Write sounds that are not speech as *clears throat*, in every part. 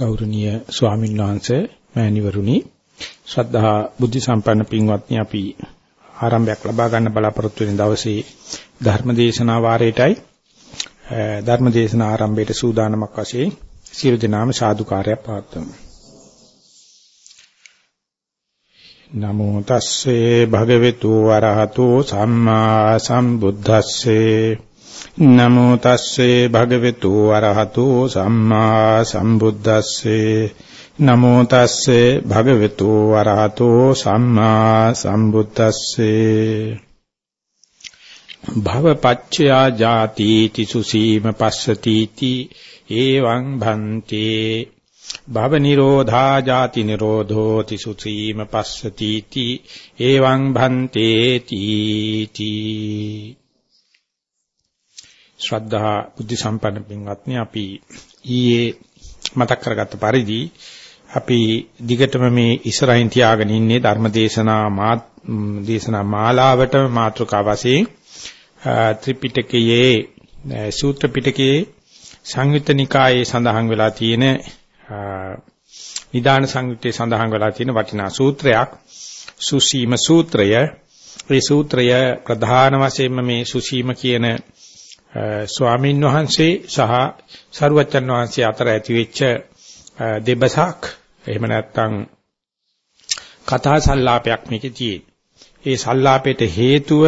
ගෞරවනීය ස්වාමීන් වහන්සේ මෑණිවරුනි. ශ්‍රද්ධා බුද්ධ සම්පන්න පින්වත්නි අපි ආරම්භයක් ලබා ගන්න බලාපොරොත්තු වෙන දවසේ ධර්ම දේශනා වාරයටයි. ධර්ම දේශනා ආරම්භයට සූදානමක් වශයෙන් සියලු දෙනාම සාදුකාරයක් පවත්වමු. නමෝ තස්සේ භගවතු වරහතෝ සම්මා සම්බුද්දස්සේ. නමෝ තස්සේ භගවතු අරහතෝ සම්මා සම්බුද්දස්සේ. නමෝ තස්සේ භගවතු අරහතෝ සම්මා සම්බුද්දස්සේ. භවපච්චයා ජාති තිසුසීම පස්සතිති එවං භන්තේ. භව නිරෝධා ජාති නිරෝධෝ තිසුසීම පස්සතිති එවං භන්තේ තීති ශ්‍රද්ධා බුද්ධ සම්පන්න පින්වත්නි අපි ඊයේ මතක් කරගත්ත පරිදි අපි දිගටම මේ ඉස්සරහින් තියාගෙන ඉන්නේ ධර්මදේශනා මා දේශනා මාලාවට මාතෘකා වශයෙන් ත්‍රිපිටකයේ සූත්‍ර පිටකයේ සංයුත්ත නිකායේ සඳහන් වෙලා තියෙන නිදාන සංයුත්තේ සඳහන් වෙලා තියෙන වටිනා සූත්‍රයක් සුසීම සූත්‍රය. ඒ සූත්‍රය ප්‍රධාන වශයෙන්ම මේ සුසීම කියන ස්වාමින් වහන්සේ සහ සරුවච්චන් වහන්සේ අතර ඇති වෙච්ච දෙබසක් එහෙම නැත්නම් කතා සංලාපයක් මේකේ තියෙන. ඒ සංලාපයට හේතුව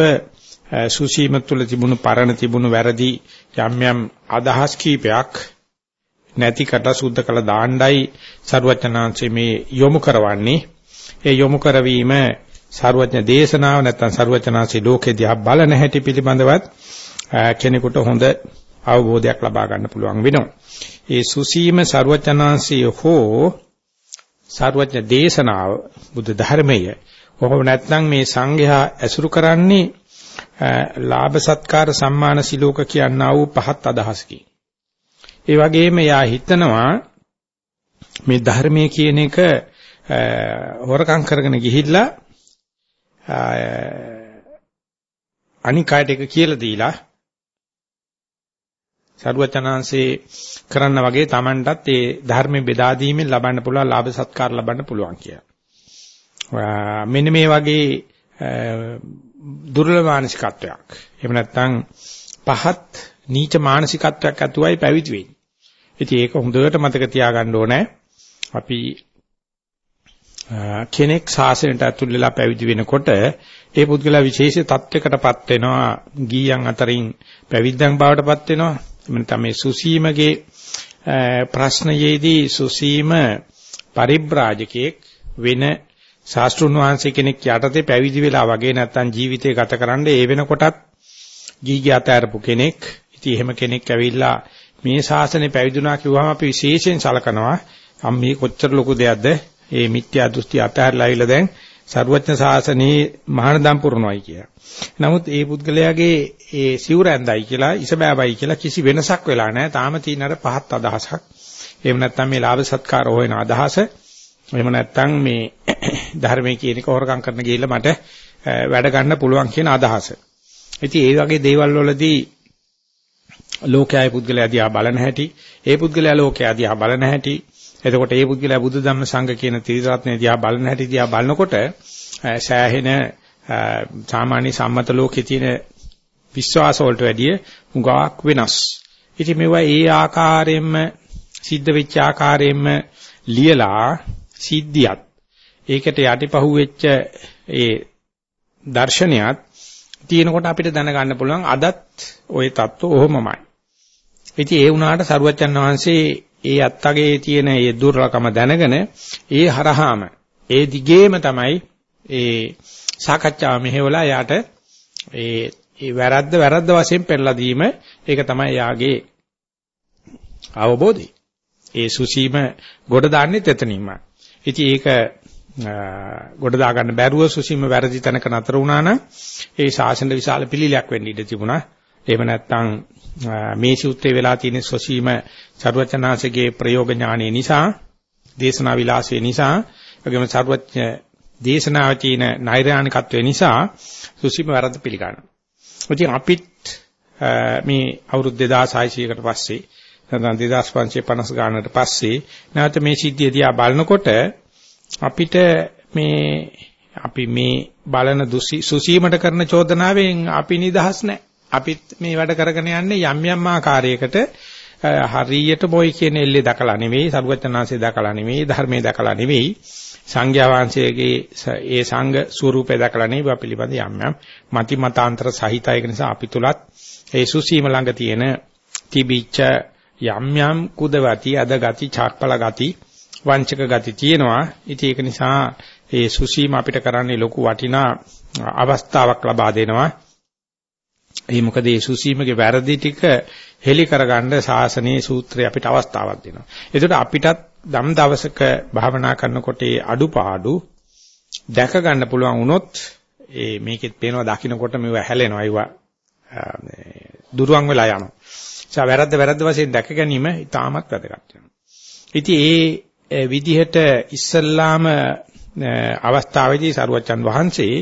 සුසීම තුල තිබුණු පරණ තිබුණු වැරදි යම් යම් අදහස් කීපයක් නැතිකට සුද්ධ කළ දාණ්ඩයි සරුවචනාංශයේ මේ යොමු කරවන්නේ. ඒ යොමු කරවීම සරුවචන දේශනාව නැත්නම් සරුවචනාංශයේ ලෝකේ දිහා බලන හැටි පිළිබඳවත් කෙනෙකුට හොඳ අවබෝධයක් ලබා ගන්න පුළුවන් වෙනවා. ඒ සුසීම ਸਰවචනාංශය හෝ ਸਰවඥ දේශනාව බුද්ධ ධර්මයේ කොහොම නැත්නම් මේ සංඝයා ඇසුරු කරන්නේ ලාභ සත්කාර සම්මාන සිලෝක කියනා වූ පහත් අදහසකින්. ඒ වගේම යා හිතනවා මේ ධර්මයේ කියන එක හොරකම් කරගෙන ගිහිල්ලා අනිකායට එක කියලා දීලා සරුවචනාංශේ කරන්න වගේ Tamanටත් ඒ ධර්මයේ බෙදා දීමෙන් ලබන්න පුළුවන් ලාභ සත්කාර ලබන්න පුළුවන් කියලා. මෙන්න මේ වගේ දුර්ලභ මානසිකත්වයක්. එහෙම නැත්නම් පහත් නීච මානසිකත්වයක් ඇතුවයි පැවිදි වෙන්නේ. ඉතින් ඒක හොඳට මතක තියාගන්න ඕනේ. අපි කෙනෙක් ශාසනයට ඇතුල් වෙලා පැවිදි වෙනකොට ඒ පුද්ගලයා විශේෂ තත්වයකටපත් වෙනවා ගීයන් අතරින් පැවිද්දන් බවටපත් වෙනවා එමෙන්න තමයි සුසීමගේ ප්‍රශ්නයේදී සුසීම පරිබ්‍රාජකෙක් වෙන ශාස්ත්‍රුන් වහන්සේ කෙනෙක් යටතේ පැවිදි වෙලා වගේ නැත්තම් ජීවිතේ ගත කරන්න ඒ වෙනකොටත් ගීගී අතහැරපු කෙනෙක්. ඉතින් එහෙම කෙනෙක් ඇවිල්ලා මේ ශාසනය පැවිදුණා කිව්වම අපි විශේෂයෙන් සලකනවා. අම් මේ කොච්චර ලොකු දෙයක්ද? මේ මිත්‍යා දෘෂ්ටි අතහැරලා ආවිල්ලා දැන් සරුවච්න ශාසනයේ මහානදම් පුරනවායි කියලා. නමුත් ඒ පුද්ගලයාගේ ඒ සිවුර ඇඳයි කියලා ඉසබෑවයි කියලා කිසි වෙනසක් වෙලා නැහැ. තාම තියෙන අර පහත් අදහසක්. එහෙම නැත්නම් මේ ලාභ සත්කාර හොයන අදහස. එහෙම නැත්නම් මේ *coughs* ධර්මයේ කියන එක හොරකම් කරන්න ගිහිල්ලා මට වැඩ ගන්න පුළුවන් කියන අදහස. ඉතින් ඒ වගේ දේවල් වලදී ලෝකයේ පුද්ගලයා දිහා බලන හැටි, ඒ පුද්ගලයා ලෝකයා දිහා බලන හැටි, එතකොට මේ පුද්ගලයා බුද්ධ ධම්ම සංඝ කියන ත්‍රිරත්නය දිහා බලන හැටි දිහා බලනකොට සෑහෙන සාමාන්‍ය සම්මත ලෝකයේ තියෙන විශ්වාස වලට වැඩිය හුඟක් වෙනස්. ඉතින් මේවා ඒ ආකාරයෙන්ම සිද්ධ වෙච්ච ආකාරයෙන්ම ලියලා සිද්ධියත් ඒකට යටිපහුවෙච්ච ඒ දර්ශනයත් තියෙනකොට අපිට දැනගන්න පුළුවන් අදත් ওই தত্ত্ব ඔහොමමයි. ඉතින් ඒ වුණාට සරුවච්චන් වහන්සේ ඒ අත්තගේ තියෙන ඒ දුර්ලකම දැනගෙන ඒ හරහාම ඒ දිගේම තමයි ඒ සාකච්ඡාව මෙහෙवला යාට ඒ ඒ වැරද්ද වැරද්ද වශයෙන් පෙරලා දීම ඒක තමයි යාගේ අවබෝධය. ඒ සුසීම ගොඩ දාන්නෙත් එතනින්ම. ඉතින් ඒක ගොඩ දා ගන්න බැරුව සුසීම වැරදි තැනක නතර වුණා නම් ඒ ශාසන විශාල පිළිලයක් වෙන්න ඉඩ තිබුණා. එහෙම නැත්නම් මේ සූත්‍රයේ වෙලා තියෙන සොසීම සර්වචනාසගේ ප්‍රයෝග ඥානය නිසා දේශනා විලාසය නිසා වගේම සර්වඥ දේශනාවේ තියෙන නෛර්යානිකත්වය නිසා සුසීම වැරද්ද පිළිගන්නවා. ඉතින් අපිත් මේ අවුරුදු 2600කට පස්සේ නැත්නම් 2550 ගානකට පස්සේ නැවත මේ සිද්ධිය දිහා බලනකොට අපිට මේ අපි මේ බලන සුසීමට කරන චෝදනාවෙන් අපි නිදහස් නැහැ. අපිත් මේ වැඩ කරගෙන යන්නේ යම් යම් ආකාරයකට හරියට බොයි කියන එල්ලේ දකලා නෙවෙයි, සරුවචනාංශය දකලා නෙවෙයි, ධර්මයේ දකලා නෙවෙයි, සංඝයා වහන්සේගේ ඒ සංඝ ස්වරූපය දකලා නෙවෙයි පිළිබඳ යම් යම් මති මතාන්තර සහිතය ඒක නිසා අපි තුලත් ඒ සුසීම ළඟ තියෙන තිබිච්ච යම් යම් කුදවති අද ගති චාක්පල ගති වංචක ගති තියෙනවා. ඉතින් ඒක නිසා ඒ සුසීම අපිට කරන්නේ ලොකු වටිනා අවස්ථාවක් ලබා දෙනවා. ඒ මොකද මේ සුසීමගේ වැරදි ටික හෙලි කරගන්න ශාසනීය සූත්‍රය අපිට අවස්ථාවක් දෙනවා. ඒකට අපිටත් දම් දවසක භාවනා කරනකොට ඒ අඩුපාඩු දැක ගන්න පුළුවන් වුණොත් ඒ මේකෙත් පේනවා දකින්නකොට මේව හැලෙනවා ඒවා දුරුවන් වෙලා යනවා. ඒ වැරද්ද වැරද්ද වශයෙන් දැක ගැනීම ඉතාමත් වැදගත් වෙනවා. ඉතින් ඒ විදිහට ඉස්සල්ලාම අවස්ථාවේදී සරුවචන් වහන්සේ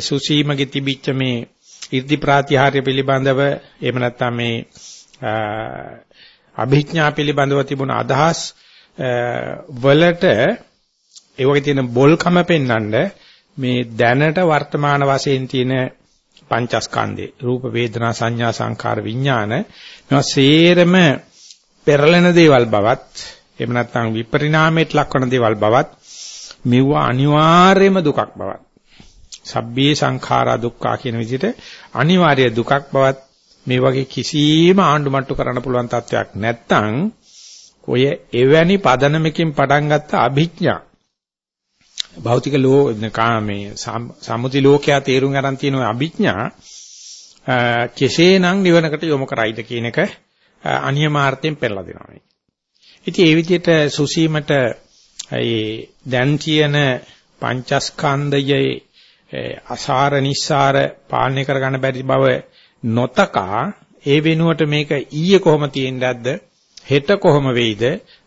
සුසීමගේ තිබිච්ච මේ ඉර්ධි ප්‍රාතිහාර්ය පිළිබඳව එහෙම නැත්නම් මේ අභිඥා පිළිබඳව තිබුණ අදහස් වලට ඒ වගේ තියෙන බොල්කම පෙන්වන්න මේ දැනට වර්තමාන වශයෙන් තියෙන පංචස්කන්ධේ රූප වේදනා සංඥා සංකාර විඥාන මේවා සේරම පෙරලෙන දේවල් බවත් එහෙම නැත්නම් විපරිණාමයට ලක්වන දේවල් බවත් මෙව අනිවාර්යම දුකක් බවත්. සබ්බේ සංඛාරා දුක්ඛා කියන විදිහට අනිවාර්ය දුකක් බවත් මේ වගේ කිසිම ආණ්ඩු මට්ටු කරන්න පුළුවන් තත්වයක් නැත්තම් ඔය එවැනි පදනමකින් පටන් ගත්ත අභිඥා භෞතික ලෝ කාමේ සම්මුති ලෝකයා තේරුම් ගන්න තියෙන අභිඥා කෙසේනම් නිවනකට යොමු කරයිද කියන එක අනියමාර්ථයෙන් පෙන්නලා දෙනවා මේ. ඉතින් ඒ විදිහට සුසීමට ඒ දැන් කියන පංචස්කන්ධයේ අසාර නිස්සාර පාලනය කරගන්න බැරි බව නොතකා ඒ වෙනුවට මේක ඊයේ කොහොම තියෙන්නේද්ද හෙට කොහොම වෙයිද?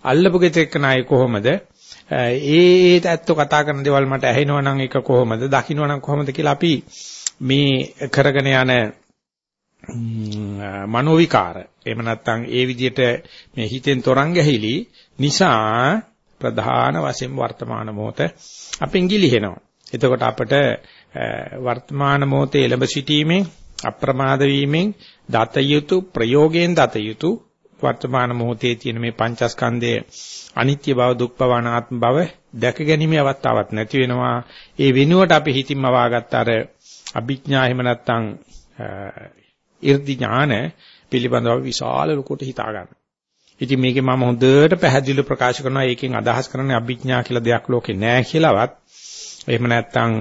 අල්ලපු ගෙතෙක් නායි කොහොමද? ඒ ඒ ඇත්තෝ කතා කරන දේවල් මට ඇහෙනවා නම් ඒක කොහොමද? දකින්න නම් කොහොමද කියලා අපි මේ කරගෙන යන මනෝ විකාර එහෙම නැත්නම් ඒ විදිහට මේ හිතෙන් තරංග ගැහිලි නිසා ප්‍රධාන වශයෙන් වර්තමාන මොහොත අපෙන් ගිලිහෙනවා. එතකොට අපට වර්තමාන මොහොතේ එළඹ සිටීමෙන් අප්‍රමාද වීමෙන් දත යුතු ප්‍රයෝගයෙන් දත යුතු වර්තමාන මොහොතේ තියෙන මේ පංචස්කන්ධයේ අනිත්‍ය බව දුක් බව අනාත්ම බව දැක ගැනීමේ අවස්ථාවක් නැති වෙනවා. ඒ වෙනුවට අපි හිතින්ම වාගත්ත අර අභිඥා එහෙම නැත්නම් 이르දි ඥාන පිළිබඳව විශාල ලොකුට හිතා ගන්න. ඉතින් මේකේ මම හොඳට පැහැදිලිව ප්‍රකාශ කරනවා. ඒකෙන් අදහස් කරන්නේ අභිඥා කියලා දෙයක් ලෝකේ නැහැ කියලාවත්. එහෙම නැත්නම්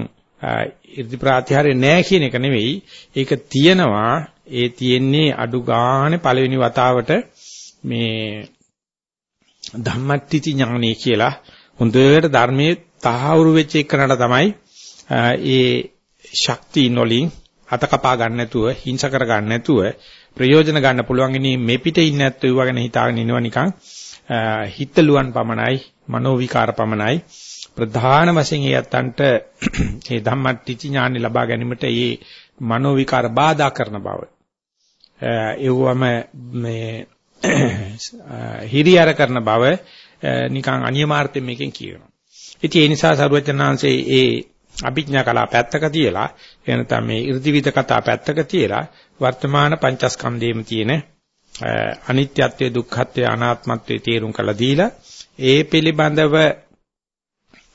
이르දි ප්‍රාතිහාර්ය නැහැ කියන එක නෙවෙයි. ඒක තියෙනවා. ඒ තියෙන්නේ අඩු ගානේ පළවෙනි වතාවට මේ ධම්මට්ටිති ඥානෙ කියලා. හොඳට ධර්මයේ තහවුරු වෙච්ච එකනට තමයි ඒ ශක්තිය නොලින් අත කපා ගන්න නැතුව හිංස කර ගන්න නැතුව ප්‍රයෝජන ගන්න පුළුවන් ඉන්නේ මේ පිටේ ඉන්නේ නැත්තු ඒව ගැන හිතාගෙන ඉනවා නිකන්. හිතලුවන් පමණයි මනෝ විකාර පමණයි. ප්‍රධාන වශයෙන් ඒ යත්තන්ට මේ ධම්මට්ටිච ඥානෙ ලබා ගැනීමට මේ මනෝ විකාර බාධා කරන බව ඒවම මේ හිරියර කරන බව නිකන් අනියමාර්ථයෙන් මේකෙන් කියනවා. ඉතින් ඒ නිසා සරුවචනාංශේ ඒ අභිඥා කලා පැත්තක තියලා එනතම මේ irdiviද කතා පැත්තක තියලා වර්තමාන පංචස්කන්ධයේම තියෙන අනිත්‍යත්වයේ දුක්ඛත්වයේ අනාත්මත්වයේ තේරුම් කළ දීලා ඒ පිළිබඳව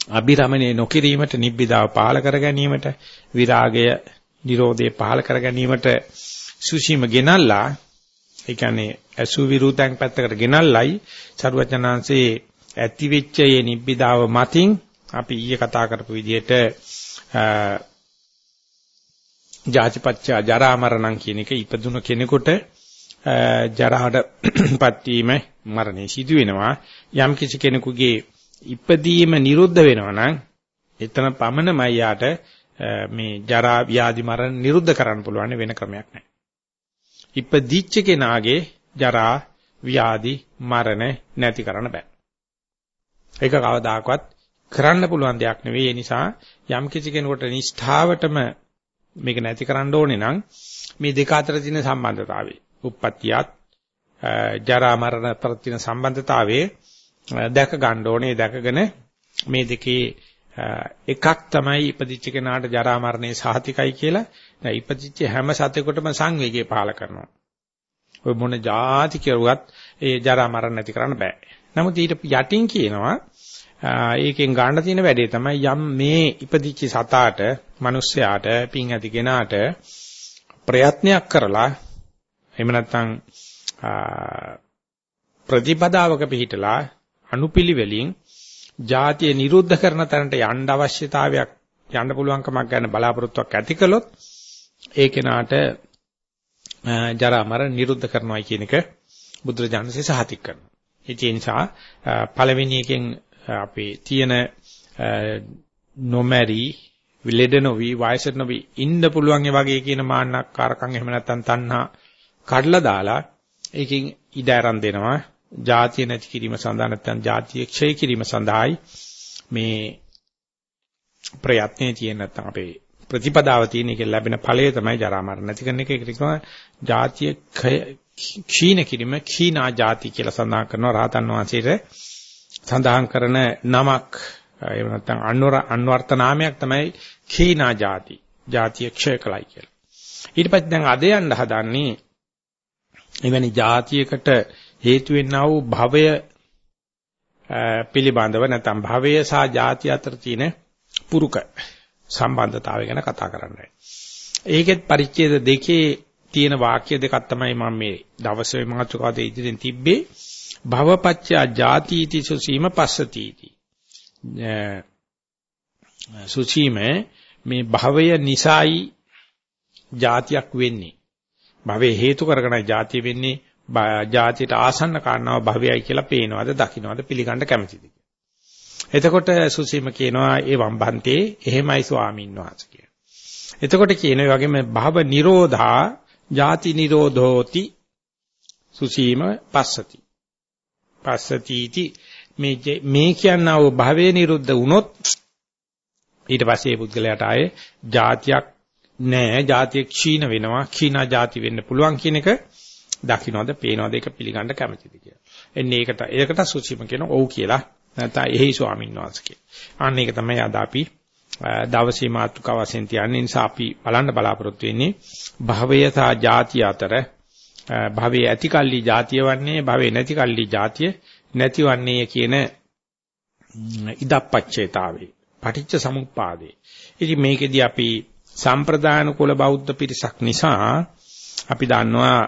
අභිරමණය නොකිරීමට නිබ්බිදාව පහල කර ගැනීමට විරාගය නිරෝධය පහල කර ගැනීමට සුසීම ගෙනල්ලා ඒ කියන්නේ අසු විරුතං පැත්තකට ගෙනල්ලයි සරුවචනාංශේ ඇති වෙච්ච මේ නිබ්බිදාව මතින් අපි ඊයේ කතා කරපු විදිහට ජාතිපච්ච ජරා මරණම් කියන එක ඉපදුන කෙනෙකුට ජරාටපත් *clears throat* වීම මරණය සිදු වෙනවා යම් කිසි කෙනෙකුගේ ඉපදීම නිරුද්ධ වෙනවා නම් එතන පමණමයි යාට මේ ජරා ව්‍යාධි මරණ නිරුද්ධ කරන්න පුළුවන් වෙන ක්‍රමයක් නැහැ. ඉපදිච්ච කෙනාගේ ජරා ව්‍යාධි මරණ නැති කරන්න බෑ. ඒක කවදාකවත් කරන්න පුළුවන් දෙයක් නෙවෙයි. ඒ නිසා යම් කිසි කෙනෙකුට නිෂ්ඨාවටම මේක නැති කරන්න ඕනේ නම් මේ දෙක අතර තියෙන සම්බන්ධතාවය. උප්පත්තියත් ජරා මරණ අතර තියෙන සම්බන්ධතාවයේ දැක ගන්න ඕනේ දැකගෙන මේ දෙකේ එකක් තමයි ඉපදිච්ච කෙනාට ජරා මරණේ සහතිකයි කියලා. දැන් ඉපදිච්ච හැම සතෙකුටම සංවේගය පහල කරනවා. ඔය මොන જાති කෙරුවත් ඒ ජරා මරණ නැති කරන්න බෑ. නමුත් ඊට යටින් කියනවා ඒකෙන් ගන්න තියෙන වැඩේ තමයි යම් මේ ඉපදිච්ච සතාට, මිනිස්සයාට, පින් ඇති කෙනාට ප්‍රයත්නයක් කරලා එහෙම නැත්නම් ප්‍රතිපදාවක පිහිටලා අනුපිළිවෙලින් ಜಾතිය නිරුද්ධ කරන තැනට යන්න අවශ්‍යතාවයක් යන්න පුළුවන්කමක් ගන්න බලාපොරොත්තුවක් ඇති කළොත් ඒ කෙනාට ජරා මරණ නිරුද්ධ කරනවා කියන එක බුදුරජාණන්සේ සහතික කරනවා. ඒ නිසා පළවෙනි එකෙන් අපේ තියෙන නොමැරි විලෙඩ නොවි වයසට නොවි ඉන්න පුළුවන් වගේ කියන මාන්නක්කාරකම් එහෙම නැත්නම් තණ්හා කඩලා දාලා ඒකෙන් ඉඩ ආරම්භ දෙනවා ජාතිය නැති කිරීම සඳහා නැත්නම් ජාතිය ක්ෂය කිරීම සඳහායි මේ ප්‍රයත්නයේ තියෙන නැත්නම් අපේ ප්‍රතිපදාව තියෙන එකෙන් ලැබෙන ඵලය තමයි ජරා මරණ. නැති කරන එක ඒක තමයි ජාතිය ක්ෂීණ කිරීම ක්ෂීණා ජාති කියලා සඳහන් කරනවා. රහතන් වහන්සේට සඳහන් කරන නමක් එහෙම නැත්නම් අන්වර අන්වර්ථ නාමයක් තමයි ක්ෂීණා ජාති. ජාතිය ක්ෂය කළයි කියලා. ඊට පස්සේ දැන් අද යන්න හදන්නේ එවැනි ජාතියකට හේතු වෙන්නා වූ භවය පිළිබඳව නැත්නම් භවය සහ ಜಾති අතර තියෙන පුරුක සම්බන්ධතාවය ගැන කතා කරන්නයි. ඒකෙත් පරිච්ඡේද දෙකේ තියෙන වාක්‍ය දෙකක් තමයි මම මේ දවසේ මාතෘකාවේ ඉදිරියෙන් තිබ්බේ. භවපච්චා ಜಾතිති සුසීම පස්සතිති. සුචීමේ මේ භවය නිසායි જાතියක් වෙන්නේ. භවයේ හේතු කරගෙනයි જાතිය වෙන්නේ. ජාතියට ආසන්න කාරණාව භවයයි කියලා පේනවද දකින්නවද පිළිගන්න කැමතිද එතකොට සුසීම කියනවා ඒ වම්බන්තේ එහෙමයි ස්වාමීන් වහන්සේ කියන. එතකොට කියන ඒ වගේම භව නිරෝධා ජාති නිරෝධෝති සුසීම පස්සති. පස්සතිටි මේ මේ කියනව භවයේ නිරුද්ධ වුණොත් ඊට පස්සේ ඒ පුද්ගලයාට ආයේ જાතියක් නෑ જાතිය ක්ෂීණ වෙනවා ක්ෂීණ જાති වෙන්න පුළුවන් කියන එක දකින්නද පේනවද ඒක පිළිගන්න කැමතිද කියලා. එන්නේ ඒකට ඒකට සුචිම කියන ඔව් කියලා නැත්නම් එහි ස්වාමීන් වහන්සේ කියලා. අන්න ඒක තමයි අද අපි දවසේ මාතෘකාව වශයෙන් තියන්නේ නිසා අපි බලන්න බලාපොරොත්තු වෙන්නේ භවය සහ ජාතිය අතර භවයේ ඇති කල්ලි ජාතිය වන්නේ භවයේ නැති කල්ලි ජාතිය නැතිවන්නේ කියන ඉදප්පච්චේතාවේ පටිච්ච සමුප්පාදේ. ඉතින් මේකෙදී අපි සම්ප්‍රදාන කුල බෞද්ධ පිරිසක් නිසා අපි දන්නවා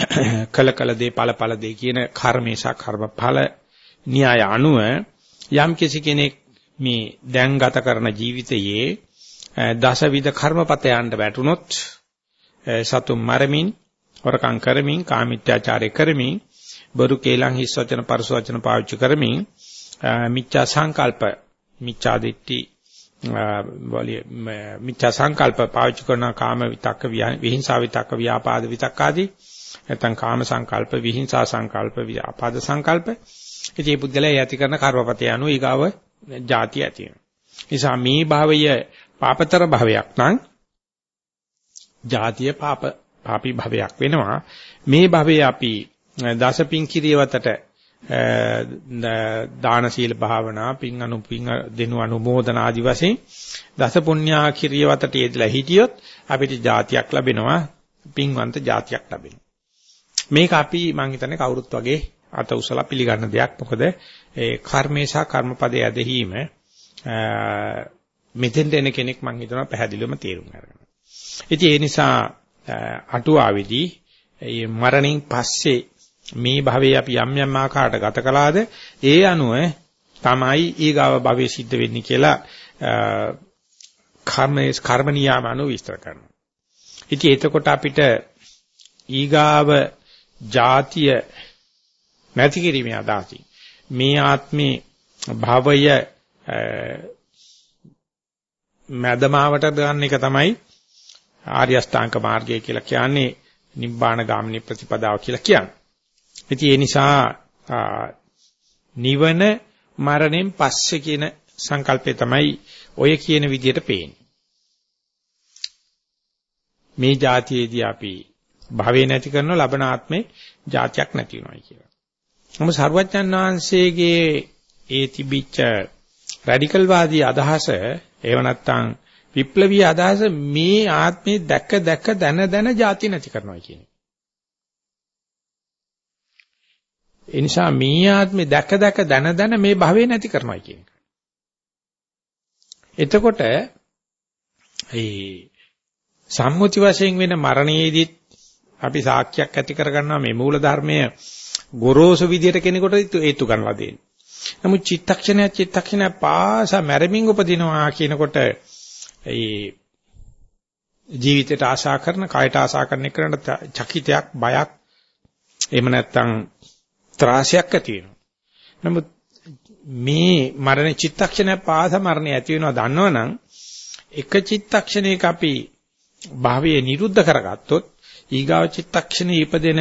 *clears throat* කල කල දේ ඵල ඵල දේ කියන කර්මේශා කර්මඵල න්‍යාය අනුව යම් කිසි කෙනෙක් මේ දැන් ගත කරන ජීවිතයේ දසවිධ කර්මපතයන්ට වැටුනොත් සතුම් මරමින් වරකම් කරමින් කාමිත්‍යාචාරය කරමින් බොරු කේලම් හිස් වචන පරස වචන පාවිච්චි කරමින් මිච්ඡා සංකල්ප මිච්ඡා දිට්ඨි මිච්ඡා සංකල්ප පාවිච්චි කරන කාම විතක්ක විහිංසා විතක්ක ව්‍යාපාද විතක්ක ආදී නැත්නම් කාම සංකල්ප විහිංසා සංකල්ප ව්‍යාපාද සංකල්ප ඉතින් මේ පුද්ගලයා යටි කරන කර්මපතේ අනුව ඊගාව ಜಾති ඇති වෙනවා. නිසා මේ භාවය පාපතර භාවයක් නම් ಜಾතිය පාප පාපී භාවයක් වෙනවා. මේ භවයේ අපි දසපින් කිරියවතට දාන සීල භාවනා පින් අනු පින් දෙනු අනුමෝදන ආදි වශයෙන් දස පුණ්‍යා කිරියවතට යෙදලා හිටියොත් අපිට જાතියක් ලැබෙනවා පින්වන්ත જાතියක් ලැබෙනවා. මේක අපි මම හිතන්නේ කවුරුත් වගේ අත උසලා පිළිගන්න දෙයක්. මොකද ඒ කර්මේ සහ කර්මපදයේ ඇදහිීම මෙතෙන්ට එන කෙනෙක් මම හිතනවා පැහැදිලිවම තේරුම් ගන්නවා ඉතින් ඒ නිසා අටුවාවේදී මේ මරණින් පස්සේ මේ භවයේ අපි යම් යම් ආකාරයට ගත කළාද ඒ අනුව තමයි ඊගාව භවයේ සිද්ධ වෙන්නේ කියලා කර්මයේ කර්ම නියාම අනුව විස්තර කරනවා. ඉතින් එතකොට අපිට ඊගාව ಜಾතිය නැති කිරීමේ අදහසින් මේ ආත්මේ භවය මදමාවට ගන්න එක තමයි ආර්ය අෂ්ටාංග මාර්ගය කියලා කියන්නේ නිබ්බාන ගාමිනී ප්‍රතිපදාව කියලා කියන්නේ. ඉතින් ඒ නිසා නිවන මරණයෙන් පස්සේ කියන සංකල්පය තමයි ඔය කියන විදිහට පේන්නේ. මේ જાතියේදී අපි භවේ නැති කරන ලබන ආත්මේ જાතියක් නැති වෙනවායි කියලා. මොම සරුවච්චන් වහන්සේගේ ඒ තිබිච්ච රැඩිකල් වාදී අදහස ඒව නැත්තම් විප්ලවීය අදහස මේ ආත්මේ දැක දැක දන දන જાති නැති කරනවා කියන්නේ. ඒ නිසා මේ ආත්මේ දැක දැක දන දන මේ භවේ නැති කරනවා කියන එක. එතකොට ඒ සම්මුති වශයෙන් වෙන මරණයේදීත් අපි සාක්ෂියක් ඇති කරගන්නවා මේ මූල ධර්මය ගොරෝසු විදියට කෙනෙකුට හේතු ගන්නවා දෙන්නේ. නමුත් චිත්තක්ෂණය චිත්තක්ෂණය පාසා මැරමින් උපදිනවා කියනකොට ඒ ජීවිතයට ආශා කරන, කායට ආශා කරන එකට චකිතයක්, බයක් එහෙම නැත්නම් ත්‍රාසයක් ඇති වෙනවා. නමුත් මේ මරණ චිත්තක්ෂණය පාස මරණය ඇති වෙනවා දන්නවනම් එක චිත්තක්ෂණයක අපි භාවයේ නිරුද්ධ කරගත්තොත් ඊගාව චිත්තක්ෂණයේ ඉපදෙන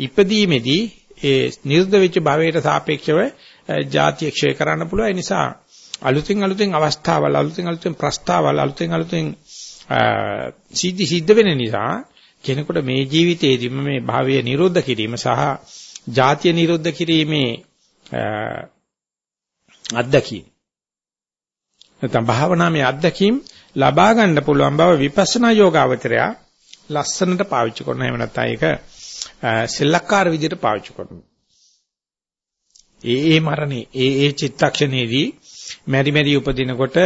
ඉපදීමේදී ඒ නිරුද්ධ වෙච්ච භවයට සාපේක්ෂව ಜಾතිය ක්ෂය කරන්න පුළුවන් ඒ නිසා අලුතින් අලුතින් අවස්ථාවල් අලුතින් අලුතින් ප්‍රස්තාවල් අලුතින් අලුතින් සිද්ධි සිද්ධ වෙන නිසා කෙනෙකුට මේ ජීවිතයේදීම මේ භාවය නිරෝධ කිරීම සහ ಜಾතිය නිරෝධ කිරීමේ අත්දැකීම්. නැත්නම් භාවනාවේ අත්දැකීම් ලබා ගන්න පුළුවන් බව විපස්සනා යෝගාවචරය ලස්සනට පාවිච්චි කරනවා. එහෙම නැත්නම් ඒක සෙල්ලක්කාර විදිහට පාවිච්චි කරනවා. ඒ ඒ මරණේ ඒ ඒ චිත්තක්ෂණයේදී මෙරි මෙරි උපදිනකොට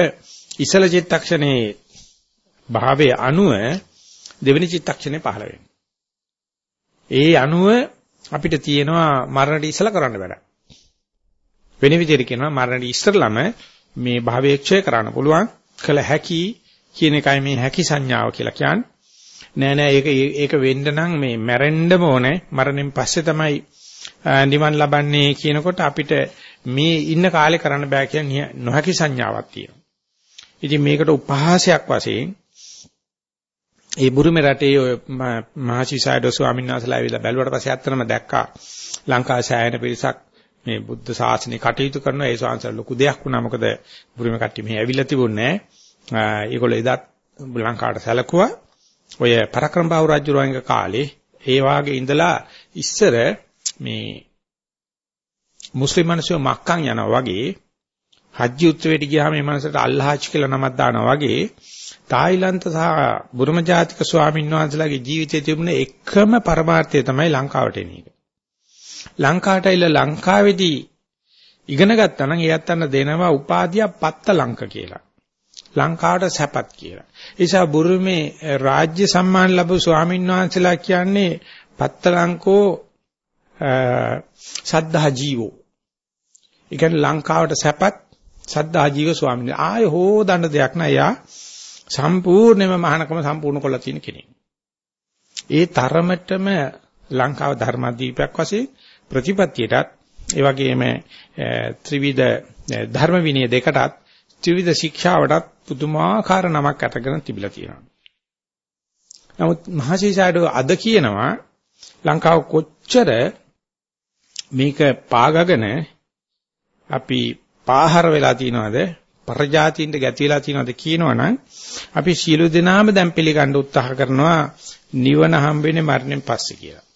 ඉසල චිත්තක්ෂණේ භාවයේ අණුව දෙවෙනි චිත්තක්ෂණේ පහළ වෙනවා. ඒ අණුව අපිට තියෙනවා මරණට ඉසල කරන්න බෑ. වෙන විදිහට කියනවා මරණට ඉස්සරළම මේ භාවයේ ක්ෂය කරන්න පුළුවන් කළ හැකි කියන එකයි මේ හැකි සංඥාව කියලා කියන්නේ. නෑ නෑ ඒක ඒක වෙන්න නම් මේ මැරෙන්නම ඕනේ. මරණයෙන් පස්සේ තමයි නිවන් ලබන්නේ කියනකොට අපිට මේ ඉන්න කාලේ කරන්න බෑ කියන නොහැකි සංඥාවක් තියෙනවා. ඉතින් මේකට උපහාසයක් වශයෙන් ඒ බුරුමේ රටේ ඔය මහසිසාරද ස්වාමීන් වහන්සේලා ඇවිල්ලා බැලුවට පස්සේ අත්‍තරම දැක්කා ලංකාවේ සෑහෙන පිරිසක් මේ බුද්ධ ශාසනය කටයුතු කරන ඒ ශාන්සල ලොකු දෙයක් වුණා මොකද බුරුමේ කට්ටිය මෙහි ඇවිල්ලා තිබුණේ නැහැ. ඒගොල්ලෝ එදත් ලංකාවට සැලකුවා. ඔය පරක්‍රම බාහු රජුරවංග කාලේ ඒ වාගේ ඉඳලා ඉස්සර මේ මුස්ලිම් මිනිස්සු මක්කන් යනවා වගේ හජ්ජි උත්සවයට ගියාම මේ මනසට අල්ලාහ් කියලා නමක් දානවා වගේ තායිලන්ත සහ බුරුම ජාතික ස්වාමීන් වහන්සේලාගේ ජීවිතයේ තිබුණ එකම පරමාර්ථය තමයි ලංකාවට එන එක. ලංකාවට ඇවිල්ලා ලංකාවේදී ඉගෙන ගත්තා නම් එයත් අන්න දෙනවා උපාධිය පත්ත ලංක කියලා. ලංකාවට සැපත් කියලා. ඒ නිසා බුරුමේ රාජ්‍ය සම්මාන ලැබු ස්වාමීන් වහන්සේලා කියන්නේ පත්ත ලංකෝ සද්ධා ජීවෝ. ඒ කියන්නේ ලංකාවට සැපත් සද්ධා ජීව ස්වාමීන් වහන්සේ ආය හොදන්න දෙයක් නෑ යා සම්පූර්ණයෙන්ම මහානකම සම්පූර්ණ කරලා තියෙන කෙනෙක්. ඒ තරමටම ලංකාව ධර්මදීපයක් වශයෙන් ප්‍රතිපත්තියටත් ඒ වගේම ත්‍රිවිධ ධර්ම විනය දෙකටත් ත්‍රිවිධ ශික්ෂාවටත් පුදුමාකාර නමක් අතගෙන තිබිලා තියෙනවා. නමුත් මහසීසාඩෝ අද කියනවා ලංකාව කොච්චර මේක පාගගෙන අපි පාහර වෙලා තියනවාද පරජාතියින්ට ගැති වෙලා තියනවාද කියනවනම් අපි සියලු දෙනාම දැන් පිළිගන්න උත්සාහ කරනවා නිවන හම්බෙන්නේ මරණයෙන් පස්සේ කියලා.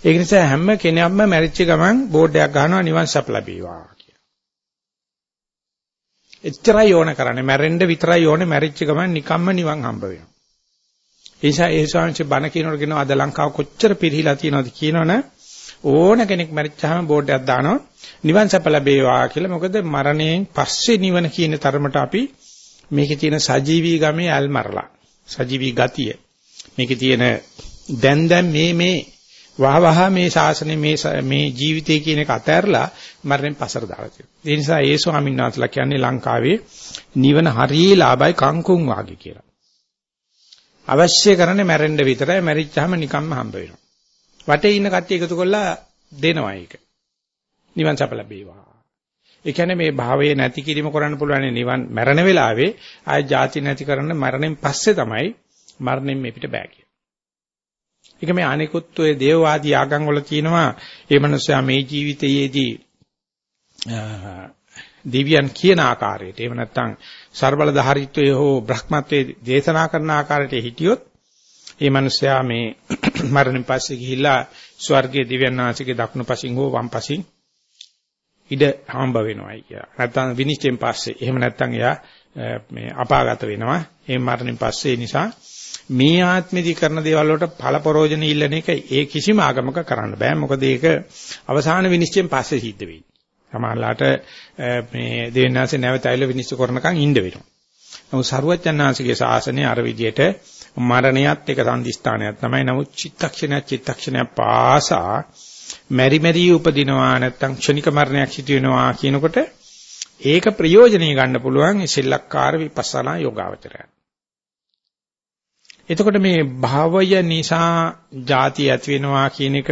ඒක නිසා හැම කෙනෙක්ම මැරිච්ච ගමන් බෝඩ් එකක් ගහනවා නිවන් සප ලැබේවා කියලා. එච්චරයි ඕන කරන්නේ මැරෙන්න විතරයි ඕනේ මැරිච්ච ගමන් නිකම්ම නිවන් හම්බ වෙනවා. ඒ නිසා ඒ ශාංශ බණ කියනකොට කියනවා අද ලංකාව කොච්චර පිරිහිලා තියෙනවද කියනවනේ ඕන කෙනෙක් මැරිච්චාම බෝඩ් එකක් දානවා නිවන් සැප ලැබේවා කියලා. මොකද මරණයෙන් පස්සේ නිවන කියන තරමට අපි මේකේ තියෙන සජීවී ගමේ ඇල්මරලා. සජීවී ගතිය. මේකේ තියෙන දැන් දැන් මේ මේ වහ වහ මේ ශාසනය මේ මේ ජීවිතය කියන එක අතහැරලා මරණයෙන් පස්සට දාලා තියෙනවා. ඒ නිසා ඒ ස්වාමීන් වහන්සේලා කියන්නේ ලංකාවේ නිවන හරිය ලාභයි කංකුම් වාගේ කියලා. අවශ්‍ය කරන්නේ මැරෙන්න විතරයි මැරිච්චාම නිකම්ම හම්බ වෙනවා. වටේ ඉන්න කට්ටිය එකතු කරලා දෙනවා ඒක. නිවන් සප ලැබේවා. ඒ කියන්නේ මේ භාවයේ නැති කිරීම කරන්න පුළුවන් නිවන් මරණ වෙලාවේ ආය ජාති නැති කරන්න මරණයෙන් පස්සේ තමයි මරණයෙන් මේ පිට බෑ කියන්නේ. ඒක මේ අනිකුත් ඔය දේවවාදී ආගම් වල තියෙනවා මේ මිනිස්සයා මේ ජීවිතයේදී දෙවියන් කියන ආකාරයට එහෙම නැත්නම් ਸਰබලධාරීත්වයේ හෝ බ්‍රහ්මත්වයේ දේශනා කරන ආකාරයට හිටියොත් ඒ මිනිස්සයා මේ *coughs* මරණයෙන් පස්සේ ගිහිල්ලා ස්වර්ගයේ දිව්‍යන් වාසිකේ දකුණු පසින් හෝ වම් පසින් ඉඩ හම්බ වෙනවායි කියලා. නැත්තම් විනිශ්චයෙන් පස්සේ. එහෙම නැත්තම් එයා මේ අපාගත වෙනවා. ඒ මරණයෙන් පස්සේ නිසා මේ ආත්මෙදි කරන දේවල් වලට ඵල ප්‍රෝජන ඉල්ලන එක ඒ කිසිම ආගමක කරන්න බෑ. මොකද ඒක අවසාන විනිශ්චයෙන් පස්සේ සිද්ධ වෙයි. සමහරලාට මේ දෙවියන්ාසේ නැවත ඇවිල්ලා විනිශ්චය කරනකන් ඉන්න වෙනවා. නමුත් සරුවච්චන්හන්සේගේ ශාසනය අර විදියට මරණයත් එක සම්දිස්ථානයක් තමයි. නමුත් චිත්තක්ෂණයක් චිත්තක්ෂණයක් පාසා මෙරි මෙරි උපදිනවා නැත්තම් ක්ෂණික මරණයක් සිදු වෙනවා කියනකොට ඒක ප්‍රයෝජනෙයි ගන්න පුළුවන් සෙල්ලක්කාර විපස්සනා යෝගාවචරය. එතකොට මේ භාවය නිසා ಜಾති ඇති වෙනවා කියන එක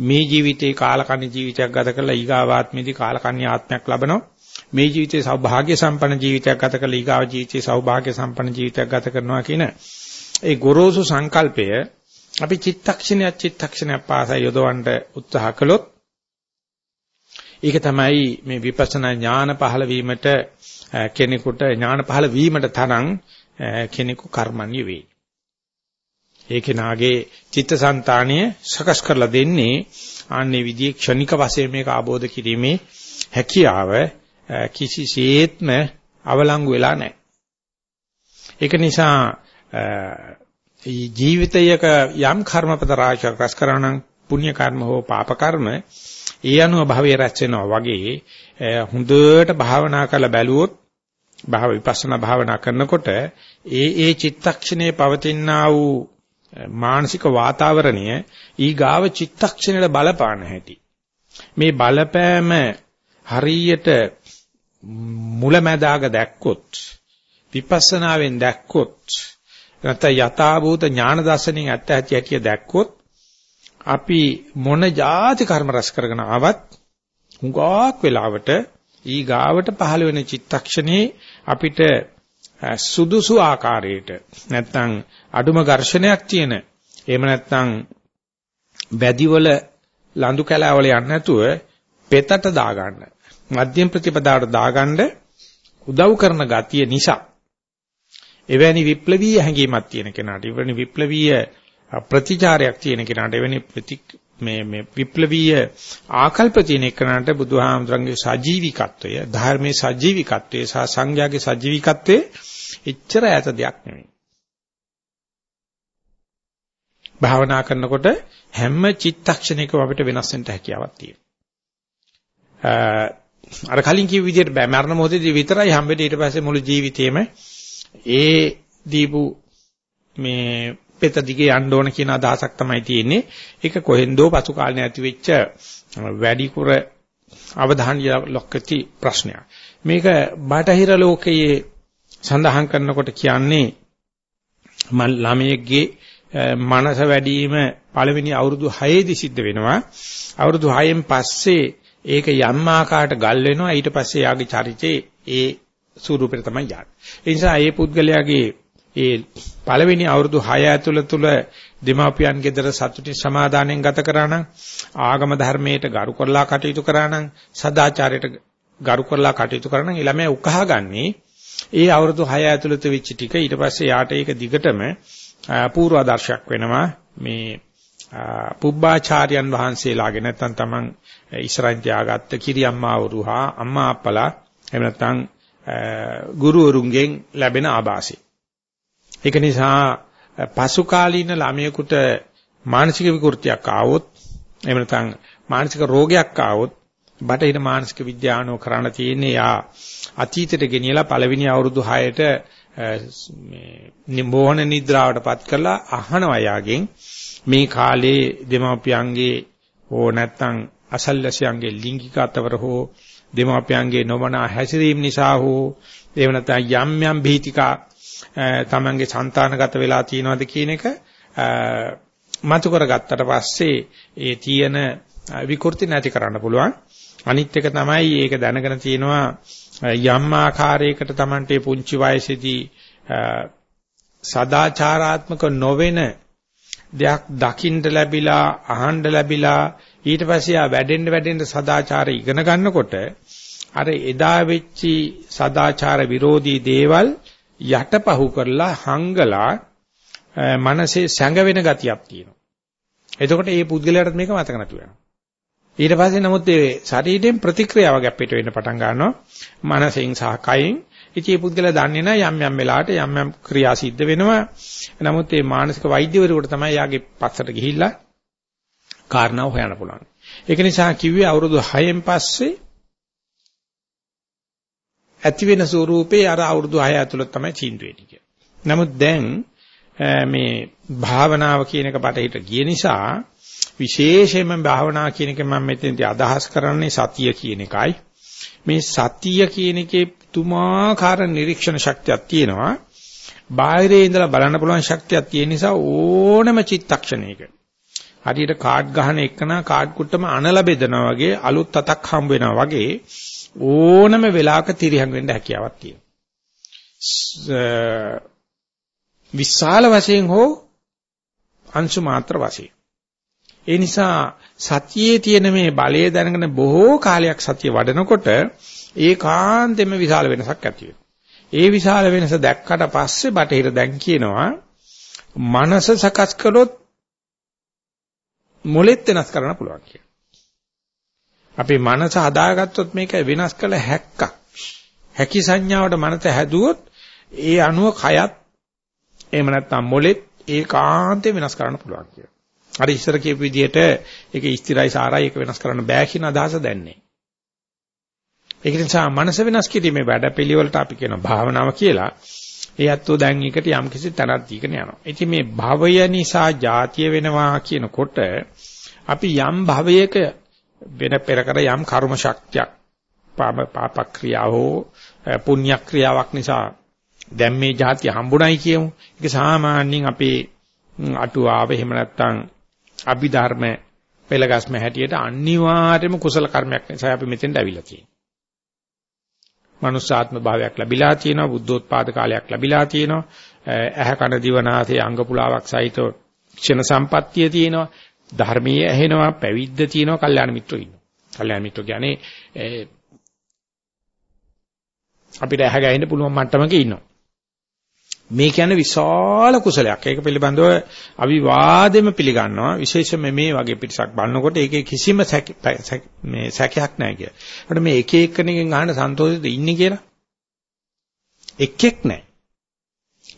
මේ ජීවිතේ කාලකන්ණි ජීවිතයක් ගත කරලා ඊගාවාත්මෙදි කාලකන්ණි ආත්මයක් ලබනවා. මේ ජීවිතේ සෞභාග්‍ය සම්පන්න ජීවිතයක් ගත කරලා ඊගාව ජීවිතේ සෞභාග්‍ය සම්පන්න ජීවිතයක් ගත කරනවා කියන ඒ ගොරෝසු සංකල්පය අපි චිත්තක්ෂණයක් චිත්තක්ෂණයක් පාසා යොදවන්න උත්සාහ කළොත් ඒක තමයි මේ විපස්සනා ඥාන පහළ වීමට කෙනෙකුට ඥාන පහළ වීමට තරම් කෙනෙකු කර්මන්නේ වේ. ඒ කෙනාගේ චිත්තසංතානය සකස් කරලා දෙන්නේ ආන්නේ විදිහේ ක්ෂණික වශයෙන් මේක ආબોධ කිරීමේ හැකියාව කිසිසේත්ම අවලංගු වෙලා නැහැ. ඒක නිසා ජීවිතයක යම් කර්මපද රාශියක් රැස් කරා නම් පුණ්‍ය කර්ම හෝ පාප කර්ම ඒ අනුව භවයේ රැස් වෙනවා වගේ හොඳට භාවනා කරලා බැලුවොත් භාව විපස්සනා භාවනා කරනකොට ඒ ඒ චිත්තක්ෂණයේ පවතිනා වූ මානසික වාතාවරණය ඊගාව චිත්තක්ෂණයට බලපාන හැටි. මේ බලපෑම හරියට මුලැමැදාග දැක්කොත් විපස්සනාවෙන් දැක්කොත් නැත්නම් යථාභූත ඥාන දර්ශනයෙන් ඇත්ත ඇති ඇති දැක්කොත් අපි මොන જાති කර්ම රැස් කරගෙන ආවත් හුඟක් වෙලාවට ඊ ගාවට පහළ වෙන චිත්තක්ෂණේ අපිට සුදුසු ආකාරයට නැත්නම් අඩුම ඝර්ෂණයක් තියෙන එහෙම නැත්නම් බැදිවල ලඳු කැලවල යන්නේ නැතුව පෙතට දාගන්න මධ්‍යම ප්‍රතිපදාවට දාගන්න උදව් කරන ගතිය නිසා එවැනි විප්ලවීය හැඟීමක් තියෙන කෙනාට එවැනි විප්ලවීය ප්‍රතිචාරයක් තියෙන කෙනාට එවැනි ප්‍රති මේ මේ විප්ලවීය ආකල්ප තියෙන කෙනාට බුදුහාමුදුරන්ගේ සජීවිකත්වය ධර්මයේ සජීවිකත්වය සහ සංඝයාගේ සජීවිකත්වයේ එච්චර ඈත දෙයක් නෙමෙයි. භාවනා කරනකොට හැම චිත්තක්ෂණයකම අපිට වෙනස් වෙන්න හැකියාවක් තියෙනවා. අර කලින් කිව්ව විදිහට බෑ මරණ මොහොතේදී විතරයි හම්බෙන්නේ ඊට පස්සේ මුළු ජීවිතේම ඒ දීපු මේ පෙත දිගේ යන්න ඕන කියන අදහසක් තමයි තියෙන්නේ. ඒක කොහෙන්දෝ පසු කාලේ ඇති වෙච්ච වැඩිකුර අවධානය ලොක්කති ප්‍රශ්නයක්. මේක බටහිර ලෝකයේ සඳහන් කරනකොට කියන්නේ ළමයෙක්ගේ මනස වැඩිම පළවෙනි අවුරුදු 6 දී සිද්ධ වෙනවා. අවුරුදු 6න් පස්සේ ඒක යම් ආකාරයට ගල් වෙනවා. ඊට පස්සේ යාගේ චරිතේ ඒ ස්වරූපෙට තමයි යන්නේ. ඒ නිසා මේ පුද්ගලයාගේ ඒ පළවෙනි අවුරුදු 6 ඇතුළත තුල දෙමාපියන් ගෙදර සතුටින් සමාදානෙන් ගත කරා නම් ආගම ධර්මයට ගරු කරලා කටයුතු කරා නම් සදාචාරයට ගරු කරලා කටයුතු කරා නම් ළමයා උකහාගන්නේ ඒ අවුරුදු 6 ඇතුළත වෙච්ච ටික ඊට පස්සේ යාට ඒක දිගටම පූර්වාදර්ශයක් වෙනවා මේ පුබ්බාචාර්යයන් වහන්සේලාගේ නැත්නම් තමන් ඉස්සරහින් තියාගත්ත කිරියම්මා වරුහා අම්මා අප්පලා එහෙම නැත්නම් ගුරුවරුන්ගෙන් ලැබෙන ආభాසය. ඒක නිසා පසු කාලීන ළමයෙකුට මානසික විකෘතියක් ආවොත් එහෙම නැත්නම් මානසික රෝගයක් ආවොත් බටහිර මානසික විද්‍යාවනෝ කරණ තියෙන්නේ යා අතීතයට ගෙනියලා පළවෙනි අවුරුදු 6ට මේ නිමෝහන නිද්‍රාවටපත් කරලා අහනවා යාගෙන් මේ කාලේ දෙමාපියන්ගේ හෝ නැත්නම් අසල්වැසියන්ගේ ලිංගික අතවර හෝ දෙමාපියන්ගේ නොමනා හැසිරීම නිසා හෝ එහෙම නැත්නම් යම් යම් බීතිකා තමන්ගේ సంతానගත වෙලා තියෙනවද කියන එක මතු කරගත්තට පස්සේ ඒ තියෙන විකෘති නැති කරන්න පුළුවන්. අනිත් එක තමයි ඒක දැනගෙන තියෙනවා යම් ආකාරයකට තමන්ට පුංචි වයසේදී සදාචාරාත්මක නොවන දෙයක් දකින්න ලැබිලා අහන්න ලැබිලා ඊට පස්සේ ආ වැඩෙන්න වැඩෙන්න සදාචාරය ඉගෙන ගන්නකොට අර එදා වෙච්චි සදාචාර විරෝධී දේවල් යටපහු කරලා හංගලා මනසේ සැඟවෙන ගතියක් තියෙනවා. එතකොට මේ පුද්ගලයාට මේක මතක නැතු වෙනවා. ඊට පස්සේ නමුත් ඒ ශරීරයෙන් ප්‍රතික්‍රියාවක් අපිට වෙන්න පටන් ගන්නවා. මනසෙන් සහ කයෙන්. ඉතින් මේ පුද්ගලයා දන්නේ නැහැ යම් යම් වෙලාවට යම් යම් ක්‍රියා සිද්ධ වෙනවා. නමුත් මේ මානසික වෛද්‍යවරයෙකුට තමයි යාගේ පස්සට ගිහිල්ලා කාරණාව හොයන්න පුළුවන්. ඒක නිසා කිව්වේ අවුරුදු 6න් පස්සේ ඇති වෙන ස්වරූපේ අර අවුරුදු 6 ඇතුළත තමයි චින්ත වෙන්නේ කියලා. නමුත් දැන් මේ භාවනාව කියන එක පටහිට ගිය නිසා විශේෂයෙන්ම භාවනා කියන එක මම මෙතනදී අදහස් කරන්නේ සතිය කියන එකයි. මේ සතිය කියන එකේ තුමාකාර නිරීක්ෂණ ශක්තියක් තියෙනවා. බාහිරේ ඉඳලා බලන්න පුළුවන් ශක්තියක් තියෙන නිසා ඕනම චිත්තක්ෂණයක හරියට කාඩ් ගහන එකන කාඩ් කුට්ටම අනල බෙදනවා වගේ අලුත් අතක් හම්බ වෙනවා වගේ ඕනම වෙලාවක තිරියන් වෙන්න හැකියාවක් තියෙනවා. විශාල වශයෙන් හෝ අංශු මාත්‍ර වශයෙන්. ඒ නිසා සතියේ තියෙන මේ බලය දැනගෙන බොහෝ කාලයක් සතිය වඩනකොට ඒකාන්තෙම විශාල වෙනසක් ඇති ඒ විශාල වෙනස දැක්කට පස්සේ බටහිර දැන් කියනවා මනස සකස් කළොත් මොලෙත් වෙනස් කරන්න පුළුවන් කියලා. අපේ මනස හදාගත්තොත් මේක වෙනස් කළ හැක්කක්. හැකි සංඥාවට මනස හැදුවොත් ඒ අනුව කයත් එහෙම නැත්නම් මොලෙත් ඒකාන්තයෙන් වෙනස් කරන්න පුළුවන් කියලා. අර ඉස්සර කියපු විදිහට ඒක ස්ථිරයි සාරයි ඒක වෙනස් කරන්න බෑ කියන අදහස දැන්නේ. ඒක නිසා මනස වෙනස් කිරීමේ වැඩපිළිවෙලට අපි කියන භාවනාව කියලා. ඒ අත්ෝ දැන් එකට යම් කිසි තැනක් දීගෙන යනවා. ඉතින් මේ භවය නිසා ಜಾතිය වෙනවා කියනකොට අපි යම් භවයක වෙන පෙර කර යම් කර්ම ශක්තියක් පාප ක්‍රියාව හෝ පුණ්‍ය ක්‍රියාවක් නිසා දැන් මේ જાතිය හම්බුණයි කියමු. ඒක සාමාන්‍යයෙන් අපේ අටුවාව එහෙම නැත්නම් අභිධර්ම පෙළගස්ම හැටියට අනිවාර්යයෙන්ම කුසල කර්මයක් නිසා අපි මෙතෙන්ට අවිලා තියෙනවා. මනුස්සාත්ම භාවයක් ලැබිලා තියෙනවා, බුද්ධෝත්පාද කාලයක් ලැබිලා තියෙනවා, ඇහ කන දිව නාසය අංග පුලාවක් සහිතව ක්ෂණ සම්පත්තිය තියෙනවා. ධර්මයේ ඇහෙනවා පැවිද්ද තියෙනවා කල්යාණ මිත්‍රෝ ඉන්නවා. කල්යාණ මිත්‍රෝ කියන්නේ අපිට ඇහ ගහින්න පුළුවන් මට්ටමක ඉන්නවා. මේ කියන්නේ විශාල කුසලයක්. ඒක පිළිබඳව අවිවාදෙම පිළිගන්නවා. විශේෂයෙන්ම මේ වගේ පිටසක් බලනකොට ඒකේ කිසිම මේ සැකයක් නැහැ කිය. අපිට මේ එක එක්කෙනෙක්ගෙන් අහන සන්තෝෂෙද ඉන්නේ කියලා. එක්ෙක් නැහැ.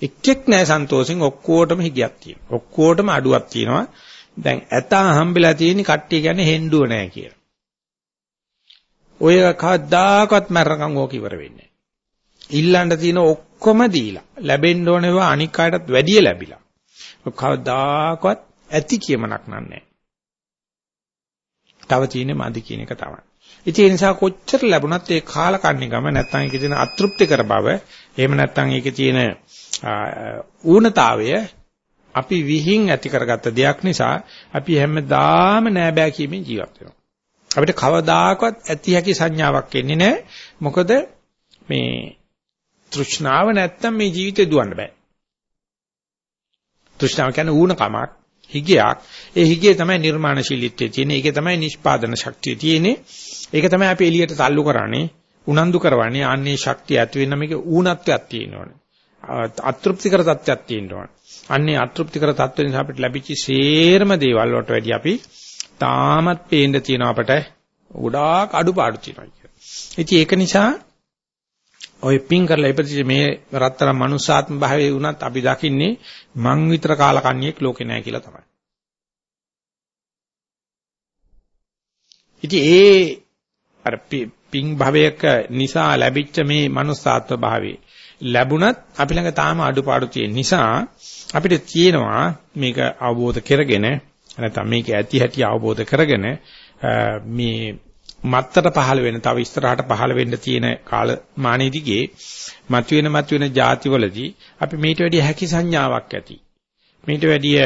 එක්ෙක් නැහැ සන්තෝෂෙන් ඔක්කොටම හිගයක් තියෙනවා. ඔක්කොටම අඩුවක් තියෙනවා. දැන් ඇතා හම්බෙලා තියෙන කට්ටිය කියන්නේ හෙන්දුව නැහැ කියලා. ඔය කවදාකවත් මරණකම් ඕක ඉවර වෙන්නේ නැහැ. ඉල්ලන්න තියෙන ඔක්කොම දීලා ලැබෙන්න ඕනේවා අනික් අයටත් වැඩිය ලැබිලා. කවදාකවත් ඇති කියමනක් නන්නේ. තව තියෙන්නේ මදි කියන එක තමයි. ඉතින් ඒ නිසා කොච්චර ලැබුණත් ඒ කාලකන්ණි ගම නැත්නම් ඒකේ තියෙන අතෘප්තිකර බව එහෙම නැත්නම් ඒකේ තියෙන ඌනතාවය අපි විහිං ඇති කරගත්ත දෙයක් නිසා අපි හැමදාම නෑ බෑ කියමින් ජීවත් වෙනවා. අපිට කවදාකවත් ඇති හැකි සංඥාවක් එන්නේ නැහැ. මොකද මේ තෘෂ්ණාව නැත්තම් මේ ජීවිතේ දුවන්න බෑ. තෘෂ්ණාව කියන්නේ ඌණකමක්, හිගයක්. ඒ හිගේ තමයි නිර්මාණශීලීත්වයේ තියෙන්නේ. ඒකේ තමයි නිෂ්පාදන ශක්තිය තියෙන්නේ. ඒක තමයි අපි එළියට තල්ලු කරන්නේ, උනන්දු කරවන්නේ. ආන්නේ ශක්තිය ඇති වෙන මේක ඌණත්වයක් තියෙනවනේ. අතෘප්තිකර තත්ත්වයක් තියෙනවනේ. අන්නේ අතෘප්තිකර තත්ත්ව නිසා අපිට ලැබිච්ච සේරම දේවල් වලට වැඩි අපි තාමත් පේන්න තියෙන අපට ගොඩාක් අඩුපාඩු තියෙනවා කියලා. ඉතින් ඒක නිසා ඔය පින් කරලා ඉපදිච්ච මේ රත්තරන් මනුසාත්ම භාවයේ වුණත් අපි දකින්නේ මං විතර කාලකන්ණියෙක් ලෝකේ නැහැ කියලා තමයි. ඉතින් ඒ අර පින් භවයක නිසා ලැබිච්ච මේ මනුසාත්ම භාවයේ ලැබුණත් අපි ළඟ තාම අඩුපාඩු තියෙන නිසා අපිට තියෙනවා මේක අවබෝධ කරගෙන නැත්නම් මේක ඇති හැටි අවබෝධ කරගෙන මේ මත්තර පහළ වෙන තව ඉස්සරහට පහළ වෙන්න තියෙන කාල මානෙදිගේ මතුවෙන මතුවෙන ಜಾතිවලදී අපි මේට වැඩිය හැකි සංඥාවක් ඇති. මේට වැඩිය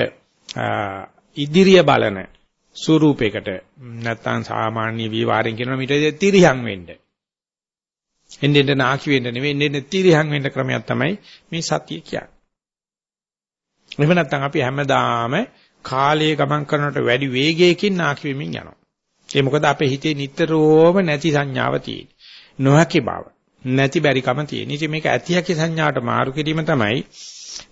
ඉදිරිය බලන ස්වරූපයකට නැත්නම් සාමාන්‍ය විවාරෙන් කියනවා මේට වැඩිය තිරියන් වෙන්න. එන්නේ එන්නේ නාකි වෙන්න නෙවෙයි එන්නේ එන්නේ තිරියන් වෙන්න ක්‍රමයක් තමයි මේ සතිය කියන්නේ එහෙම නැත්නම් අපි හැමදාම කාලයේ ගමන් කරනකොට වැඩි වේගයකින් නාකි වෙමින් යනවා. ඒ මොකද අපේ හිතේ නිතරම නැති සංඥාව තියෙන. නොහැකි බව, නැති බැරිකම තියෙන. ඉතින් මේක ඇති හැකි සංඥාවට මාරු කිරීම තමයි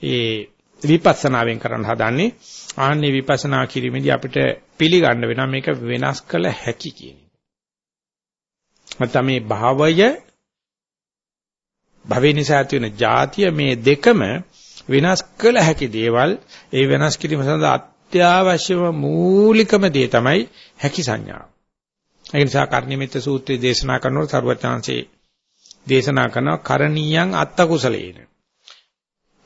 ඒ විපස්සනාවෙන් කරන්න හදන්නේ. ආන්නේ විපස්සනා කිරීමේදී අපිට පිළිගන්න වෙනවා මේක වෙනස් කළ හැකි කියන එක. නැත්නම් මේ භාවය භවේ නිසා ඇති වෙන જાතිය මේ දෙකම වෙනස් කළ හැකි දේවල් ඒ වෙනස් කිරීම සඳහා අත්‍යවශ්‍යම මූලිකම දේ තමයි හැකි සංඥාව. ඒ නිසා කර්ණිමිත සූත්‍රය දේශනා කරනකොට සර්වචාන්සේ දේශනා කරන කරණීයන් අත්ත කුසලේන.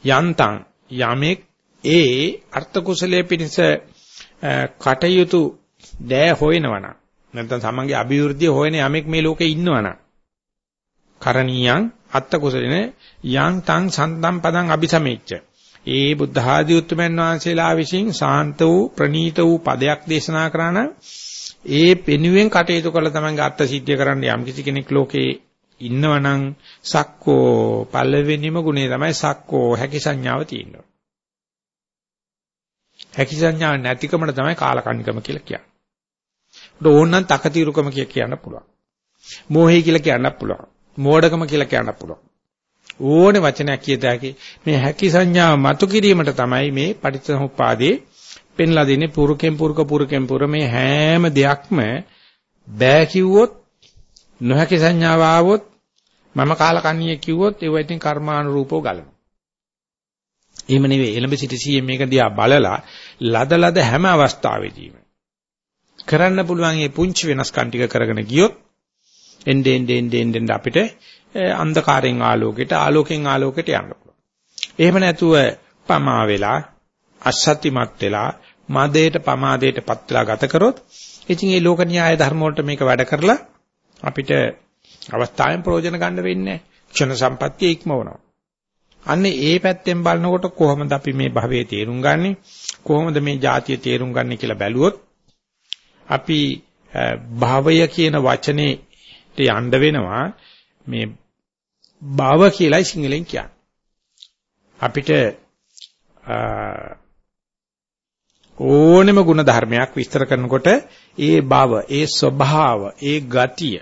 යන්තං යමෙක් ඒ අර්ථ කුසලයේ පිණිස කටයුතු දෑ හොයනවනම් නැත්නම් තමන්ගේ අභිවෘද්ධිය හොයන යමෙක් මේ ලෝකේ ඉන්නවනම් කරණීයන් අත්ත කුසලින යං තං සන්තම් පදං අபிසමෙච්ච ඒ බුද්ධ ආදී උතුමන් වහන්සේලා විසින් සාන්ත වූ ප්‍රණීත වූ පදයක් දේශනා කරන ඒ පෙනුවෙන් කටයුතු කළ තමන්ගේ අර්ථ සිද්ධිය කරන්න යම් කිසි කෙනෙක් ලෝකේ ඉන්නවනම් සක්කෝ පළවෙනිම ගුණය තමයි සක්කෝ හැකි සංඥාව තියෙනවා. හැකි සංඥාව නැතිකමට තමයි කාලකන්නිකම කියලා කියන්නේ. උඩ ඕනනම් තකතිරුකම කියලා කියන්න පුළුවන්. මෝහය කියලා කියන්නත් පුළුවන්. මෝඩකම කියලා කියන්න පුළුවන්. ඕනේ වචනයක් කියත හැකි මේ හැකි සංඥාව මතු කිරීමට තමයි මේ පටිච්චසමුප්පාදේ පෙන්ලා දෙන්නේ පුරුකෙන් පුරුක පුරුකෙන් පුර මේ හැම දෙයක්ම බෑ කිව්වොත් නොහැකි සංඥාව ආවොත් මම කාලකන්ණිය කිව්වොත් ඒව ඉතින් කර්මානුරූපව ගලනවා. එහෙම නෙවෙයි එළඹ සිට සීයෙන් මේක දිහා බලලා ලද ලද හැම අවස්ථාවෙදීම කරන්න පුළුවන් මේ පුංචි වෙනස්කම් ටික කරගෙන ගියොත් එnde ende ende ende අපිට අන්ධකාරයෙන් ආලෝකයට ආලෝකයෙන් ආලෝකයට යන්න පුළුවන්. එහෙම නැතුව පමා වෙලා අසත්‍යමත් වෙලා මදේට පමාදේටපත් වෙලා ගත කරොත් ඉතින් මේ ලෝක න්‍යාය ධර්ම වලට මේක වැඩ කරලා අපිට අවස්ථාවෙන් ප්‍රයෝජන ගන්න වෙන්නේ ක්ෂණ සම්පත්තිය ඉක්මවනවා. අන්න ඒ පැත්තෙන් බලනකොට කොහොමද අපි මේ භවයේ තේරුම් ගන්නෙ? කොහොමද මේ જાතිය තේරුම් ගන්නෙ කියලා බැලුවොත් අපි භවය කියන වචනේ යන්න වෙනවා මේ භව කියලායි සිංහලෙන් කියන්නේ. අපිට ඕනෙම ගුණ ධර්මයක් විස්තර කරනකොට ඒ භව, ඒ ස්වභාව, ඒ ගතිය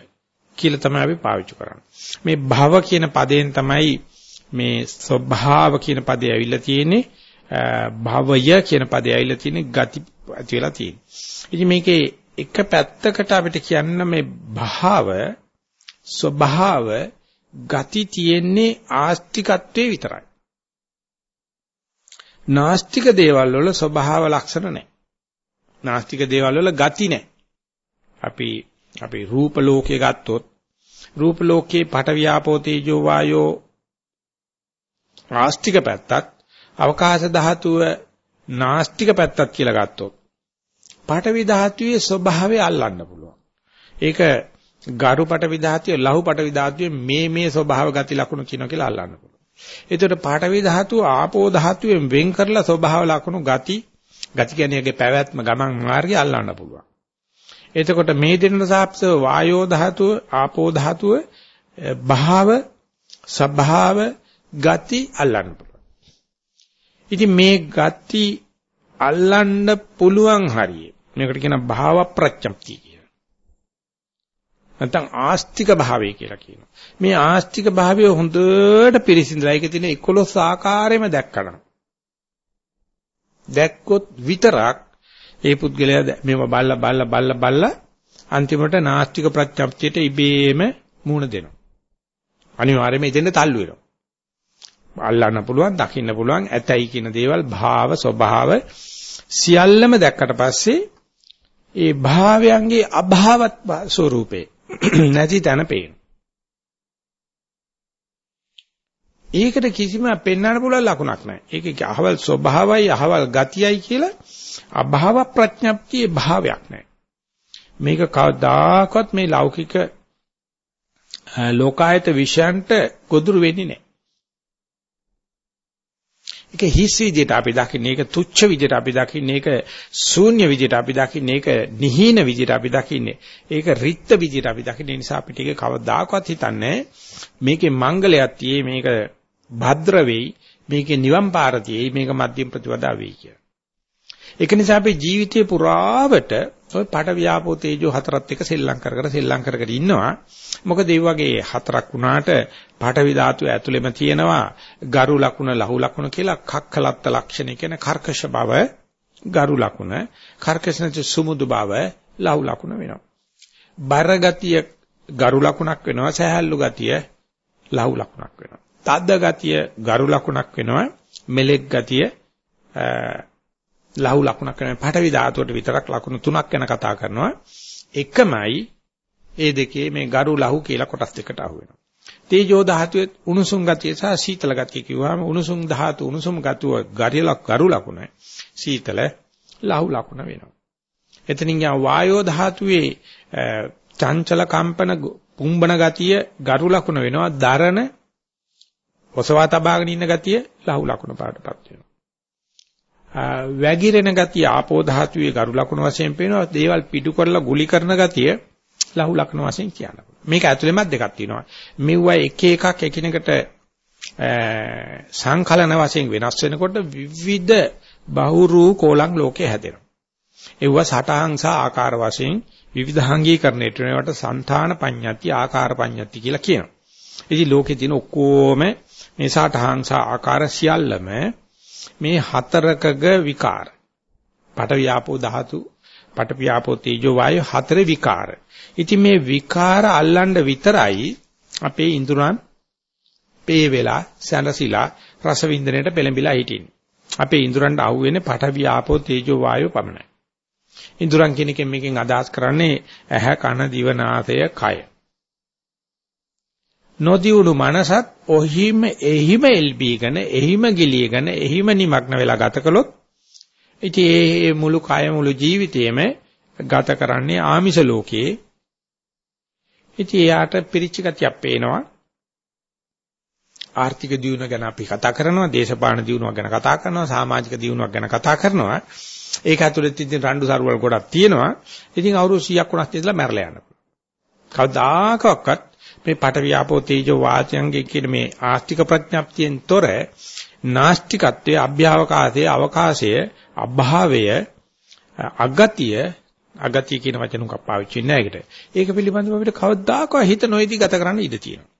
කියලා තමයි අපි පාවිච්චි කරන්නේ. මේ භව කියන පදයෙන් තමයි මේ ස්වභාව කියන පදේ ඇවිල්ලා තියෙන්නේ. භවය කියන පදේ ඇවිල්ලා තියෙන්නේ ගති ඇති වෙලා තියෙන්නේ. ඉතින් මේකේ එක පැත්තකට අපිට කියන්න මේ භාව ස්වභාව ගති තියෙන්නේ ආස්තිකත්වයේ විතරයි. නාස්තික දේවල් වල ස්වභාව ලක්ෂණ නැහැ. නාස්තික දේවල් වල ගති නැහැ. අපි අපි රූප ලෝකයේ ගත්තොත් රූප ලෝකයේ පට ව්‍යාපෝ තේජෝ වායෝ ආස්තික පැත්තත් අවකාශ ධාතුව නාස්තික පැත්තත් කියලා ගත්තොත් පටවි ධාතුවේ ස්වභාවය අල්ලන්න පුළුවන්. ඒක ගරු පටවි ධාතුවේ ලහු පටවි ධාතුවේ මේ මේ ස්වභාව ගති ලක්ෂණ කියන කියලා අල්ලන්න පුළුවන්. එතකොට පාඨවි ධාතුව ආපෝ ධාතුවෙන් වෙන් කරලා ස්වභාව ලක්ෂණ ගති ගති කියන්නේ පැවැත්ම ගමන් මාර්ගය අල්ලන්න පුළුවන්. එතකොට මේ දෙන්න සාප්සව වායෝ ධාතුව ආපෝ ධාතුව භාව ස්වභාව ගති අල්ලන්න පුළුවන්. ඉතින් මේ ගති අල්ලන්න පුළුවන් හරිය. මේකට කියන භාව ප්‍රත්‍යක්තිය කියලා. නැත්නම් ආස්තික භාවය කියලා කියනවා. මේ ආස්තික භාවය හොඳට පිරිසිදුලා ඒකේ තියෙන 11 ආකාරයෙන්ම දැක්කනම්. දැක්කොත් විතරක් ඒ පුද්ගලයා මේව බල්ලා බල්ලා බල්ලා බල්ලා අන්තිමට නාස්තික ප්‍රත්‍යක්තියට ඉබේම මුණ දෙනවා. අනිවාර්යයෙන්ම ඉතින් තල්ලු වෙනවා. අල්ලන්න පුළුවන්, දකින්න පුළුවන්, ඇතයි කියන දේවල් භාව, ස්වභාව සියල්ලම දැක්කට පස්සේ ඒ භාවයන්ගේ අභාවත් ස්වરૂපේ *clears throat* නැති තැන පේනවා. ඒකට කිසිම පෙන්වන්න පුළුවන් ලකුණක් නැහැ. ඒකේ අහවල් ස්වභාවයි අහවල් ගතියයි කියලා අභාව ප්‍රඥප්තියේ භාවයක් නැහැ. මේක කවදාකවත් මේ ලෞකික ලෝකායත විෂයන්ට ගොදුරු වෙන්නේ නැහැ. ඒක හිස් විදියට අපි දකින්නේ ඒක තුච්ච විදියට අපි දකින්නේ ඒක ශූන්‍ය විදියට අපි දකින්නේ ඒක නිහීන විදියට අපි දකින්නේ. ඒක රිත්ත විදියට අපි දකින්නේ. නිසා අපිට ඒක කවදාකවත් හිතන්නේ මේකේ මංගලයක් තියේ මේක භද්‍ර වෙයි මේකේ නිවන් පාර තියෙයි මේක මධ්‍යම ප්‍රතිවදා වෙයි කියලා. ඒක නිසා අපේ ජීවිතේ පුරාවට ඔය පට ව්‍යාපෝ තේජෝ හතරත් එක සෙල්ලම් කර කර සෙල්ලම් කර කර ඉන්නවා. මොකද ඒ වගේ හතරක් වුණාට පටවි ධාතුව ඇතුළෙම තියෙනවා ගරු ලකුණ ලහු ලකුණ කියලා කක්කලත්ත ලක්ෂණ කියන කර්කශ බව ගරු ලකුණ කර්කශනච සුමුදු බව ලහු ලකුණ වෙනවා. බර ගතිය ගරු ලකුණක් වෙනවා සහැල්ලු ගතිය ලහු ලකුණක් වෙනවා. තද්ද ගතිය ගරු ලකුණක් වෙනවා මෙලෙක් ගතිය ලහු ලකුණක් වෙනවා. පටවි ධාතුවට විතරක් ලකුණු තුනක් ගැන කතා කරනවා. එකමයි ඒ දෙකේ මේ ගරු ලහු කියලා කොටස් දෙකට අහු වෙනවා. තේජෝ ධාතුවේ උණුසුම් ගතිය සහ සීතල ගතිය කිව්වම උණුසුම් ධාතු උණුසුම් ගතුව ගරිලක් ගරු ලකුණ සීතල ලහු ලකුණ වෙනවා. එතනින් යා වායෝ ධාතුවේ චංචල කම්පන පුම්බන ගතිය ගරු ලකුණ වෙනවා. දරන ඔසවා තබාගෙන ඉන්න ගතිය ලහු ලකුණ පාටපත් වෙනවා. වැగిරෙන ගතිය ආපෝ ධාතුවේ ගරු ලක්ෂණ වශයෙන් පේනවා දේවල් පිටු කරලා ගුලි කරන ගතිය ලහු ලක්ෂණ වශයෙන් කියනවා. මේක ඇතුළෙමත් දෙකක් තියෙනවා. මෙව්වා එක එකක් එකිනෙකට සංකලන වශයෙන් වෙනස් වෙනකොට විවිධ බහුරු කෝලං ලෝකේ හැදෙනවා. එව්වා සටහන් සහ ආකාර වශයෙන් විවිධාංගීකරණයට වෙනවට సంతාන පඤ්ඤති ආකාර පඤ්ඤති කියලා කියනවා. ඉතින් ලෝකේ තියෙන ඔක්කොම මේ සටහන් සහ ආකාර සියල්ලම මේ හතරකග විකාර. පට වියාපෝ ධාතු, පට වියාපෝ තේජෝ වායු හතරේ විකාර. ඉතින් මේ විකාර අල්ලන්න විතරයි අපේ ඉඳුරන් පේ වෙලා සැනසিলা රස වින්දනයට පෙළඹිලා හිටින්නේ. අපේ ඉඳුරන්ට අහුවෙන්නේ පඨවි ආපෝ තේජෝ වායෝ පමණයි. ඉඳුරන් කියන එකෙන් මේකෙන් අදහස් කරන්නේ ඇහැ කන දිව නාසය කය. නොදියුණු මනසත් ඔහිම එහිම එල්බීගෙන එහිම ගිලියගෙන එහිම නිමග්න වෙලා ගත කළොත් ඉතින් ඒ මුළු කය මුළු ජීවිතේම ගත කරන්නේ ආමිෂ ලෝකයේ ඉතින් එයාට පිරිච්ච ගතියක් පේනවා. ආර්ථික දියුණුව ගැන අපි කතා කරනවා, දේශපාලන දියුණුව ගැන කතා කරනවා, සමාජික දියුණුවක් ගැන කතා කරනවා. ඒක ඇතුළත ඉතින් රණ්ඩු සරුවල් ගොඩක් තියෙනවා. ඉතින් අවුරුදු 100ක් වුණත් ඉඳලා මැරලා යනවා. කවදාකවත් මේ පට වියාපෝ තේජෝ වාචයන්ගේ කියන මේ ආස්තික ප්‍රඥප්තියෙන් තොර නාස්තිකත්වයේ අභ්‍යවකාශයේ අවකාශය අභාවය අගතිය අගතිය කියන වචන උකක් පාවිච්චි වෙන්නේ නැහැ ඒකට. ඒක පිළිබඳව අපිට කවදාකවත් හිත නොයදී ගත කරන්න ඉඩ තියෙනවා.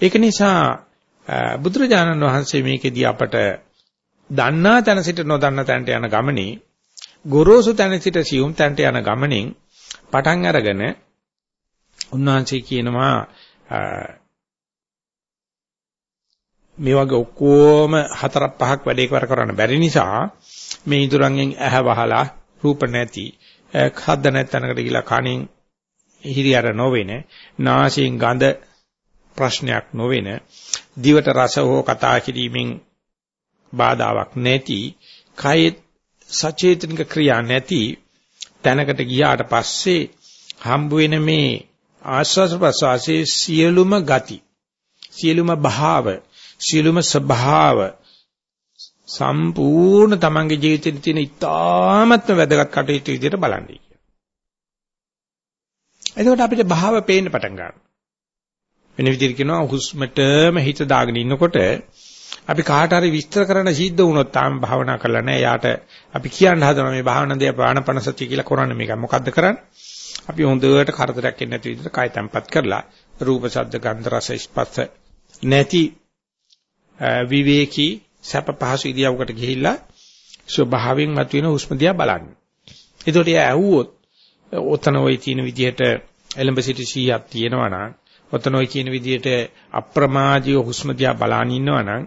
ඒක නිසා බුදුරජාණන් වහන්සේ මේකෙදී අපට දන්නා තැන සිට නොදන්නා තැනට යන ගමනේ ගොරෝසු තැන සිට සියුම් තැනට යන ගමනෙන් පටන් අරගෙන උන්වහන්සේ කියනවා මේ වගේ ඔක්කොම හතරක් පහක් වැඩේ කර කරන්න බැරි නිසා මේ ඉදurangෙන් ඇහැ වහලා රූප නැති හද්ද නැත්නකට ගිලා කණින් හිරියර නොවෙන නාසයෙන් ගඳ ප්‍රශ්නයක් නොවෙන දිවට රස හෝ කතා කිරීමෙන් බාධාවක් නැති කයෙත් සචේතනික ක්‍රියා නැති තැනකට ගියාට පස්සේ හම්බ වෙන මේ ආස්වාද ප්‍රසවාසයේ සියලුම ගති සියලුම භාව සියලුම ස්වභාව සම්පූර්ණ තමන්ගේ ජීවිතේ තියෙන ඉතාමත්ම වැදගත් කටයුතු විදිහට බලන්නේ කියලා. එතකොට අපිට භාව පේන්න පටන් ගන්නවා. වෙන විදිහට කියනවා හුස්මටම හිත දාගෙන ඉන්නකොට අපි කාට හරි විස්තර කරන්න සිද්ධ වුණොත් තාම භාවනා කරලා නැහැ. යාට අපි කියන්න හදනවා මේ භාවනා දෙය ප්‍රාණපණ සතිය කියලා කරන්නේ මේක. මොකද්ද කරන්නේ? අපි හොඳට කරදරයක් එන්නේ නැති විදිහට කය තැම්පත් කරලා රූප, ශබ්ද, ගන්ධ, රස, ස්පර්ශ නැති විවේකී සැප පහසු ඉදියවකට ගිහිල්ලා ස්වභාවයෙන් මතුවෙන හුස්ම දිහා බලන්න. ඒකට එයා ඇහුවොත් ඔතන ওই තියෙන විදිහට එලඹ සිටි 100ක් තියෙනවා නම් ඔතන ওই කියන විදිහට අප්‍රමාදීව හුස්ම දිහා බලන් ඉන්නවා නම්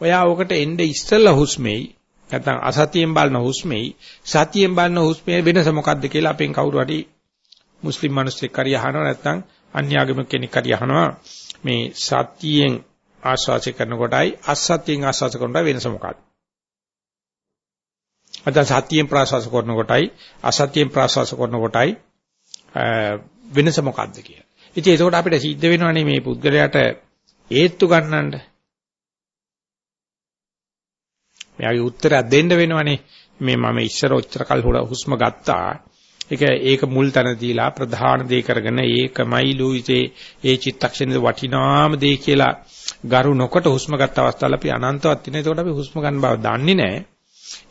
ඔයා ඔකට එnde ඉස්සෙල්ලා හුස්මෙයි නැත්නම් අසතියෙන් බලන හුස්මෙයි සතියෙන් බලන හුස්මේ වෙනස මොකක්ද කියලා අපෙන් කවුරු හරි මුස්ලිම් මිනිස්සෙක් හරි අහනවා නැත්නම් අන්‍යාගමික කෙනෙක් හරි අහනවා මේ සතියෙන් ආශ්වාසය කරනකොටයි අසත්‍යයෙන් ආශ්වාස කරනකොට වෙනස මොකක්ද? නැත්නම් සත්‍යයෙන් ප්‍රාශ්වාස කරනකොටයි අසත්‍යයෙන් ප්‍රාශ්වාස කරනකොටයි වෙනස මොකක්ද කියලා. ඉතින් ඒකෝට අපිට සිද්ධ වෙනවනේ මේ පුද්ගලයාට ඒත්තු ගන්නන්න. මෙයාගේ උත්තරයක් දෙන්න වෙනවනේ. මේ මම ඉස්සර ඔච්චර කල් හුස්ම ගත්තා. ඒක ඒක මුල් තැන දීලා ප්‍රධාන දේ කරගෙන ඒකමයි ලුයිසේ ඒ චිත්තක්ෂණේ වටිනාම දේ කියලා ගරු නොකොට හුස්ම ගත්ත අවස්ථාවල අපි අනන්තවත් තියෙන. ඒකට අපි හුස්ම ගන්න බව දන්නේ නැහැ.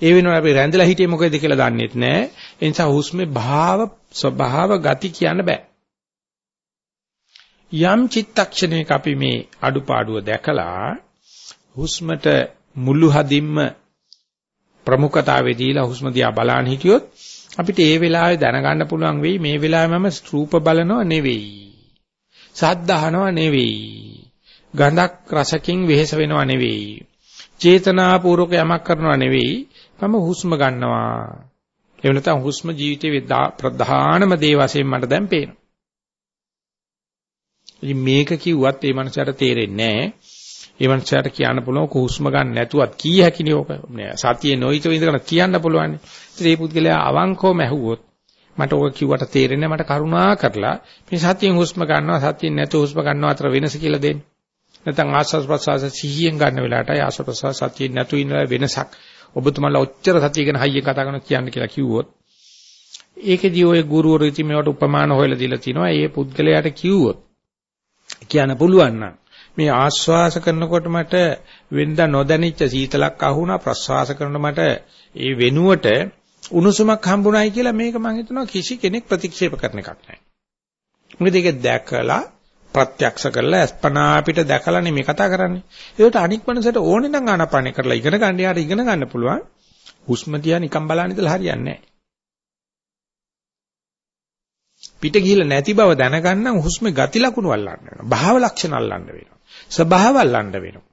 ඒ වෙනුවට අපි රැඳලා හිටියේ මොකේද කියලා දන්නේත් නැහැ. ඒ නිසා හුස්මේ භාව ස්වභාව ගති කියන්න බෑ. යම් චිත්තක්ෂණයක අපි මේ අඩුපාඩුව දැකලා හුස්මට මුළු හදින්ම ප්‍රමුඛතාවය දීලා හුස්ම දිහා බලන්න හිටියොත් අපිට ඒ වෙලාවේ දැනගන්න පුළුවන් වෙයි මේ වෙලාවේ මම රූප බලනව නෙවෙයි. සද්ද අහනව නෙවෙයි. ගඳක් රසකින් වෙහෙස වෙනව නෙවෙයි. චේතනාපූර්වක යමක් කරනව නෙවෙයි. මම හුස්ම ගන්නවා. එහෙම නැත්නම් හුස්ම ජීවිතයේ ප්‍රධානම දේ වශයෙන් මට දැන් පේනවා. ඉතින් මේක කිව්වත් ඒ මනසට තේරෙන්නේ නැහැ. ඒ මනසට කියන්න පුළුවන් හුස්ම ගන්න නැතුවත් කී හැකිනේ ඕක. සතියේ නොයිතව ඉඳගෙන කියන්න පුළුවන්. ඉතින් මේ පුද්ගලයා අවංකවම ඇහුවොත් මට ඕක කිව්වට තේරෙන්නේ මට කරුණා කරලා මේ සතියෙන් හුස්ම ගන්නවා සතියෙන් නැතුව හුස්ම ගන්නවා අතර වෙනස කියලා දෙන්න. නැත්නම් ආස්වාස් ප්‍රසවාස සිහියෙන් ගන්න වෙලාවටයි ආස්වාස් ප්‍රසවාස සතියෙන් නැතුව ඉන්න වෙනසක්. ඔබතුමාලා ඔච්චර සතිය ගැන හයියෙන් කතා කරන කියන්න කියලා කිව්වොත් ඒකෙදී ඔය ගුරුවරු ඉතින් මේවට උපමාන හොයලා දීලා තිනවා. ඒ පුද්ගලයාට කිව්වොත් කියන්න පුළුවන් නම් මේ ආශ්වාස කරනකොට මට වෙනදා නොදැනිච්ච සීතලක් අහුණා ප්‍රශ්වාස කරනකොට මට ඒ වෙනුවට උණුසුමක් හම්බුනායි කියලා මේක මම හිතනවා කිසි කෙනෙක් ප්‍රතික්ෂේප කරන එකක් නැහැ. මොකද ඒක දැකලා ප්‍රත්‍යක්ෂ කරලා අස්පනා අපිට දැකලා නෙමෙයි කතා කරන්නේ. ඒකට අනික් මනසට ඕනේ නම් ආනාපානෙ කරලා ඉගෙන ගන්න යාට ඉගෙන ගන්න පුළුවන්. හුස්ම දිහා නිකන් බලන්න ඉඳලා හරියන්නේ නැහැ. පිට ගිහිල්ලා නැති බව දැනගන්න හුස්මේ ගති ලකුණු අල්ලන්න වෙනවා. භාව ලක්ෂණ අල්ලන්න වෙනවා. ස්වභාව අල්ලන්න වෙනවා.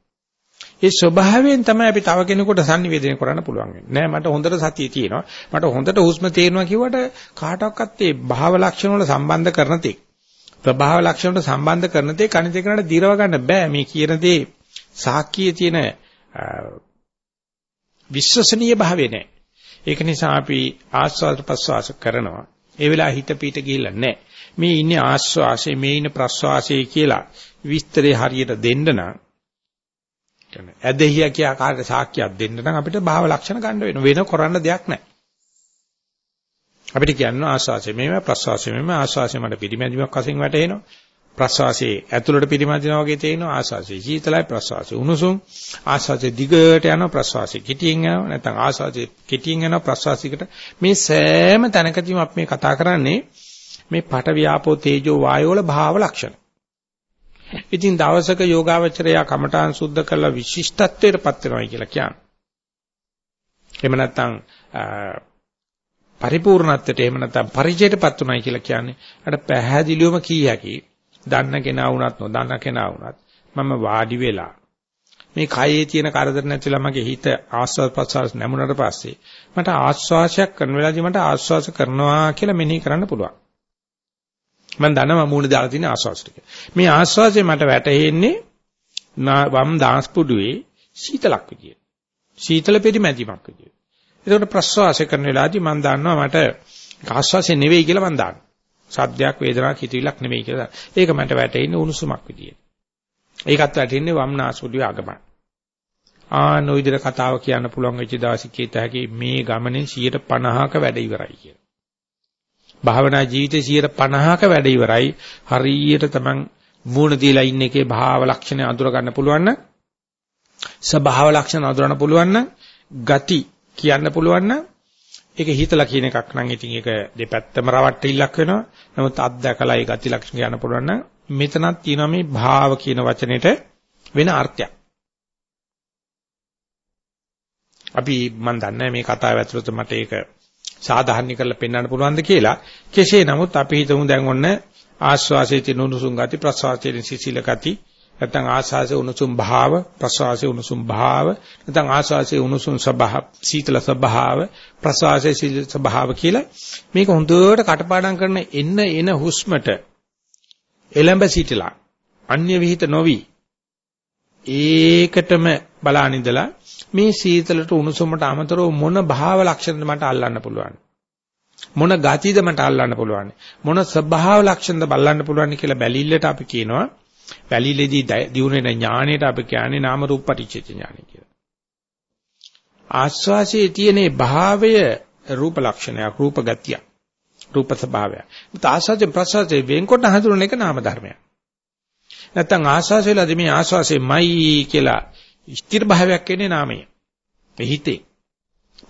ඒ ස්වභාවයෙන් තමයි අපි තව කෙනෙකුට sannivedana කරන්න පුළුවන් වෙන්නේ. නෑ මට හොඳට සතිය තියෙනවා. මට හොඳට හුස්ම තේරෙනවා කිව්වට කාටවත් ඒ භාව ලක්ෂණ වල සම්බන්ධ කරන තේ. ප්‍රභාව ලක්ෂණ වලට සම්බන්ධ කරන තේ කණිත කරනට දිරව ගන්න බෑ. මේ කියන දේ සාක්කියේ තියෙන විශ්වසනීය භාවය නෑ. ඒක නිසා අපි ආස්වාද ප්‍රසවාස කරනවා. ඒ වෙලාව හිත පීට ගිහිල්ලා නැහැ. මේ ඉන්නේ ආස්වාසේ මේ ඉන්නේ ප්‍රස්වාසයේ කියලා විස්තරේ හරියට දෙන්න නම් කියන්නේ ඇදහිය කියා කාට සාක්කියක් දෙන්න නම් අපිට භාව ලක්ෂණ ගන්න වෙන වෙන කරන්න දෙයක් නැහැ. අපිට කියන්න ආස්වාසේ මේව ප්‍රස්වාසේ මේව ආස්වාසේ මට පිළිමැදිමක් වශයෙන් වැටෙනවා. ප්‍රස්වාසයේ ඇතුළට පිරිමදිනවා වගේ තේිනවා ආස්වාසයේ සීතලයි ප්‍රස්වාසයේ උණුසුම් ආස්වාසයේ දිගට යනවා ප්‍රස්වාසයේ කෙටියෙන් යනවා නැත්නම් ආස්වාසයේ කෙටියෙන් යනවා ප්‍රස්වාසයකට මේ සෑම තැනකදීම අපි මේ කතා කරන්නේ මේ පට වියාපෝ තේජෝ වායෝ වල භාව ලක්ෂණ. ඉතින් දවසක යෝගාවචරය කමඨාන් සුද්ධ කරලා විශිෂ්ටත්වයටපත් වෙනවා කියලා කියන්නේ. එහෙම නැත්නම් පරිපූර්ණත්වයට එහෙම නැත්නම් පරිජයටපත් උනායි කියලා කියන්නේ අර පැහැදිලිවම කී හැකි දන්න කෙනා වුණත් නොදන්න කෙනා වුණත් මම වාඩි වෙලා මේ කයේ තියෙන කරදර නැතිලා මගේ හිත ආස්වාද ප්‍රසවාස නැමුණට පස්සේ මට ආස්වාසයක් කරන වෙලාවදී මට ආස්වාස කරනවා කියලා මෙනෙහි කරන්න පුළුවන්. මම දන්නවා මූණ දාලා තියෙන ආස්වාස ටික. මේ ආස්වාසය මට වැටහෙන්නේ වම් දාස්පුඩුවේ සීතලක් විදියට. සීතල පරිමැදිමක් විදියට. ඒකට ප්‍රසවාසය කරන වෙලාවදී මම දන්නවා මට ආස්වාසය නෙවෙයි කියලා මම දන්නවා. සද්දයක් වේදනාවක් හිතවිලක් නෙමෙයි කියලා. ඒක මට වැටෙන්නේ උණුසුමක් විදියට. ඒකත් වැටෙන්නේ වම්නාසුඩිය අගමන. ආ නොවිදිර කතාව කියන්න පුළුවන් වෙච්ච දාසිකේත හැකි මේ ගමනේ 150ක වැඩ ඉවරයි කියලා. භාවනා ජීවිතේ 150ක වැඩ ඉවරයි. හරියට තමන් මූණ දීලා ඉන්න එකේ භාව ලක්ෂණ අඳුර ගන්න පුළුවන් නම් ස්වභාව ලක්ෂණ අඳුරන්න පුළුවන් නම් ගති කියන්න පුළුවන් නම් ඒක හිතලා කියන එකක් නම් ඉතින් ඒක දෙපැත්තම රවට්ටිල්ලක් වෙනවා. නමුත් අත්දකලා ඒ ගති ලක්ෂණ කියන්න පුළුවන් නම් මෙතනක් තියෙනවා මේ භාව කියන වචනෙට වෙන අර්ථයක්. අපි මන් දන්නේ මේ කතාව ඇතුළත මට ඒක සාධාරණීකරලා පෙන්වන්න පුළුවන්ද කියලා. කෙසේ නමුත් අපි හිතමු දැන් ඔන්න ආස්වාසයේ තියෙන උණුසුම් ගති ප්‍රස්වාසයේ තියෙන සිසිල ගති නැත්නම් ආස්වාසේ උණුසුම් භාව ප්‍රස්වාසේ උණුසුම් භාව නැත්නම් ආස්වාසේ උණුසුම් ස්වභාව සීතල ස්වභාව ප්‍රස්වාසේ සීතල ස්වභාව කියලා මේක හොඳට කටපාඩම් කරන එන්න එන හුස්මට එළඹ සිටලා අන්‍ය විಹಿತ නොවි ඒකටම බලාන ඉඳලා මේ සීතලට උණුසුමට අමතරව මොන භාව ලක්ෂණද මට අල්ලන්න පුළුවන් මොන ගතිද මට අල්ලන්න පුළුවන් මොන ස්වභාව ලක්ෂණද බලන්න පුළුවන් කියලා බැලිල්ලට අපි කියනවා වැලිලේදී දිනුනෙන ඥාණයට අපි කියන්නේ නාම රූප පටිච්ච ඥානය කියලා. ආස්වාසයේ තියෙන භාවය රූප ලක්ෂණයක් රූප ගතියක් රූප ස්වභාවය. ආස්වාදයෙන් ප්‍රසවාසයෙන් වෙන්කොට හඳුනන එක නාම ධර්මයක්. නැත්තම් ආස්වාසයලදී මේ ආස්වාසෙමයි කියලා ස්ථිර භාවයක් එන්නේ නාමය. හිතේ.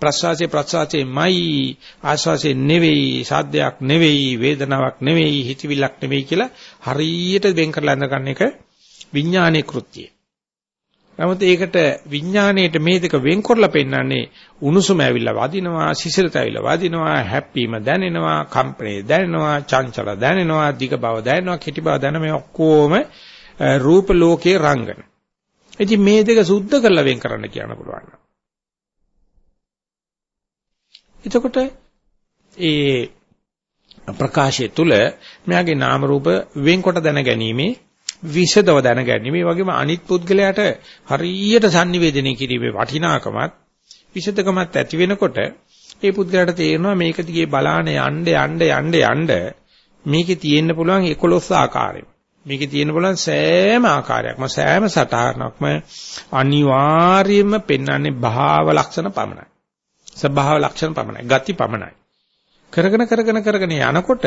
ප්‍රස්වාසයේ ප්‍රස්වාසයේමයි ආස්වාසයේ නෙවෙයි සාද්දයක් නෙවෙයි වේදනාවක් නෙවෙයි හිතවිල්ලක් නෙවෙයි කියලා හරියට වෙන් කරලා අඳගන්න එක විඥානයේ කෘත්‍යය. නමුත් ඒකට විඥාණයට මේ දෙක වෙන් කරලා පෙන්වන්නේ උණුසුම ඇවිල්ලා වදිනවා, සිසිලත ඇවිල්ලා වදිනවා, හැප්පීම දැනෙනවා, කම්පණය දැනෙනවා, චංචල දැනෙනවා, දිග බව දැනෙනවා, කෙටි බව දැනෙන මේ ඔක්කොම රූප ලෝකයේ රංගන. ඉතින් මේ දෙක සුද්ධ කරලා වෙන් කරන්න කියන්න පුළුවන්. එතකොට ඒ ප්‍රකාශය තුල මෙයාගේ නාම රූප වෙන්කොට දැන ගැනීමේ විෂදව දැන ගැනීමේ වගේම අනිත් පුද්ගලයාට හරියට sannivedanaya කිරීමේ වටිනාකමත් විෂදකමත් ඇති වෙනකොට ඒ පුද්ගලයාට තේරෙනවා මේක දිගේ බලාන යන්න යන්න යන්න යන්න මේකේ තියෙන්න පුළුවන් 11 ආකාරය. මේකේ තියෙන්න පුළුවන් සෑම ආකාරයක්ම සෑම සටහනක්ම අනිවාර්යයෙන්ම පෙන්වන්නේ භාව ලක්ෂණ පමණයි. ස්වභාව ලක්ෂණ පමණයි. ගති පමණයි. කරගෙන කරගෙන කරගෙන යනකොට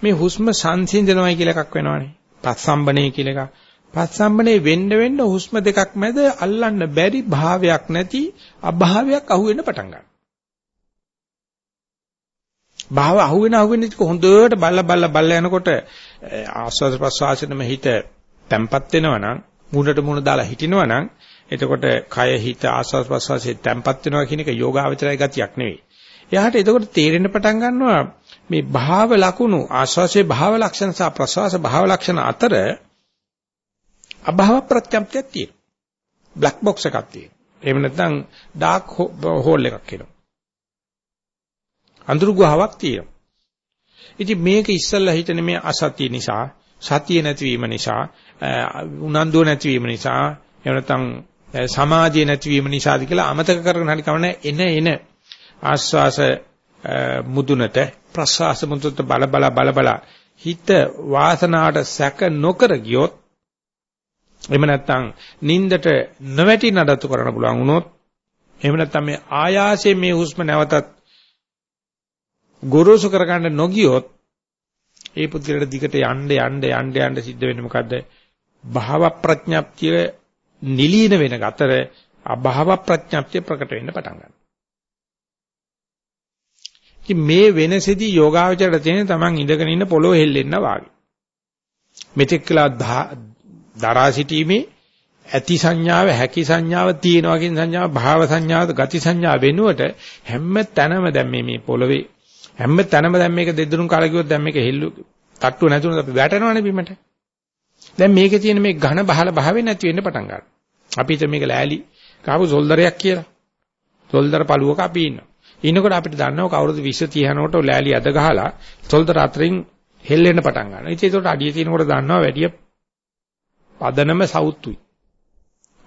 මේ හුස්ම සංසිඳනවයි කියලා එකක් වෙනවනේ. පස්සම්බනේ කියලා එකක්. පස්සම්බනේ වෙන්න වෙන්න හුස්ම දෙකක් මැද අල්ලන්න බැරි භාවයක් නැති අභාවයක් අහුවෙන්න පටන් ගන්නවා. භාව අහුවෙන අහුවෙන ටික හොඳට බල්ල බල්ල බල්ල යනකොට ආස්වාද ප්‍රසවාසෙනම හිත තැම්පත් වෙනවා නම් මුණට මුණ දාලා හිටිනවා නම් එතකොට කය හිත ආස්වාද ප්‍රසවාසයේ තැම්පත් වෙනවා කියන එක යෝගාවචරය ගතියක් නෙවෙයි. එයාට එතකොට තේරෙන්න පටන් ගන්නවා මේ භාව ලකුණු ආස්වාසේ භාව ලක්ෂණ සහ ප්‍රසවාස භාව ලක්ෂණ අතර අභාව ප්‍රත්‍යක්ෂයක් තියෙනවා. බ්ලැක් බොක්ස් එකක් තියෙනවා. එහෙම නැත්නම් ඩාර්ක් හෝල් එකක් කියනවා. අඳුරු ගුහාවක් තියෙනවා. ඉතින් මේක ඉස්සල්ලා හිතන්නේ මේ අසතිය නිසා, සතිය නැතිවීම නිසා, උනන්දුව නැතිවීම නිසා, එහෙම නැත්නම් සමාධිය නැතිවීම නිසාද කියලා අමතක කරගෙන හරි කවන්නේ එන එන ආස්වාස මුදුනට ප්‍රසවාස මුදුනට බල බල බල බල හිත වාසනාවට සැක නොකර ගියොත් එහෙම නැත්නම් නින්දට නොවැටි නඩත්තු කරන්න පුළුවන් වුණොත් එහෙම නැත්නම් මේ ආයාසයෙන් මේ හුස්ම නැවතත් ගොරෝසු කරගන්න නොගියොත් ඒ පුද්ගලයාට දිගට යන්න යන්න යන්න යන්න සිද්ධ වෙන්නේ මොකද්ද? භාව ප්‍රඥප්තිය නිලීන වෙන අතර අභාව ප්‍රඥප්තිය ප්‍රකට වෙන්න පටන් ගන්නවා. ඉතින් මේ වෙනසෙදී යෝගාවචරයට තියෙන තමන් ඉඳගෙන ඉන්න පොළොව හෙල්ලෙන්න වාගේ. මෙතෙක් කළා දරා සිටීමේ ඇති සංඥාව හැකි සංඥාව තියෙනවා කියන සංඥාව භාව සංඥාව ගති සංඥාව වෙනුවට හැම තැනම දැන් මේ මේ පොළවේ හැම තැනම දැන් මේක දෙද්දුරුම් කාලා කිව්වොත් දැන් මේක හෙල්ලු තට්ටුව නැතුනොත් අපි වැටෙනවනේ බිමට. දැන් මේකේ තියෙන මේ ඝන බහල භාවෙ නැති වෙන්න පටන් ගන්නවා. අපි හිත මේක ලෑලි කාපු සොල්දරයක් කියලා. සොල්දර පළුවක අපි ඉන්නවා. ඉන්නකොට අපිට දන්නවා කවුරුද 20 30 යනකොට ලෑලි අද ගහලා සොල්දර අතරින් හෙල්ලෙන්න පටන් ගන්නවා. ඉතින් ඒකට අඩිය තියෙනකොට දන්නවා වැඩි පදනම සවුත්තුයි.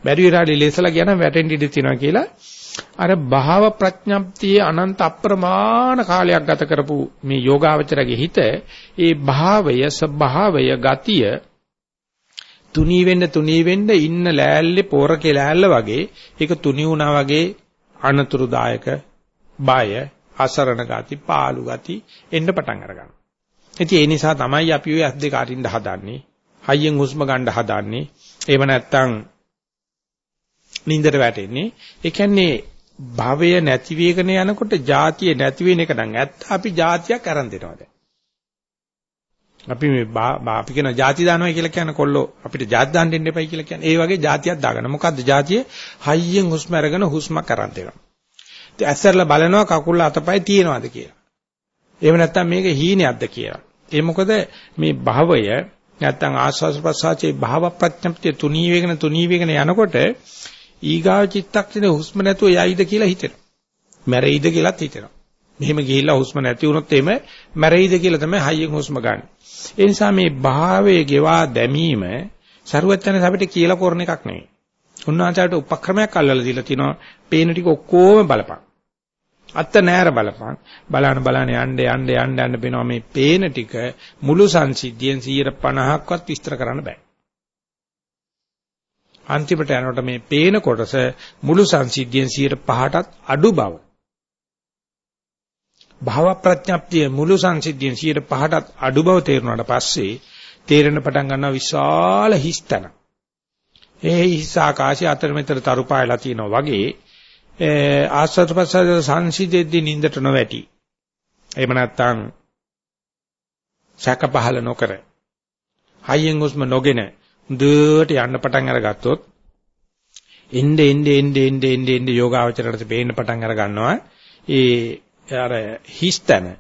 බැරි විරාඩි ලේසලා කියනවා වැටෙන්න ඉඩ තියෙනවා කියලා අර භාව ප්‍රඥප්තියේ අනන්ත අප්‍රමාණ කාලයක් ගත කරපු මේ යෝගාවචරගේ හිත ඒ භාවය ස්වභාවය ගතිය තුනී වෙන්න තුනී වෙන්න ඉන්න ලෑල්ලේ පෝරකේ ලෑල්ල වගේ ඒක තුනී වුණා වගේ අනතුරුදායක බය අසරණ ගති පාළු ගති එන්න පටන් අරගන්නවා. ඉතින් ඒ නිසා තමයි අපි ඔය ඇස් දෙක අරින්න හදන්නේ. හයියෙන් හුස්ම ගන්න හදන්නේ. එහෙම නැත්නම් නින්දට වැටෙන්නේ. ඒ කියන්නේ භවය නැති වෙගෙන යනකොට જાතිය නැති වෙන එක නම් ඇත්ත අපි જાතියක් අරන් දෙනවා දැන්. අපි මේ අපි කියන જાති දානවා කියලා කියන කොල්ලෝ අපිට જાත් දාන්න දෙන්න එපයි කියලා කියන්නේ. ඒ වගේ જાතියක් දාගන්න. මොකද්ද જાතිය? හයියෙන් හුස්ම අරගෙන හුස්මක් අරන් දෙනවා. ඉතින් ඇස්සරලා බලනවා කකුල අතපය තියෙනවද කියලා. එහෙම නැත්නම් මේක හීනයක්ද කියලා. ඒ මොකද මේ භවය නැත්තම් ආස්වාස ප්‍රසආචේ භාව ප්‍රඥප්තිය තුනී වේගන තුනී වේගන යනකොට ඊගාව චිත්තක්ෂණේ හුස්ම නැතුව යයිද කියලා හිතෙනවා. මැරෙයිද කියලාත් හිතෙනවා. මෙහෙම ගිහිල්ලා හුස්ම නැති වුණොත් එimhe මැරෙයිද කියලා තමයි හයියෙන් හුස්ම ගන්න. ඒ නිසා මේ භාවයේ ගෙවා දැමීම ਸਰුවචන අපිට කියලා කරන එකක් නෙවෙයි. උන්වහන්සේට උපක්‍රමයක් අල්ලලා දීලා තිනවා පේන ටික ඔක්කොම බලපන්. අත්ත නෑර බලපන්. බලන බලන යන්න යන්න යන්න යන්න පේනවා මේ පේන ටික මුළු සංසිද්ධියෙන් 150ක්වත් විස්තර කරන්න බෑ. අන්තිමට යනකොට මේ පේන කොටස මුළු සංසිද්ධියෙන් 105ටත් අඩු බව. භව ප්‍රඥප්තිය මුළු සංසිද්ධියෙන් 105ටත් අඩු බව තේරුණාට පස්සේ තේරෙන පටන් ගන්නවා විශාල හිස්තන. ඒ හිස් ආකාශය අතර මෙතර තරුපායලා තියෙනවා වගේ ආස්වාද ප්‍රසාර සංසිදෙද්දී නින්දට නොවැටි. එහෙම නැත්නම් සැක පහල නොකර හයියෙන් හුස්ම නොගෙන දුවට යන්න පටන් අරගත්තොත් එnde ende ende ende ende ende යෝගාවචරයට පේන්න පටන් අර ගන්නවා ඒ අර හිස්තන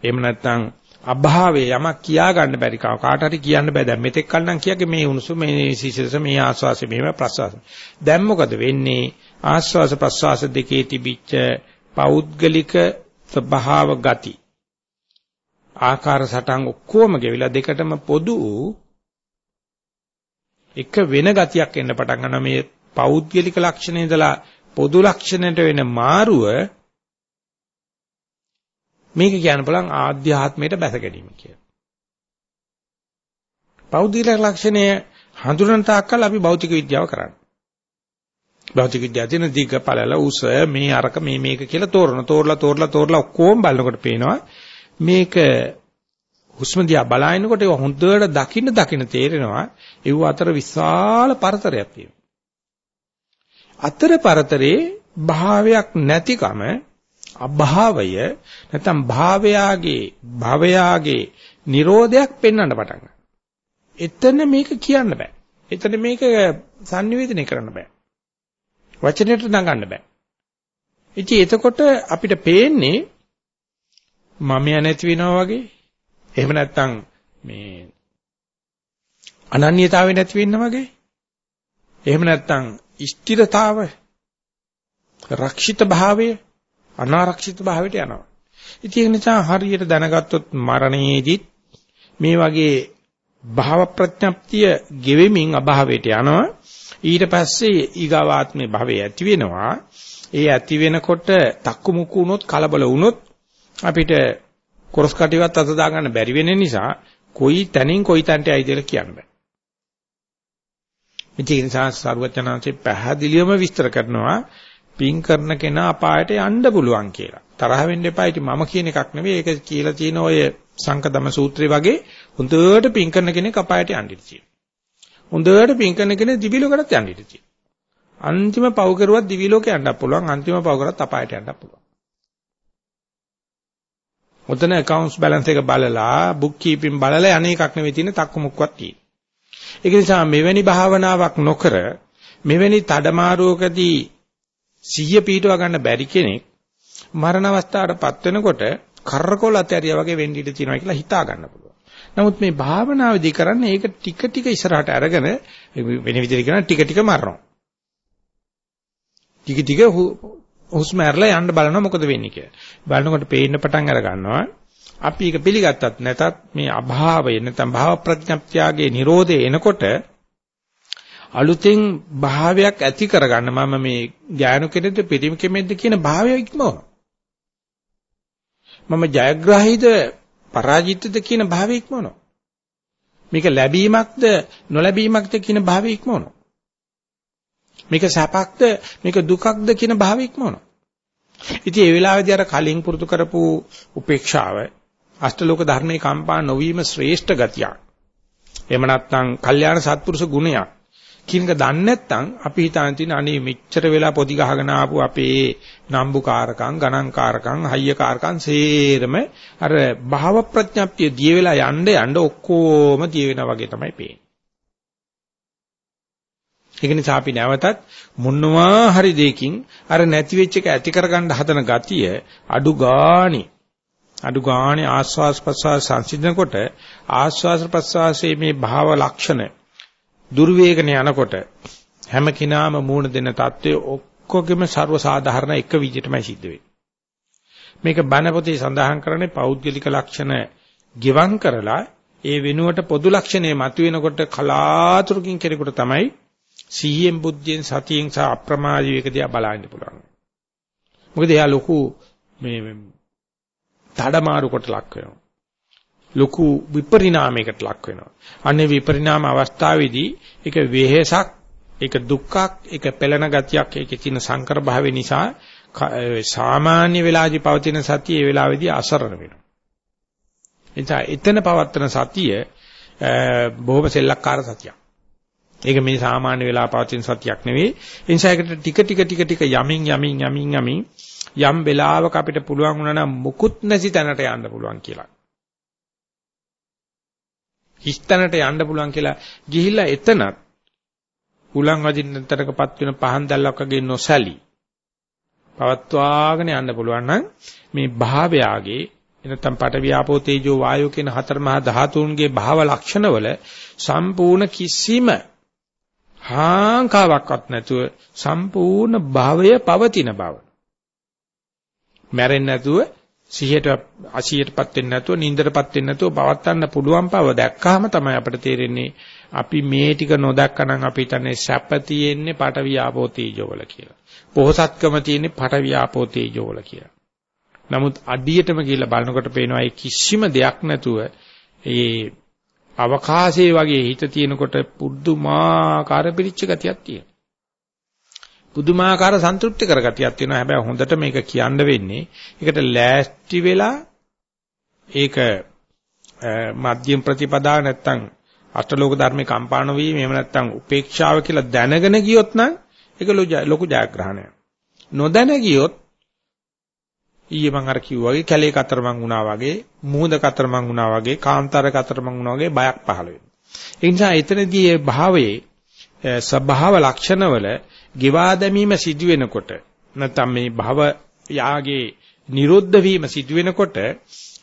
එහෙම නැත්නම් අභාවයේ යමක් කියා ගන්න බැරි කාට හරි කියන්න බෑ. දැන් මෙතෙක් කල නම් කියගේ මේ උණුසුම මේ සිසිලස මේ ආස්වාසය මේ ප්‍රස්වාස. දැන් මොකද වෙන්නේ? ආස්වාස ප්‍රස්වාස දෙකේ තිබිච්ච පෞද්ගලික ස්වභාව ගති. ආකාර සටහන් ඔක්කොම ගෙවිලා දෙකටම පොදු එක වෙන ගතියක් එන්න පටන් ගන්නවා මේ පෞද්ගලික ලක්ෂණේ ඉඳලා පොදු ලක්ෂණයට වෙන මාරුව මේක කියන්න පුළුවන් ආධ්‍යාත්මයට බැස ගැනීම කියලා. පෞද්ගලික ලක්ෂණය හඳුනන තාක්කල් අපි භෞතික විද්‍යාව කරන්නේ. භෞතික විද්‍යාව තියෙන දිග පළල උස මේ අරක මේ මේක කියලා තෝරන තෝරලා තෝරලා තෝරලා ඔක්කොම බලනකොට පේනවා මේක හුස්ම දිහා බලනකොට ඒක හොඳට දකින්න දකින්න තේරෙනවා ඒව අතර විශාල පරතරයක් තියෙනවා. අතර පරතරේ භාවයක් නැතිකම අභාවය නැත්නම් භාවයාගේ භවයාගේ Nirodhayak පෙන්වන්න පටන් ගන්නවා. එතන මේක කියන්න බෑ. එතන මේක sannivedanaya කරන්න බෑ. වචනෙට නගන්න බෑ. ඉතින් එතකොට අපිට පේන්නේ මමයා නැති වෙනවා වගේ එහෙම නැත්නම් මේ අනන්‍යතාවය නැති වෙන්න වගේ එහෙම නැත්නම් ස්ථිරතාව රක්ෂිත භාවය අනාරක්ෂිත භාවයට යනවා. ඉතින් ඒ නිසා හරියට දැනගත්තොත් මරණයේදීත් මේ වගේ භාව ප්‍රඥප්තිය ගෙවෙමින් අභාවයට යනවා. ඊට පස්සේ ඊගාවාත්මේ භවය ඇති වෙනවා. ඒ ඇති වෙනකොට තක්කු මුක්කු වුණොත් කලබල වුණොත් අපිට කොරස් කටිවත් අත දාගන්න බැරි වෙන නිසා කොයි තැනින් කොයි තැනට ඇයිද කියලා කියන්න බෑ. මේ නිසා සර්වචනාංශේ පැහැදිලිවම විස්තර කරනවා පින් කරන කෙනා අපායට යන්න පුළුවන් කියලා. තරහ වෙන්න එපා. ඉතින් මම කියන එකක් නෙවෙයි. ඒක කියලා තියෙන ඔය සංකදම සූත්‍රය වගේ හොඳට පින් කරන කෙනෙක් අපායට යන්න ඉතියි. හොඳට පින් කරන කෙනෙක් දිවි ලෝකයට යන්න ඉතියි. අන්තිම පව් කරුවත් දිවි ලෝකේ යන්නත් පුළුවන්. අන්තිම පව් කරත් අපායට යන්නත් පුළුවන්. ඔතන accounts balance එක බලලා book keeping බලලා අනේකක් නෙවෙයි තියෙන තක්කු මුක්කක් තියෙන. ඒක නිසා මෙවැනි භාවනාවක් නොකර මෙවැනි තඩමාරුවකදී සිහිය පීටව ගන්න බැරි කෙනෙක් මරණ අවස්ථාවටපත් වෙනකොට කරකොල අතහැරියා වගේ වෙන්න ඉඩ තියෙනවා කියලා හිතා ගන්න පුළුවන්. නමුත් මේ භාවනාවේදී කරන්නේ ඒක ටික ටික ඉස්සරහට අරගෙන වෙන විදිහට කියනවා ටික ටික මරනවා. ටික ටික හුස්ම ඇරලා යන්න බලනවා මොකද වෙන්නේ කියලා. බලනකොට පේන්න පටන් අර ගන්නවා. අපි ඒක පිළිගත්තත් නැතත් මේ අභාවය නැත්නම් භාව ප්‍රඥප්තියගේ Nirodhe එනකොට අලුතෙන් භාවයක් ඇති කරගන්න මම මේ ඥානු කෙනෙක්ද පිටිම කෙනෙක්ද කියන භාවය ඉක්මවනවා. මම ජයග්‍රාහීද පරාජිතද කියන භාවය ඉක්මවනවා. මේක ලැබීමක්ද නොලැබීමක්ද කියන භාවය ඉක්මවනවා. මේක සැපක්ද මේක දුකක්ද කියන භාවය ඉක්මවනවා. ඉතින් ඒ වෙලාවේදී අර කලින් පුරුදු කරපු උපේක්ෂාව අෂ්ටලෝක ධර්මයේ කම්පා නොවීම ශ්‍රේෂ්ඨ ගතියක්. එහෙම නැත්නම් කල්යාණ සත්පුරුෂ ගුණයක්. කිනක දන්නේ නැත්නම් අපි හිතාන තියෙන අනේ මෙච්චර වෙලා පොදි ගහගෙන ආපු අපේ නම්බුකාරකම් ගණන්කාරකම් හయ్యකාරකම් සේරම අර භාව ප්‍රඥප්තිය දිය වෙලා යන්න යන්න ඔක්කොම දිය වෙනා වගේ තමයි පේන්නේ. ඒක නිසා අපි නැවතත් මොනවා හරි දෙයකින් අර නැති වෙච්ච එක ඇති කරගන්න හදන ගතිය අඩු ගාණි අඩු ගාණි ආස්වාස් ප්‍රස්වාස් සංසිඳනකොට ආස්වාස් ප්‍රස්වාසයේ මේ භාව ලක්ෂණ දුර්වේගණ යනකොට හැම කිනාම මූණ දෙන தત્ත්වය ඔක්කොගෙම ਸਰව සාධාරණ එක විදිහටමයි සිද්ධ වෙන්නේ. මේක බණ පොතේ සඳහන් කරන්නේ පෞද්ගලික ලක්ෂණ ගිවං කරලා ඒ වෙනුවට පොදු ලක්ෂණේ මතුවෙනකොට කලාතුරකින් කෙනෙකුට තමයි සීයෙන් බුද්ධියෙන් සතියෙන් සහ අප්‍රමාදී වේකදී බලන්න පුළුවන්. මොකද එයා ලොකු මේ තඩමාරු කොට ලක් වෙනවා. ලොකු විපරිණාමයකට ලක් වෙනවා. අනේ විපරිණාම අවස්ථාවේදී ඒක වෙහෙසක්, ඒක දුක්ඛක්, ඒක පෙළෙන ගතියක්, ඒකේ තියෙන සංකර භාවය නිසා සාමාන්‍ය වෙලාදී පවතින සතිය ඒ වෙලාවේදී අසරණ වෙනවා. එතන එතන පවත්තන සතිය බොහොම සෙල්ලක්කාර සතියක්. ඒක මේ සාමාන්‍ය වෙලා පවතින සතියක් නෙවෙයි. ඒ නිසා ඒකට ටික ටික ටික ටික යමින් යමින් යමින් යමින් යම් වෙලාවක අපිට පුළුවන් වුණා නම් මුකුත් නැති තැනට යන්න පුළුවන් කියලා. හිස්තැනට යන්න පුළුවන් කියලා ගිහිල්ලා එතනත් උලන් වදින්නතරකපත් වෙන පහන් දැල්ලක් වගේ නොසැලී පවත්වාගෙන යන්න පුළුවන් නම් මේ භාවයාගේ එනතම් පඨවි ආපෝ තේජෝ වායෝ කියන හතර මහා ධාතුන්ගේ භාව ලක්ෂණවල සම්පූර්ණ කිසිම හාංකාවක්වත් නැතුව සම්පූර්ණ භාවය පවතින බව. මැරෙන්නේ නැතුව සිහියට 80%ටපත් වෙන්නේ නැතුව නින්දටපත් වෙන්නේ නැතුව පවත්වන්න පුළුවන් බව දැක්කහම තමයි අපිට තේරෙන්නේ අපි මේ ටික නොදැක්කනම් අපි හිතන්නේ සැප තියෙන්නේ පඨවි ආපෝ තේජෝ වල කියලා. පොහසත්කම තියෙන්නේ පඨවි ආපෝ තේජෝ වල කියලා. නමුත් අඩියටම ගිහිල්ලා බලනකොට පේනවා ඒ කිසිම දෙයක් නැතුව ඒ අවකාශයේ වගේ හිත තියෙනකොට පුදුමාකාර පිරිච්ච ගතියක් තියෙනවා. පුදුමාකාර සන්තුෂ්ටි කරගතියක් තියෙනවා. හැබැයි හොඳට මේක කියන්න වෙන්නේ ඒකට ලෑස්ති වෙලා ඒක මධ්‍යම ප්‍රතිපදාව නැත්තම් අෂ්ටලෝක ධර්මේ කම්පාණ වීම එහෙම නැත්තම් උපේක්ෂාව කියලා දැනගෙන ගියොත් නම් ඒක ලොකු ජයග්‍රහණයක්. නොදැන ගියොත් ඊයේ මම අර කිව්වා වගේ කැලේ කතරමං වුණා වගේ මූඳ කතරමං වුණා වගේ කාන්තාර කතරමං වුණා වගේ බයක් පහළ වෙනවා. ඒ නිසා එතනදී මේ භාවයේ ස්වභාව ලක්ෂණවල ගෙවා දැමීම සිදු වෙනකොට නැත්නම් මේ භව යාගේ නිරුද්ධ වීම සිදු වෙනකොට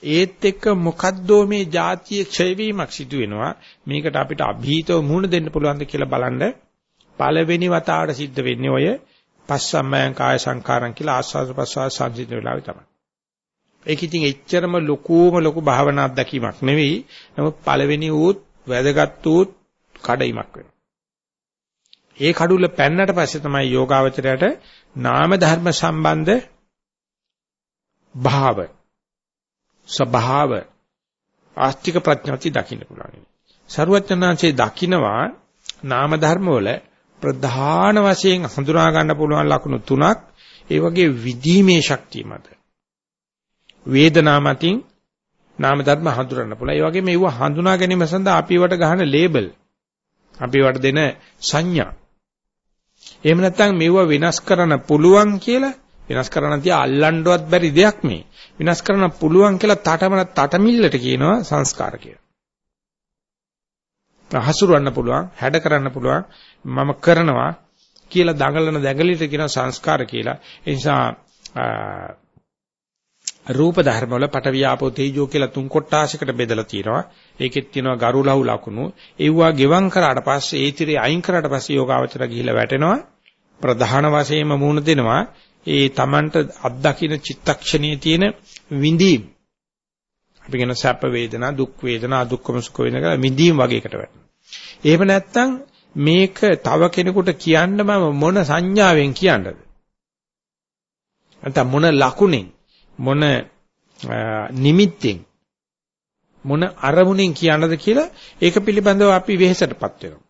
ඒත් එක්ක මොකද්ද මේ જાතිය ක්ෂය වීමක් සිදු වෙනවා මේකට අපිට અભීතව මුහුණ දෙන්න පුළුවන්ද කියලා බලන්න පළවෙනි වතාවට සිද්ධ වෙන්නේ ඔය පස්සම්මයන් කාය සංකාරම් කියලා ආස්වාද ප්‍රසවාස සංසිඳන වෙලාවේ තමයි ඒක ඉතින් එච්චරම ලොකුම ලොකු භාවනා අත්දැකීමක් නෙවෙයි. නමුත් පළවෙනි ඌත් වැදගත් ඌත් කඩයිමක් වෙනවා. ඒ කඩුල පැන්නට පස්සේ තමයි යෝගාවචරයට නාම ධර්ම සම්බන්ධ භාව ස්වභාව ආස්තික ප්‍රඥාති දකින්න පුළුවන්. සරුවචනාංශේ දකින්නවා නාම ධර්ම වල ප්‍රධාන වශයෙන් හඳුනා ගන්න පුළුවන් ලක්ෂණ තුනක් ඒ වගේ විදීමේ ශක්තිය මත වේදනා මතින් නාම ධර්ම හඳුනන්න පුළුවන්. ඒ වගේ මේව හඳුනා ගැනීම සඳහා අපි වට ගන්න ලේබල් අපි වට දෙන සංඥා. එහෙම නැත්නම් මේව වෙනස් කරන්න පුළුවන් කියලා වෙනස් කරන්න තියා අල්ලන්නවත් බැරි දෙයක් මේ. වෙනස් කරන්න පුළුවන් කියලා තටමන තටමිල්ලට කියනවා සංස්කාර කියලා. හසුරවන්න පුළුවන්, හැඩ කරන්න පුළුවන්, මම කරනවා කියලා දඟලන දැඟලිට කියන සංස්කාර කියලා. ඒ නිසා රූප ධර්ම වල පටවියාපෝ තේජෝ කියලා තුන් කොටාශයකට බෙදලා තියෙනවා. ඒකෙත් තියෙනවා ගරු ලහු ලකුණු. ඒවා ගෙවම් කරාට පස්සේ ඒ tire අයින් කරාට පස්සේ යෝගාවචර ගිහිලා වැටෙනවා. ප්‍රධාන වශයෙන්ම මුණ දෙනවා. ඒ Tamanට අත්දකින්න චිත්තක්ෂණයේ තියෙන විඳීම්. අපි කියන සැප වේදනා, දුක් වේදනා, අදුක්කම සුඛ වේදනා විඳීම් වගේකට වැටෙනවා. එහෙම නැත්නම් මේක තව කෙනෙකුට කියන්න මම මොන සංඥාවෙන් කියන්නද? නැත්නම් මොන ලකුණෙන් මොන නිමිත්තෙන් මොන අරමුණෙන් කියන්නද කියලා ඒක පිළිබඳව අපි වෙහෙසටපත් වෙනවා.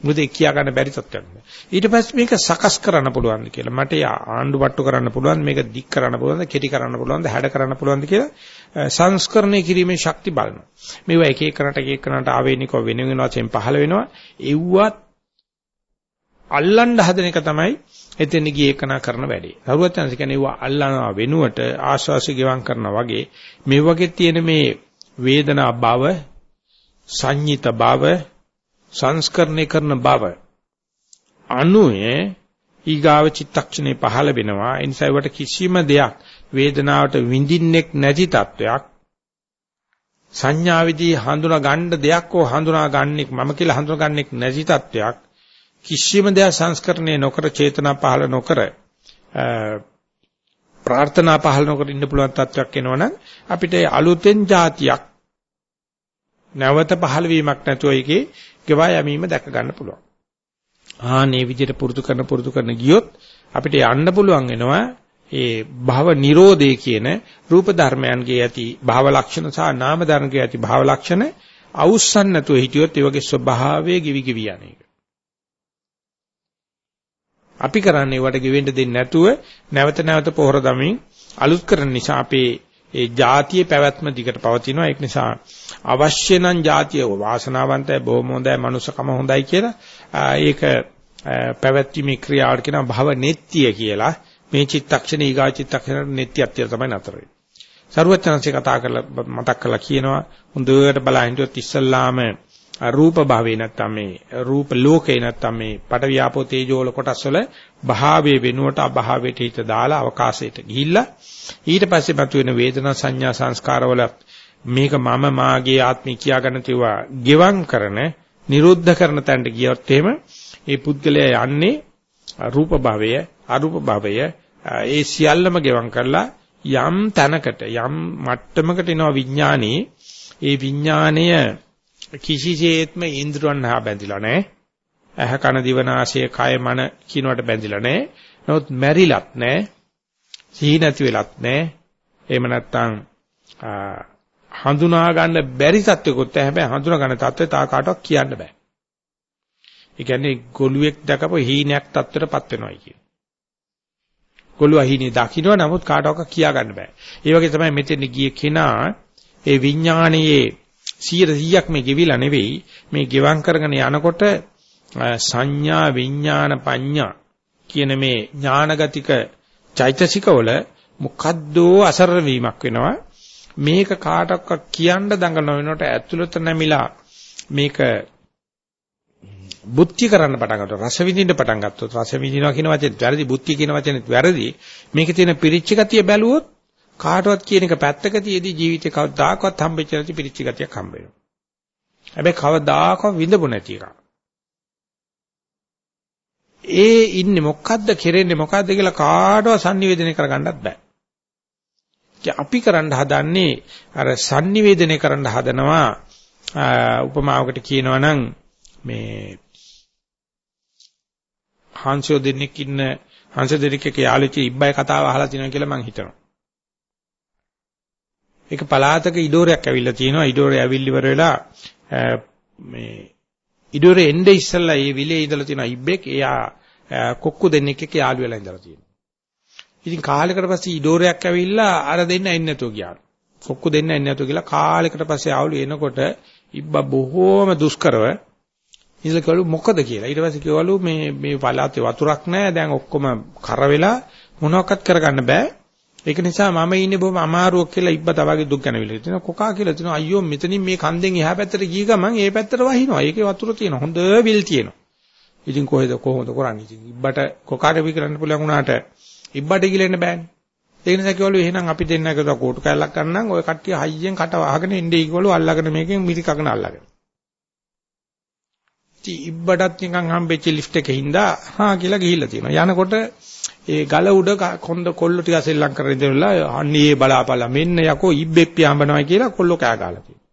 මොකද ඒ කියා ගන්න බැරි තත්ත්වයක්. ඊට පස්සේ මේක සකස් කරන්න පුළුවන්ද කියලා මට ආණ්ඩු පට්ටු කරන්න පුළුවන් මේක දික් කරන්න පුළුවන්ද කෙටි කරන්න පුළුවන්ද හැඩ කරන්න පුළුවන්ද කියලා සංස්කරණය කිරීමේ ශක්ති බලනවා. මේවා එක එකනට එක එකනට ආවේනිකව වෙන වෙන වශයෙන් පහළ වෙනවා. එව්වත් අල්ලන්න හදන එක තමයි එතන ගියේ එකන කරන වැඩේ. සරුවත් යනස කියන්නේ ඒවා අල්ලනවා වෙනුවට ආශ්වාසය ගෙවම් කරනවා වගේ මේ වගේ තියෙන මේ වේදනා භව සංඤිත භව සංස්කරණය කරන බව අනුයේ ඊගාව චිත්තක්ෂණේ පහළ වෙනවා. ඒ නිසා ඒවට කිසිම දෙයක් වේදනාවට විඳින්නෙක් නැති තත්වයක්. සංඥාවේදී හඳුනා ගන්න දෙයක් හෝ හඳුනා ගන්නෙක් මම කියලා හඳුනා ගන්නෙක් නැති තත්වයක්. කිසිම දෙයක් සංස්කරණය නොකර චේතනා පහළ නොකර ප්‍රාර්ථනා පහළ නොකර ඉන්න පුළුවන් තත්වයක් එනවනම් අපිට අලුතෙන් જાතියක් නැවත පහළ වීමක් නැතුව ඒකේ ගෙවා යමීම දැක ගන්න පුළුවන්. ආනේ විදිහට පුරුදු කරන පුරුදු කරන ගියොත් අපිට යන්න පුළුවන් වෙනවා ඒ භව නිරෝධය කියන රූප ධර්මයන්ගේ ඇති භව ලක්ෂණ සහ නාම ධර්මගේ ඇති භව ලක්ෂණ අවුස්සන් නැතුව හිටියොත් ඒ වගේ ස්වභාවයේ ගිවි ගිවි යන එක. අපි කරන්නේ වට ගෙවෙන්න දෙන්නේ නැතුව නැවත නැවත පොහොර දමින් අලුත් කරන නිසා අපේ ඒ ಜಾතිය පැවැත්ම දිගට පවතිනවා ඒක නිසා අවශ්‍ය නම් ಜಾතිය වාසනාවන්තයි බොහොම හොඳයි මනුස්සකම හොඳයි කියලා ඒක පැවැත්වීමේ ක්‍රියාවට කියනවා භව නෙත්‍ය කියලා මේ චිත්තක්ෂණ ඊගා චිත්තක්ෂණ නෙත්‍යත්‍ය තමයි නතර වෙන්නේ. සරුවචනන්සේ කතා කරලා මතක් කරලා කියනවා හොඳට බලහින් හිටියොත් ඉස්සල්ලාම රූප භාවේ නැත්තම් මේ රූප ලෝකේ නැත්තම් මේ පට වියාපෝ තේජෝ වල කොටස් වල භාවයේ වෙනුවට අභාවයට හිත දාලා අවකාශයට ගිහිල්ලා ඊට පස්සේ මතුවෙන වේදනා සංඥා සංස්කාර වල මේක මම මාගේ ආත්මය කියා ගන්න තියවා ගෙවම් කරන නිරුද්ධ කරන තැනට ගියොත් එහෙම ඒ පුද්ගලයා යන්නේ රූප භවය අරූප භවය ඒ සියල්ලම ගෙවම් කරලා යම් තැනකට යම් මට්ටමකට එනවා විඥානේ. ඒ විඥාණය කිසිසේත්ම ඉන්ද්‍රයන් හා බැඳිලා නැහැ. ඇහ කන දිව නාසය කය මන කිනවට බැඳිලා නැහැ. නමුත් මැරිලත් නැහැ. සිහි නැති වෙලත් නැහැ. එහෙම නැත්නම් හඳුනා ගන්න බැරි තත්වයකට හැබැයි හඳුනා ගන්න තත්ත්වය තා කාටවත් කියන්න බෑ. ඒ කියන්නේ ගොළුෙක් දැකපු හීනයක් තත්ත්වයටපත් වෙනවයි කියන. ගොළුවා හීනේ දකින්න නමුත් කාටවත් කියා ගන්න බෑ. ඒ වගේ තමයි මෙතෙන් ගියේ කෙනා ඒ විඥානයේ 100ක් මේ ගෙවිලා නෙවෙයි. මේ ගෙවම් කරගෙන යනකොට සංඥා විඥාන පඤ්ඤා කියන මේ ඥානගතික චෛතසිකවල මොකද්දෝ අසරණ වීමක් වෙනවා. මේක කාටවත් කියන්න දඟන වෙනකොට ඇතුළත නැමිලා මේක බුද්ධි කරන්න පටන් ගත්තොත් රස විඳින්න පටන් ගත්තොත් රස විඳිනවා කියන වචනේ වැරදි බුද්ධි කියන වචනේත් වැරදි. මේකේ තියෙන පිරිච්ච ගතිය බැලුවොත් කාටවත් කියන එක පැත්තක තියේදී ජීවිතේ කවදාකවත් හම්බෙච්ච නැති පිරිච්ච ගතියක් හම්බ වෙනවා. හැබැයි කවදාකවත් විඳපො නැති එක. ඒ ඉන්නේ මොකද්ද කෙරෙන්නේ මොකද්ද කියලා කාටවත් sannivedanaya කරගන්නත් බෑ. අපි කරන්න හදන්නේ අර sannivedanaya කරන්න හදනවා උපමාවකට කියනවා නම් මේ හංසයෝ දෙන්නෙක් ඉන්න හංස දෙන්නෙක් එක්ක යාළුවෙක් ඉබ්බයි කතාව අහලා තියෙනවා කියලා මම හිතනවා. ඒක පලාතක ඉඩෝරයක් ඇවිල්ලා තියෙනවා. ඉඩෝරේ ඇවිල්ලි ඉවර වෙලා මේ ඉඩෝරේ එnde ඉස්සල්ලා ඒ විලේ ඉඳලා තියෙන ඉබ්බෙක් එයා කොක්කු දෙන්නෙක් එක්ක යාළු වෙලා ඉඳලා තියෙනවා. ඉතින් කාලයකට පස්සේ ඉඩෝරයක් ඇවිල්ලා අර දෙන්න එන්නේ නැතුව ගියා. කොක්කු දෙන්න එන්නේ නැතුව කියලා කාලයකට පස්සේ ආවලු එනකොට ඉබ්බා බොහෝම දුෂ්කරව ඉතින් කිව්වලු මොකද කියලා. ඊට පස්සේ කිව්වලු මේ මේ පළාතේ වතුරක් නැහැ. දැන් ඔක්කොම කර වෙලා මොනවක්වත් කරගන්න බෑ. ඒක නිසා මම ඉන්නේ බොහොම අමාරුවක් කියලා ඉබ්බා තවගේ දුක් ගැනවිලා තියෙනවා. කොකා කියලා තියෙනවා. අයියෝ මෙතනින් මේ කන්දෙන් එහා පැත්තට ගිය ගමන් ඒ පැත්තට වහිනවා. ඒකේ වතුර තියෙනවා. හොඳ විල් තියෙනවා. ඉතින් කොහෙද කොහොමද කරන්නේ? ඉතින් ඉබ්බට කොකාට විකරන්න පුළුවන් වුණාට ඉබ්බට ගිලෙන්න බෑනේ. ඒ නිසා කිව්වලු එහෙනම් අපි දෙන්න එකද කෝටු කැල්ලක් ගන්නම්. ඔය කට්ටිය හයියෙන් කට වහගෙන ඉන්නේ කිව්වලු අල්ලගෙන මේකෙන් මිරිකගෙන අල්ලගෙන. ඉතින් ඉබ්බටත් නිකන් හම්බෙච්ච ලිෆ්ට් එකේ හින්දා හා කියලා ගිහිල්ලා තියෙනවා. යනකොට ඒ ගල උඩ කොන්ද කොල්ල ටික සෙල්ලම් කරගෙන ඉඳලා අන්නේ බලාපල්ලා මෙන්න යකෝ ඉබ්බෙක් පියාඹනවා කියලා කොල්ලෝ කෑ ගහලා තියෙනවා.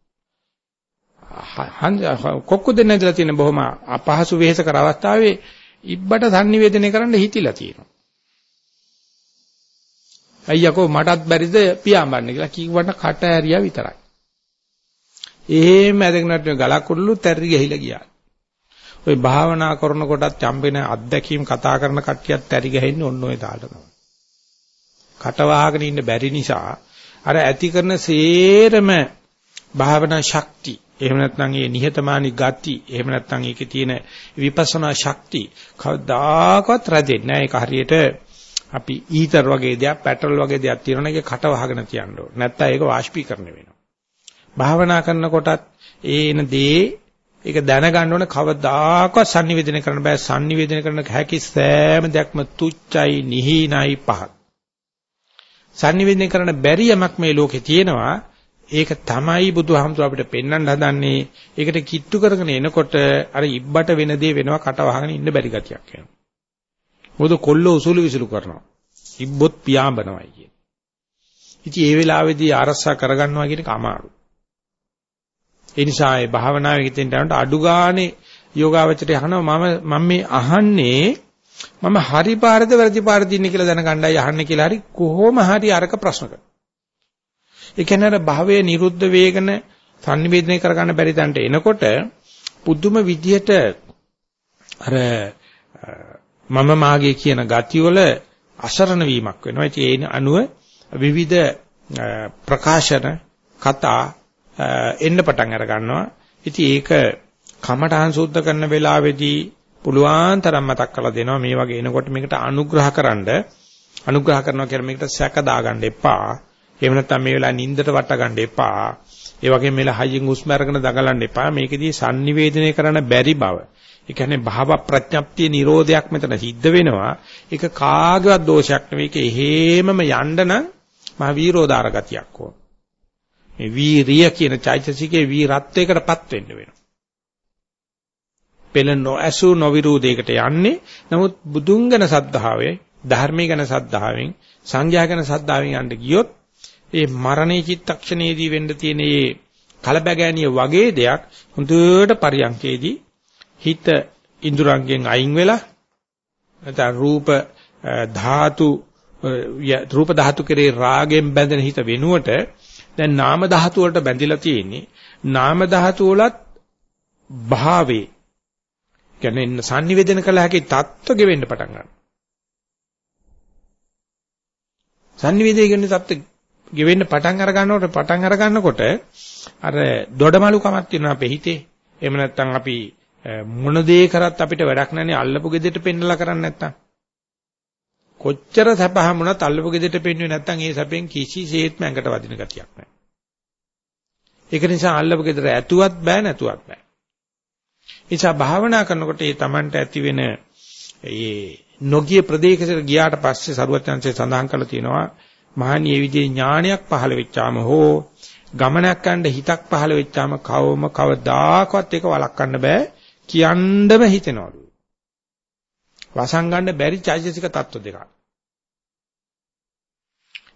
කොක්කු දෙන්න ඉඳලා තියෙන බොහොම අපහසු වෙහෙස කර අවස්ථාවේ ඉබ්බට sannivedanaya කරන්න හිතිලා තියෙනවා. අයියකෝ මටත් බැරිද පියාඹන්න කියලා කිව්වට කට ඇරියා විතරයි. එහෙම ඇදගෙනට ගලක් උඩලු තැරි ගහිලා ගියා. ওই භාවනා කරන කොටත් චම්බෙන අත්දැකීම් කතා කරන කට්ටියත් ඇරි ගහින්නේ ඔන්න ඔය තාලට තමයි. කට වහගෙන ඉන්න බැරි නිසා අර ඇති කරන සේරම භාවනා ශක්ති එහෙම නැත්නම් ඒ නිහතමානී ගති එහෙම නැත්නම් ඒකේ තියෙන විපස්සනා ශක්ති කවදාකවත් රැඳෙන්නේ නැහැ. ඒක හරියට අපි ඊතර වගේ දෙයක් පෙට්‍රල් වගේ දෙයක් තියෙනවා නේද කට වහගෙන තියන්න ඕන. නැත්නම් ඒක වාෂ්පීකරණය වෙනවා. භාවනා කරනකොටත් ඒන දේ ඒක දැනගන්න ඕන කවදාකවත් sannivedana කරන්න බෑ. sannivedana කරන හැකි සෑම දෙයක්ම තුච්චයි නිහිනයි පහත් sannivedana කරන්න බැරි යමක් මේ ලෝකේ තියෙනවා. ඒක තමයි බුදුහාමුදුර අපිට පෙන්වන්න හදන්නේ. ඒකට කිට්ටු කරගෙන එනකොට අර ඉබ්බට වෙන දේ වෙනවා කට වහගෙන ඉන්න බැරි ගතියක් එනවා. මොකද කොල්ලෝ උසුළු විසුළු කරනවා. ඉබ්බොත් පියාඹනවායි කියන ඉතින් ඒ වෙලාවේදී ආරස්සා කරගන්නවා කියන එක අමාරුයි. ඒ නිසා ඒ භාවනාවේ හිතෙන් යනකොට අඩු ගානේ යෝගාවචරය අහනවා මම මම මේ අහන්නේ මම හරි පාරද වැරදි පාරද ඉන්නේ කියලා දැනගන්නයි අහන්නේ කියලා හරි කොහොම හරි අරක ප්‍රශ්න කරනවා. ඒ කියන්නේ අර භාවයේ නිරුද්ධ වේගන සංනිවේදනය කරගන්න බැරි තැනට එනකොට පුදුම විදියට අර මම මාගේ කියන ගතිවල අසරණ වීමක් වෙනවා. ඒ අනුව විවිධ ප්‍රකාශන කතා එන්න පටන් අර ගන්නවා. ඉතින් ඒක කමඨාන් සුද්ධ කරන වෙලාවේදී පුළුවන් තරම් මතක් කරලා දෙනවා මේ වගේ එනකොට මේකට අනුග්‍රහකරනද අනුග්‍රහ කරනවා කියන මේකට සැක දාගන්න එපා. එහෙම නැත්නම් මේ වෙලාවේ නින්දට වට ගන්න එපා. ඒ වගේම මෙලා හයියෙන් හුස්ම අරගෙන දඟලන්න එපා. මේකෙදී sannivedanaya කරන්න බැරි බව. ඒ කියන්නේ භාව ප්‍රඥප්තිය නිරෝධයක් මෙතන සිද්ධ වෙනවා. ඒක කාගේවත් දෝෂයක් නෙවෙයි. ඒක එහෙමම යන්න නම් මහ වීරෝදාර ගතියක් ඕන. මේ වීරිය කියන චෛතසිකේ වීරත්වයකටපත් වෙන්න වෙනවා. පෙළ නොඇසු නොවිරෝධයකට යන්නේ. නමුත් බුදුන් ගැන සද්ධාවේ, ධර්මයේ ගැන සද්ධාවෙන්, සංඝයා ගැන සද්ධාවෙන් යන්න ගියොත් ඒ මරණේ චිත්තක්ෂණයේදී වෙන්න තියෙන මේ කලබගෑනිය වගේ දෙයක් හොඳට පරියන්කේදී හිත ඉඳුරංගෙන් අයින් වෙලා නැත්නම් රූප ධාතු රූප ධාතු කෙරේ රාගෙන් බැඳෙන හිත වෙනුවට දැන් නාම ධාතු වලට බැඳිලා තියෙන්නේ නාම ධාතු වලත් භාවේ කියන්නේ sannivedana කළ හැකි தত্ত্ব ගෙවෙන්න පටන් ගන්නවා. sannivedana කියන්නේ தত্ত্ব ගෙවෙන්න පටන් අර ගන්නකොට පටන් අර ගන්නකොට අර දොඩමලුකමක් තියෙනවා අපේ හිතේ. එහෙම නැත්නම් අපි මොන දේ කරත් අපිට වැඩක් නැන්නේ අල්ලපු gedeට පෙන්නලා කරන්නේ නැත්නම්. කොච්චර සැප හමුණත් අල්ලපු ගෙදෙට පෙන්වුවේ නැත්නම් ඒ සැපෙන් කිසිසේත්ම ඇඟට වදින ගතියක් නැහැ. ඒක නිසා අල්ලපු ගෙදර ඇතුවත් බෑ නැතුවත් බෑ. නිසා භාවනා කරනකොට ඒ Tamanට ඇති වෙන ඒ නොගිය ප්‍රදේශයකට ගියාට පස්සේ සරුවත් chance සඳහන් කරලා තියෙනවා මහණියේ විදිහේ ඥානයක් පහළ වෙච්චාම හෝ ගමනක් යන්න හිතක් පහළ වෙච්චාම කවම කවදාකවත් ඒක වළක්වන්න බෑ කියන්නම හිතෙනවලු. වසංගන්න බැරි චෛතසික தত্ত্ব දෙකක්.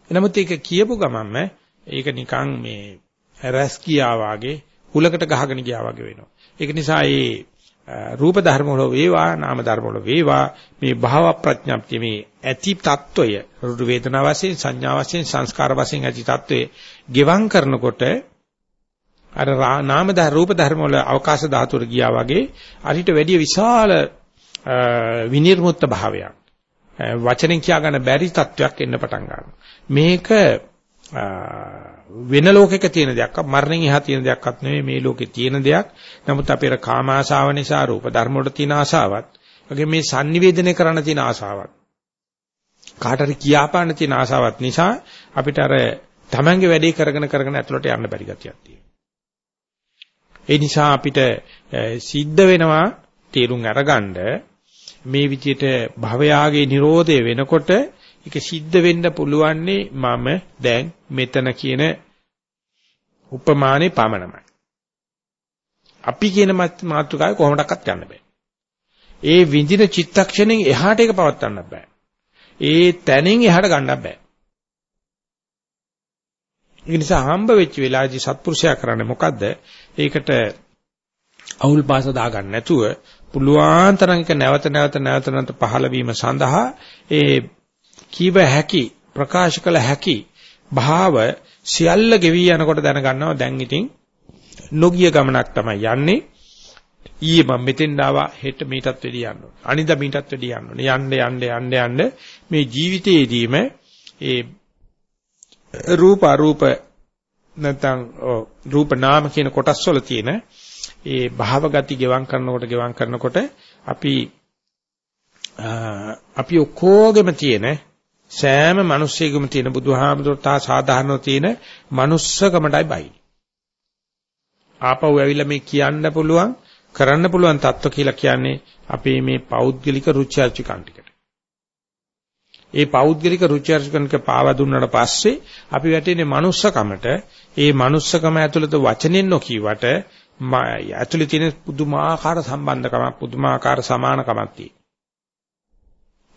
එනමුත් ඒක කියපු ගමන්ම ඒක නිකන් මේ රැස් කියා වාගේ හුලකට ගහගෙන ගියා වාගේ වෙනවා. ඒක නිසා මේ රූප ධර්ම වල වේවා නාම ධර්ම වල වේවා මේ භාව ප්‍රඥාප්තිය මේ ඇති తত্ত্বය රුදු වේදනා වශයෙන් සංඥා වශයෙන් සංස්කාර වශයෙන් ඇති తত্ত্বය ගෙවම් කරනකොට අර නාම ධර්ම රූප ධර්ම වල අවකාශ ධාතුර ගියා වගේ අරිට වැඩි විශාල විනිර්මුක්ත භාවයක් වචනෙන් කියා ගන්න බැරි තත්වයක් එන්න පටන් ගන්නවා මේක වෙන ලෝකයක තියෙන දෙයක් මරණයෙන් එහා තියෙන දෙයක්වත් නෙවෙයි මේ ලෝකේ තියෙන දෙයක්. නමුත් අපේ අර කාම ආශාව නිසා රූප ධර්ම වල තියෙන ආශාවත්, වගේ මේ sannivedana කරන්න තියෙන ආශාවත්, කාටරි කියාපාන්න තියෙන ආශාවත් නිසා අපිට අර තමන්ගේ වැඩේ කරගෙන කරගෙන ඇතුළට යන්න බැරි ගතියක් තියෙනවා. ඒ නිසා අපිට සිද්ධ වෙනවා තේරුම් අරගන්න මේ විදිහට භවයාගේ Nirodhe වෙනකොට ඒක සිද්ධ වෙන්න පුළුවන්නේ මම දැන් මෙතන කියන උපමානේ පමණමයි. අපි කියන මාතෘකාවේ කොහොමඩක්වත් යන්න බෑ. ඒ විඳින චිත්තක්ෂණෙන් එහාට ඒක පවත්වන්න බෑ. ඒ තැනින් එහාට ගන්න බෑ. ඒ නිසා හම්බ වෙච්ච වෙලාවේදී සත්පුරුෂයා කරන්නේ මොකද්ද? ඒකට අවුල් පාස දාගන්න නැතුව පුළුවන් තරම් එක නැවත නැවත නැවත නැවත පහළ වීම සඳහා ඒ කීව හැකි ප්‍රකාශ කළ හැකි භාව සියල්ල ගෙවි යනකොට දැනගන්නවා. දැන් ඉතින් නොගිය ගමනක් තමයි යන්නේ. ඊයේ මම මෙතෙන් ආවා. හෙට මීටත් වැඩි යන්න ඕනේ. අනිදා මීටත් වැඩි යන්න ඕනේ. යන්න යන්න යන්න යන්න මේ ජීවිතයේදීම ඒ රූප අරූප නැත්නම් රූප නාම කියන කොටස් වල තියෙන ඒ භාව ගති ගෙවම් කරනකොට ගෙවම් කරනකොට අපි අපි ඔක්කොගෙම තියෙන සෑම මිනිස්සෙකම තියෙන බුදුහාමුදුරට ආ සාධාරණව තියෙන manussකමටයි බයි. ආපහු ඇවිල්ලා මේ කියන්න පුළුවන් කරන්න පුළුවන් தত্ত্ব කියලා කියන්නේ අපේ මේ පෞද්ගලික රුචි අරුචිකම් ටිකට. ඒ පෞද්ගලික රුචි අරුචිකම්ක පාවා දුන්නාට පස්සේ අපි වැටෙන්නේ manussකමට. ඒ manussකම ඇතුළත වචනෙන් නොකියවට ඇතුළේ තියෙන පුදුමාකාර සම්බන්ධකමක් පුදුමාකාර සමානකමක් තියෙනවා.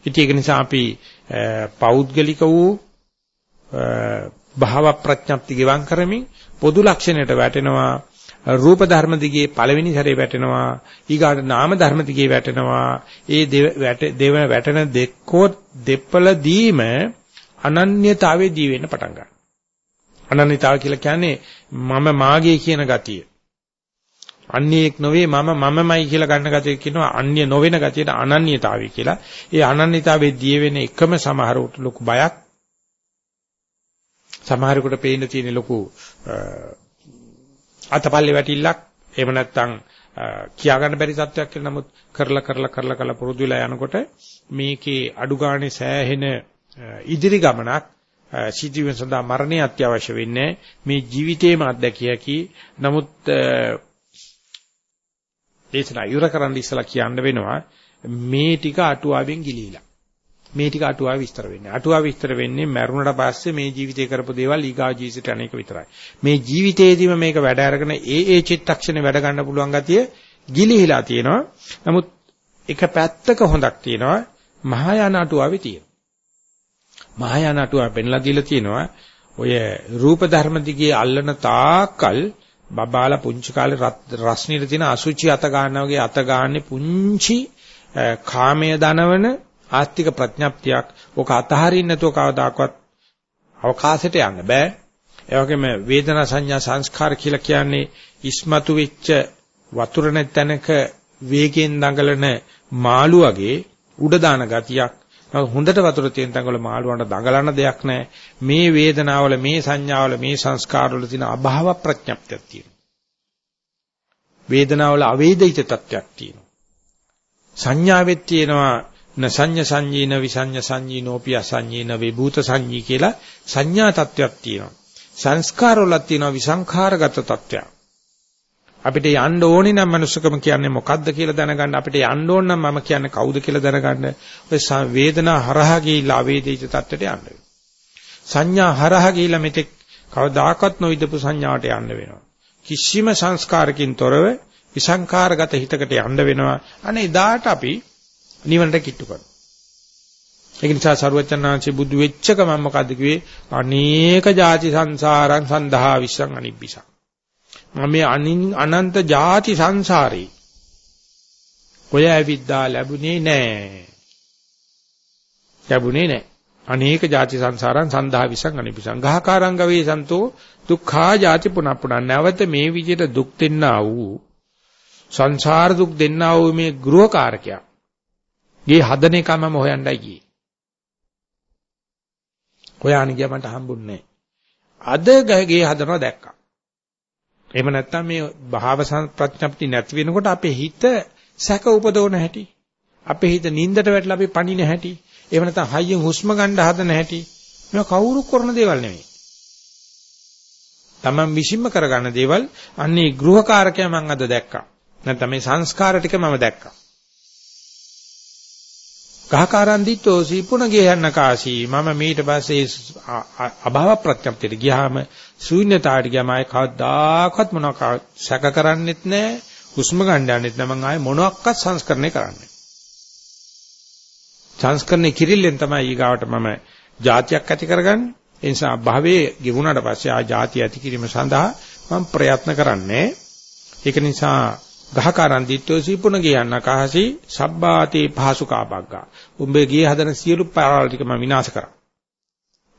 ඉතින් ඒක නිසා අපි පෞද්ගලික වූ භාව ප්‍රඥප්ති ගෙවම් කරමින් පොදු ලක්ෂණයට වැටෙනවා රූප ධර්ම දිගේ පළවෙනි සැරේ වැටෙනවා ඊගාට නාම ධර්ම දිගේ වැටෙනවා. ඒ දෙව වැටෙන දෙකෝ දෙපළ දීම අනන්‍යතාවයේ දී වෙන්න පටන් ගන්නවා. අනන්‍යතාව කියලා කියන්නේ මම මාගේ කියන ගතිය. අන්‍යයක් නොවේ මම මමමයි කියලා ගන්න ගතිය කියනවා. අන්‍ය නොවන ගතියට අනන්‍යතාවය කියලා. ඒ අනන්‍යතාවයේ දිය වෙන එකම සමහරවට ලොකු බයක්. සමහරෙකුට පේන්න තියෙන ලොකු අතපල්ලේ වැටිල්ලක්. එහෙම නැත්නම් කියා ගන්න බැරි තත්ත්වයක් කියලා. නමුත් කරලා කරලා කරලා කරලා පුරුදු වෙලා යනකොට මේකේ අඩු ගානේ සෑහෙන ඉදිරි ගමනක් සිදුවීම සඳහා මරණය අත්‍යවශ්‍ය වෙන්නේ මේ ජීවිතේම අත්දැකිය හැකි. නමුත් දේශනා ඉවර කරන්න ඉස්සලා කියන්න වෙනවා මේ ටික අටුවාවෙන් ගිලීලා. මේ ටික අටුවා විස්තර වෙන්නේ. අටුවා විස්තර වෙන්නේ මරුණට පස්සේ මේ ජීවිතේ කරපු දේවල් ඊගා ජීවිතයට අනේක විතරයි. මේ ජීවිතේදීම මේක වැඩ අරගෙන ඒ ඒ චිත්තක්ෂණේ වැඩ ගන්න පුළුවන් ගතිය ගිලිහිලා තියෙනවා. නමුත් එක පැත්තක හොඳක් තියෙනවා. මහායාන අටුවාවේ තියෙනවා. මහායාන අටුවා පෙන්ලා දීලා තියෙනවා. ඔය රූප ධර්ම දිගේ අල්ලන තාකල් බබාලා පුංචි කාලේ රස්නියට තියෙන අසුචි අත ගන්නවා වගේ අත ගන්නෙ පුංචි කාමයේ දනවන ආස්තික ප්‍රඥප්තියක්. ඔක අතහරින්න නැතුව කවදාකවත් අවකාශයට යන්න බෑ. ඒ වගේම වේදනා සංඥා සංස්කාර කියලා කියන්නේ ඉස්මතු වෙච්ච වතුර නැතනක වේගයෙන් දඟලන මාළු වගේ උඩ දාන ගතියක්. හොඳට වතුර තියෙන තැන්වල මාළුවන්ට දඟලන දෙයක් නැහැ. මේ වේදනාවල, මේ සංඥාවල, මේ සංස්කාරවල තියෙන අභාව ප්‍රඥප්තියක් තියෙනවා. වේදනාවල අවේදිත තත්ත්වයක් තියෙනවා. සංඥාවෙත් තියෙනවා නසඤ්ඤ සංජීන විසඤ්ඤ සංජීනෝපි අසඤ්ඤීන විභූත සංජී කියලා සංඥා තත්ත්වයක් තියෙනවා. සංස්කාරවලත් තියෙනවා විසංඛාරගත තත්ත්වයක්. අපිට යන්න ඕනේ නම් මනුස්සකම කියන්නේ මොකද්ද කියලා දැනගන්න අපිට යන්න ඕන නම් මම කියන්නේ කවුද කියලා දැනගන්න ඔය වේදනා හරහා ගිහිලා අවේදිත තත්ත්වයට යන්න වෙනවා. සංඥා හරහා ගිහිලා මෙතෙක් කවදාකවත් නොවිදපු සංඥාවට යන්න වෙනවා. කිසිම සංස්කාරකින් තොරව විසංකාරගත හිතකට යන්න වෙනවා. අනේ එදාට අපි නිවනට කිට්ටු කරනවා. ඒක නිසා සරුවචනාංශي බුදු වෙච්ච ගමන් මොකද්ද කිව්වේ? අනේක ಜಾති සංසාරං සන්දහා විශ්සං අනිබ්බිසං. මම මේ අනන්ත ಜಾති සංසාරේ ඔය ඇවිද්දා ලැබුණේ නෑ. ලැබුණේ නෑ. අනේක ಜಾති සංසාරං සන්දහා විසං අනිපිසං ගහකාරංග වේ සන්තෝ දුක්ඛා ಜಾති පුනප්පුණා නැවත මේ විදිහට දුක් දෙන්නා වූ සංසාර දුක් දෙන්නා වූ මේ ගෘහකාරකයා ගේ හදන එකමම හොයන්නයි ගියේ. හොයාන ගියා මට හම්බුන්නේ අද ගහගේ හදනවා දැක්කා. එහෙම නැත්නම් මේ භාව ප්‍රඥප්ති නැති වෙනකොට අපේ හිත සැක උපදවන හැටි. අපේ හිත නින්දට වැටලා අපි පණින හැටි. එහෙම නැත්නම් හයියෙන් හුස්ම ගන්න හදන හැටි. මේවා කවුරු කරන දේවල් නෙවෙයි. තමන් විශ්ීම කරගන්න දේවල් අන්නේ ගෘහකාරකයා මම අද දැක්කා. නැත්නම් මේ සංස්කාර ටික මම දැක්කා. ගහකාරන් දිත්තෝ සීපුණ ගේයන්න කාසී. මම මීට පස්සේ අභාව ප්‍රත්‍යක්ෂයට ගියාම ශූන්‍යතාවට ගියාම ආයේ කවදාකවත් මොනවක් සැක කරන්නෙත් නැහැ හුස්ම ගන්න යන්නෙත් නැහැ මම ආයේ මොනවත් සංස්කරණය කරන්නේ සංස්කරණය කිරිල්ලෙන් තමයි ඊගාවට මම જાතියක් ඇති කරගන්නේ. ඒ නිසා භවයේ ගෙවුනට පස්සේ ආ જાති ඇති කිරීම සඳහා මම ප්‍රයත්න කරන්නේ. ඒක නිසා ගහකාරන් දිත්තෝ සීපුණ ගියන්න කහසි සබ්බාතේ පහසුකාබග්ගා උඹේ ගියේ හදන සියලු පාරවල් ටික මම විනාශ කරා.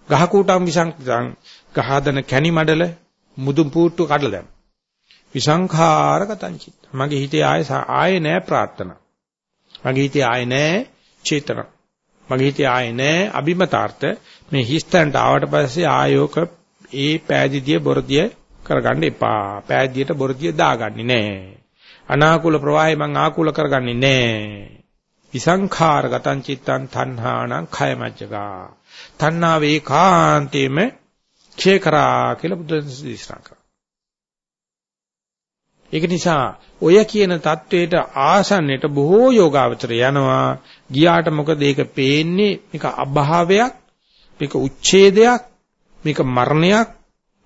ගහ කූටම් විසංකම් ගහදන කැණි මඩල මුදුන් පූට්ටු කඩලා දැම්ම විසංඛාරගතං චිත්ත. මගේ හිතේ ආයේ ආයේ නෑ ප්‍රාර්ථනා. මගේ හිතේ ආයේ නෑ චේතන. මගේ හිතේ ආයේ නෑ අභිමතාර්ථ. මේ හිස්තන්ට ආවට පස්සේ ආයෝක ඒ පෑදිදිය බොරදිය කරගන්න එපා. පෑදියට බොරදිය දාගන්නේ නෑ. අනාකූල ප්‍රවාහය මං ආකූල කරගන්නේ නැහැ. විසංඛාරගතං චිත්තං තණ්හාණං khය මජ්ජගා. තණ්හාව ඒකාන්තේම ක්ෂය කරා කියලා බුදුන් දේශනා කරා. ඒක නිසා ඔය කියන தത്വයට ආසන්නයට බොහෝ යෝගාවචර යනවා. ගියාට මොකද ඒක පේන්නේ මේක අභාවයක්, මේක උච්ඡේදයක්, මේක මරණයක්,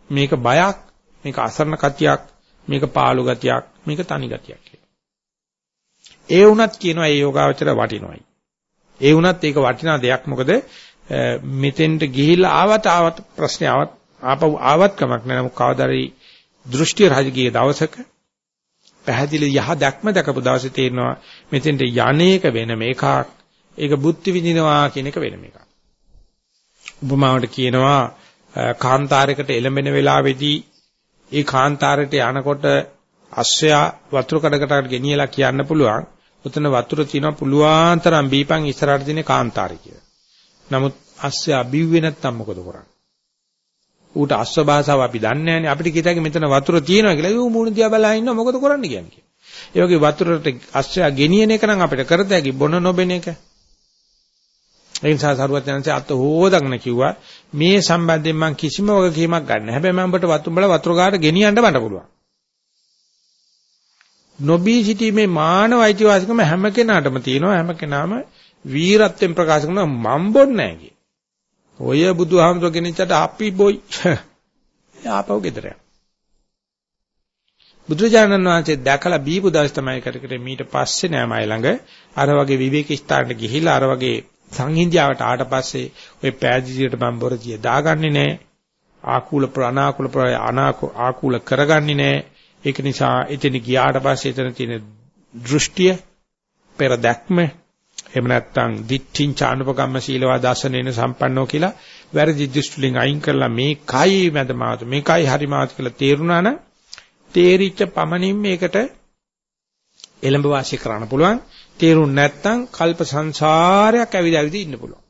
මේක බයක්, මේක අසරණ කතියක් මේක පාළු ගතියක්, මේක තනි ගතියක් කියලා. ඒ වුණත් කියනවා ඒ යෝගාවචර වටිනවයි. ඒ වුණත් ඒක වටිනා දෙයක් මොකද මෙතෙන්ට ගිහිල්ලා ආවත් ආවත් ප්‍රශ්නේ ආවත් ආපහු ආවත් කමක් නැහැ. නමුත් කවදාරි දෘෂ්ටි රාජකීය දවසක පැහැදිලි යහ දැක්ම දැකපු දවසේ තේරෙනවා මෙතෙන්ට යන්නේක වෙන මේකක් ඒක බුද්ධ විඳිනවා කියන එක වෙන මේකක්. උපමාවට කියනවා කාන්තාරයකට එළඹෙන වෙලාවේදී ඒ කාන්තාරයට යනකොට අස්සයා වතුර කඩකට ගෙනියලා කියන්න පුළුවන්. උතන වතුර තියෙනවා පුළුවන් තරම් බීපන් ඉස්සරහට තියෙන කාන්තාරය කියලා. නමුත් අස්සයා බිව්වේ නැත්තම් මොකද කරන්නේ? ඌට අස්ව භාෂාව අපි දන්නේ නැහැනේ. අපිට කිතාගේ මෙතන වතුර තියෙනවා කියලා. ඌ මූණ දිහා බලා ඉන්නවා මොකද කරන්න කියන්නේ. ඒ වගේ වතුරට අස්වැය ගෙනියන එක නම් අපිට කරතැකි බොන නොබෙන එක. ඒ නිසා සරුවත් යනසේ අත හොදගෙන කිව්වා මේ සම්බන්ධයෙන් මම කිසිම වගකීමක් ගන්න. හැබැයි මම ඔබට වතුර බල වතුර ගාට ගෙනියන්න බඩ පුළුවන්. නොබී සිටීමේ මානව අයිතිවාසිකම හැම කෙනාටම තියෙනවා හැම කෙනාම වීරත්වයෙන් ප්‍රකාශ කරනවා මම බොන්නේ නැහැ කිය. ඔය බුදුහාමුදුර කෙනෙක්ට අපි බොයි. *laughs* ආපහු ගෙදර යනවා. බුදුරජාණන් වහන්සේ දැකලා බීපු දවස් තමයි කර කර මීට පස්සේ නෑ මයි ළඟ අර වගේ විවේක ස්ථානට ගිහිලා අර වගේ සංහිඳියාවට ආට පස්සේ ওই පෑදීසියට මම බොරදිය දාගන්නේ නෑ. ආකූල ප්‍රානාකූල ආකූල කරගන්නේ නෑ. ඒක නිසා එතන ගියාට පස්සේ එතන තියෙන දෘෂ්ටිය පෙර දැක්ම එහෙම නැත්නම් දිට්ඨින් චානුපකම්ම සීලවා දර්ශනේන සම්පන්නෝ කියලා වැරදි දෘෂ්ටිලින් අයින් කරලා මේකයි මැද මාතු මේකයි හරි මාතු කියලා තේරුණා නම් තේරිච්ච පමණින් මේකට එළඹ වාසිය කරන්න පුළුවන්. තේරුම් නැත්නම් කල්ප සංසාරයක් ඇවිද ඇවිද ඉන්න පුළුවන්.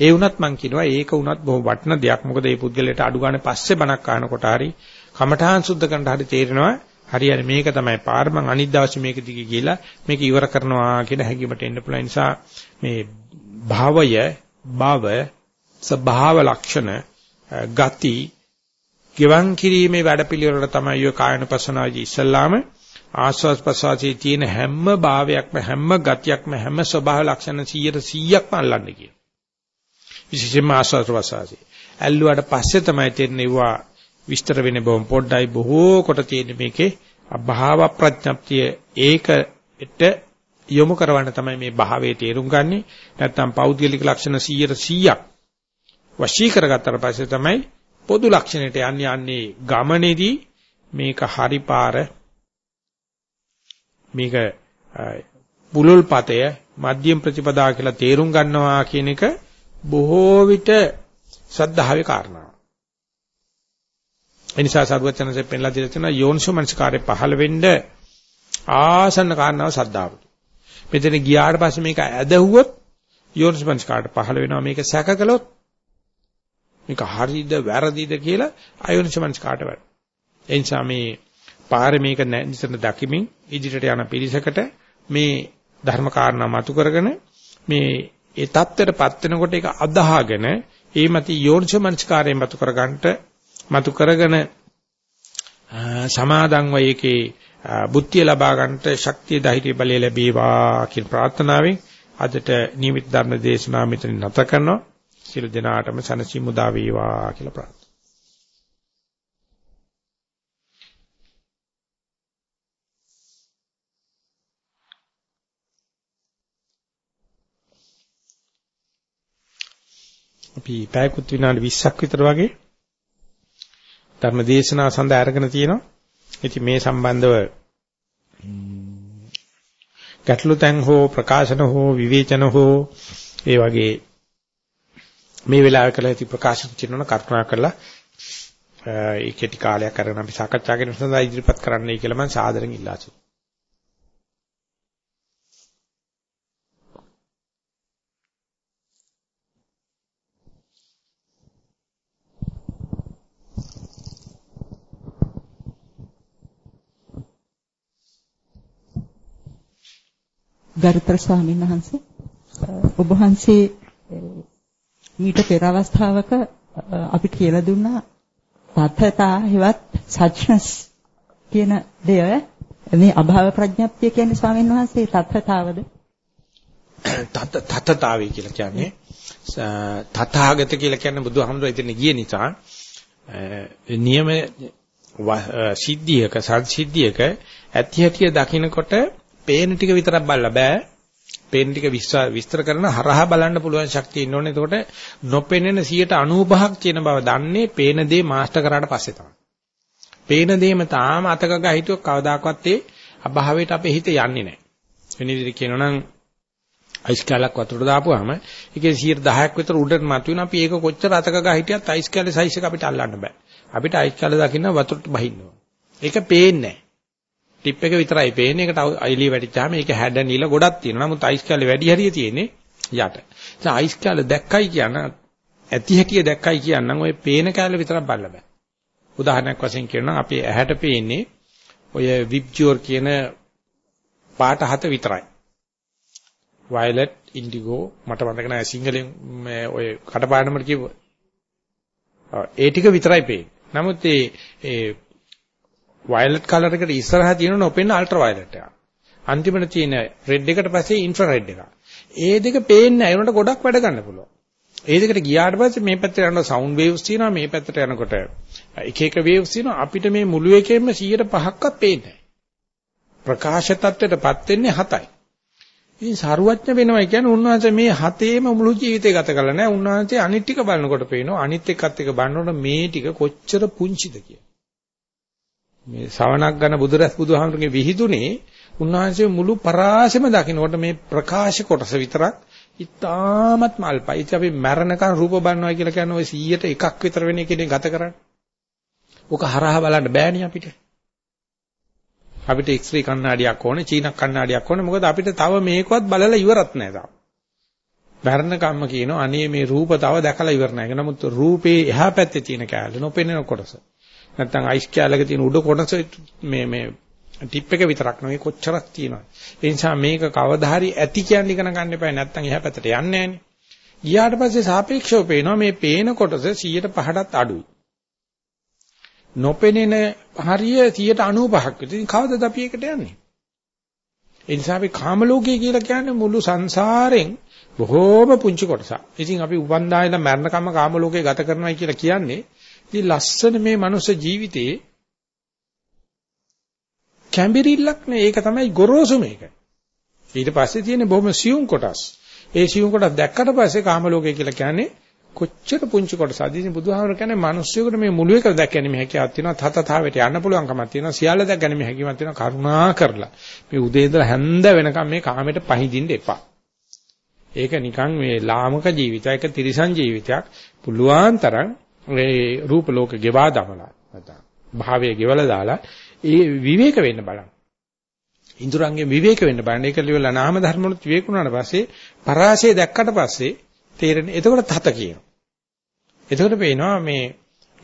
ඒ වුණත් මම කියනවා ඒක වුණත් බොහොම වටින දෙයක්. මොකද මේ පුද්ගලයාට අඩු ගන්න පස්සේ බණක් අහනකොට හරි කමඨාන් සුද්ධ කරන්න හරි තේරෙනවා. හරියට මේක තමයි පාර. මං අනිත් දවසේ මේක දිගේ ගිහලා මේක ඉවර කරනවා කියන හැඟීමට එන්න පුළුවන්. නිසා මේ භාවය භව ස්වභාව ලක්ෂණ ගති ගිවන් කිරීමේ වැඩපිළිවෙලට තමයි ඔය කායනපසනාවේදී ඉස්සල්ලාම ආස්වාස් ප්‍රසවාසයේ තියෙන හැම භාවයක්ම හැම ගතියක්ම හැම ස්වභාව ලක්ෂණ 100%ක්ම අල්ලන්නේ කියන. විශේෂයෙන්ම ආස්වාස් ප්‍රසවාසයේ. ඇල්ලුවාට පස්සේ තමයි තේරෙන්නේ විස්තර වෙන්නේ බොහොම පොඩ්ඩයි බොහෝ කොට තියෙන මේකේ අභාව ප්‍රඥප්තිය ඒකට යොමු කරවන්න තමයි මේ භාවයේ තේරුම් ගන්නෙ නැත්නම් පෞද්ගලික ලක්ෂණ 100ක් වශී කරගත්තට පස්සේ තමයි පොදු ලක්ෂණයට යන්නේ යන්නේ ගමනේදී මේක හරිපාර මේක පුලුල් පතය මධ්‍යම ප්‍රතිපදා කියලා තේරුම් ගන්නවා කියන එක බොහෝ විට සද්ධාවේ කාරණා ඒ නිසා සරුවචනසේ පෙන්ලා දීලා තියෙනවා යෝනිසෝමනස්කාරය පහළ වෙන්න ආසන්න කාරණාව සද්ධාව. මෙතන ගියාට පස්සේ මේක ඇදහුවොත් යෝනිසෝමනස්කාරයට පහළ වෙනවා මේක සැක කළොත් මේක හරිද වැරදිද කියලා අයෝනිසෝමනස්කාරට වැඩ. ඒ නිසා මේ පාරේ මේක නිතර දකිමින් ඉදිරියට යන පිරිසකට මේ ධර්ම කාරණා මතු කරගෙන මේ ඒ தත්ත්වයටපත් වෙනකොට ඒක අදාහගෙන ඒ මත යෝනිසෝමනස්කාරයෙන් මතු කරගන්නට මතු කරගෙන සමාදන්ව ඒකේ බුද්ධිය ලබා ගන්නට ශක්තිය ධෛර්ය බලය ලැබේවා කියන ප්‍රාර්ථනාවෙන් අදට නියමිත ධර්ම දේශනාව මෙතන නැත කරනවා. සියලු දෙනාටම සනසි මුදා වේවා කියලා ප්‍රාර්ථනා අපි පැයකුත් විනාඩි 20ක් විතර වගේ ධර්ම දේශනා සඳහා අරගෙන තියෙනවා. ඉතින් මේ සම්බන්ධව ගැටලු තැන් හෝ ප්‍රකාශන හෝ විවේචන හෝ ඒ වගේ මේ වෙලාවේ කළ ඇති ප්‍රකාශන තියෙනවා කරුණා කරලා ඒ කෙටි කාලයක් අරගෙන අපි සාකච්ඡා කරන සඳහා ඉදිරිපත් කරන්නයි කියලා මම සාදරයෙන් ඉල්ලා සිටිනවා. ගරුතර ස්වාමීන් වහන්සේ ඔබ වහන්සේ මීට පෙර අවස්ථාවක අපිට කියලා දුන්නා තථතා හෙවත් සච්නස් කියන දෙය. මේ අභාව ප්‍රඥප්තිය කියන්නේ ස්වාමීන් වහන්සේ තථතාවද තතතාවය කියලා කියන්නේ තථාගත කියලා කියන්නේ බුදුහාමුදුරුවෝ ඉතින් ගිය නිසා නියම සිද්ධියක සංසිද්ධියක ඇති හැටිය දකිනකොට පේන ටික විතරක් බලලා බෑ. පේන ටික විස්තර කරන හරහා බලන්න පුළුවන් ශක්තිය ඉන්න ඕනේ. එතකොට නොපෙනෙන 95ක් කියන බව දන්නේ පේන දේ මාස්ටර් කරාට පස්සේ තමයි. පේන දේම තාම අතක ගහිතුවක් කවදාකවත් ඒ අභාවයට අපේ හිත යන්නේ නැහැ. වෙන විදිහට කියනවා නම් අයිස් කැලක් වතුරට දාපුවාම ඒකේ 10ක් විතර උඩට මතුවෙන අපි ඒක කොච්චර අතක ගහිටියත් අයිස් කැලේ සයිස් එක අපිට අල්ලන්න බෑ. අපිට අයිස් කැල දකින්න වතුරට බහින්න ඕන. ඒක පේන්නේ නැහැ. ටිප් එක විතරයි පේන්නේ. ඒකට අයිලිය වැටිච්චාම ඒක හැඩ නිල ගොඩක් තියෙනවා. නමුත් අයිස් කැලේ වැඩි හරිය තියෙන්නේ යට. ඉතින් අයිස් කැලේ දැක්කයි කියන ඇති හැටිය දැක්කයි කියනනම් ඔය පේන කැලේ විතරක් බලලා බෑ. උදාහරණයක් වශයෙන් කියනවා අපේ ඇහැට පේන්නේ ඔය විබ්ජෝර් කියන පාට හත විතරයි. violet indigo මට මතක නැහැ සිංහලෙන් ඔය කටපාඩමකට කියව. ඒ ටික විතරයි පේන්නේ. නමුත් ඒ ඒ violet color එකට ඉස්සරහා තියෙන නොපෙන්න ultra violet එක. අන්තිමට තියෙන red එකට පස්සේ infrared එක. ඒ දෙක පේන්නේ නැහැ. ඒනට ගොඩක් වැඩ ගන්න පුළුවන්. ඒ දෙකට ගියාට පස්සේ මේ පැත්තට යනකොට sound waves තියෙනවා මේ පැත්තට යනකොට එක එක waves තියෙනවා අපිට මේ මුළු එකෙම 105ක්වත් පේන්නේ නැහැ. ප්‍රකාශ තත්ත්වයටපත් වෙන්නේ 7යි. ඉතින් සරුවඥ වෙනවා කියන්නේ උන්වහන්සේ මේ හතේම මුළු ජීවිතේ ගත කළා නෑ. උන්වහන්සේ අනිත් ටික බලනකොට පේනවා අනිත් එකත් එක බලනකොට මේ ටික කොච්චර පුංචිද කියලා. මේ ශවණක් ගන්න බුදුරස් බුදුහාමුදුරගේ විහිදුනේ උන්වහන්සේ මුළු පරාසෙම දකින්නකොට මේ ප්‍රකාශ කොටස විතරක් ඉතාමත් මල්පයි. ඉතින් අපි මරණකන් රූප බලනවා කියලා කියන්නේ ওই 100ට එකක් විතර වෙන එකනේ ගත කරන්නේ. ඔක හරහා බලන්න බෑනේ අපිට. අපිට එක්ස්රේ කණ්ණාඩියක් ඕනේ, චීනක් කණ්ණාඩියක් ඕනේ. මොකද අපිට තව මේකවත් බලලා ඉවරත් නෑ තාම. මරණ කම්ම කියනවා අනේ මේ රූප තව දැකලා ඉවර නෑ. නමුත් රූපේ එහා පැත්තේ තියෙන කැලේ නොපෙනෙන කොටස. නැත්තම් අයිස් කැලක තියෙන උඩ කොටස මේ මේ ටිප් එක විතරක් නෙවෙයි කොච්චරක් තියෙනවද. ඒ නිසා මේක කවදා හරි ඇති කියන්නේ ඉගෙන ගන්න එපා. නැත්තම් එහා පැත්තට යන්නේ නෑනේ. ගියාට පස්සේ සාපේක්ෂව පේනවා මේ පේන කොටස 100%ටත් අඩුයි. නොපෙනෙන හරිය 95ක් විතර. ඉතින් කවදද අපි ඒකට යන්නේ? ඒ නිසා අපි කාම ලෝකය කියලා කියන්නේ මුළු සංසාරෙන් බොහෝම පුංචි කොටසක්. ඉතින් අපි උපන්දා ඉඳන් මරණකම කාම ලෝකේ ගත කරනවා කියලා කියන්නේ ඉතින් ලස්සන මේ මනුස්ස ජීවිතේ කැඹිරිල්ලක් නේ. ඒක තමයි ගොරෝසු මේක. ඊට පස්සේ තියෙන බොහොම සියුම් කොටස්. ඒ සියුම් කොටස් දැක්කට පස්සේ කාම ලෝකය කියලා කියන්නේ කොච්චර පුංචි කොටසද ඉතින් බුදුහාමර කියන්නේ මිනිස්සුන්ට මේ මුළු එක දැක්කන්නේ මේ හැකියාවක් තියෙනවා. තතතාවයට යන්න පුළුවන්කමක් තියෙනවා. සියල්ල දැක්කන්නේ මේ හැකියාවක් තියෙනවා. කරුණා කරලා. මේ උදේ ඉඳලා හැන්ද වෙනකම් මේ කාමයට පහඳින්න එපා. ඒක නිකන් මේ ලාමක ජීවිතයක තිරිසන් ජීවිතයක්. පුළුවන් තරම් මේ රූප ලෝක ගෙවා දමලා නැත්නම් භාවයේ ගෙවලා දාලා ඒ විවේක වෙන්න බලන්න ඉන්ද්‍රයන්ගේ විවේක වෙන්න බලන්න ඒක liwala නාම ධර්ම වලත් විවේක වුණාට පස්සේ පරාසය දැක්කට පස්සේ තේරෙන්නේ එතකොට තත කියනවා. එතකොට පේනවා මේ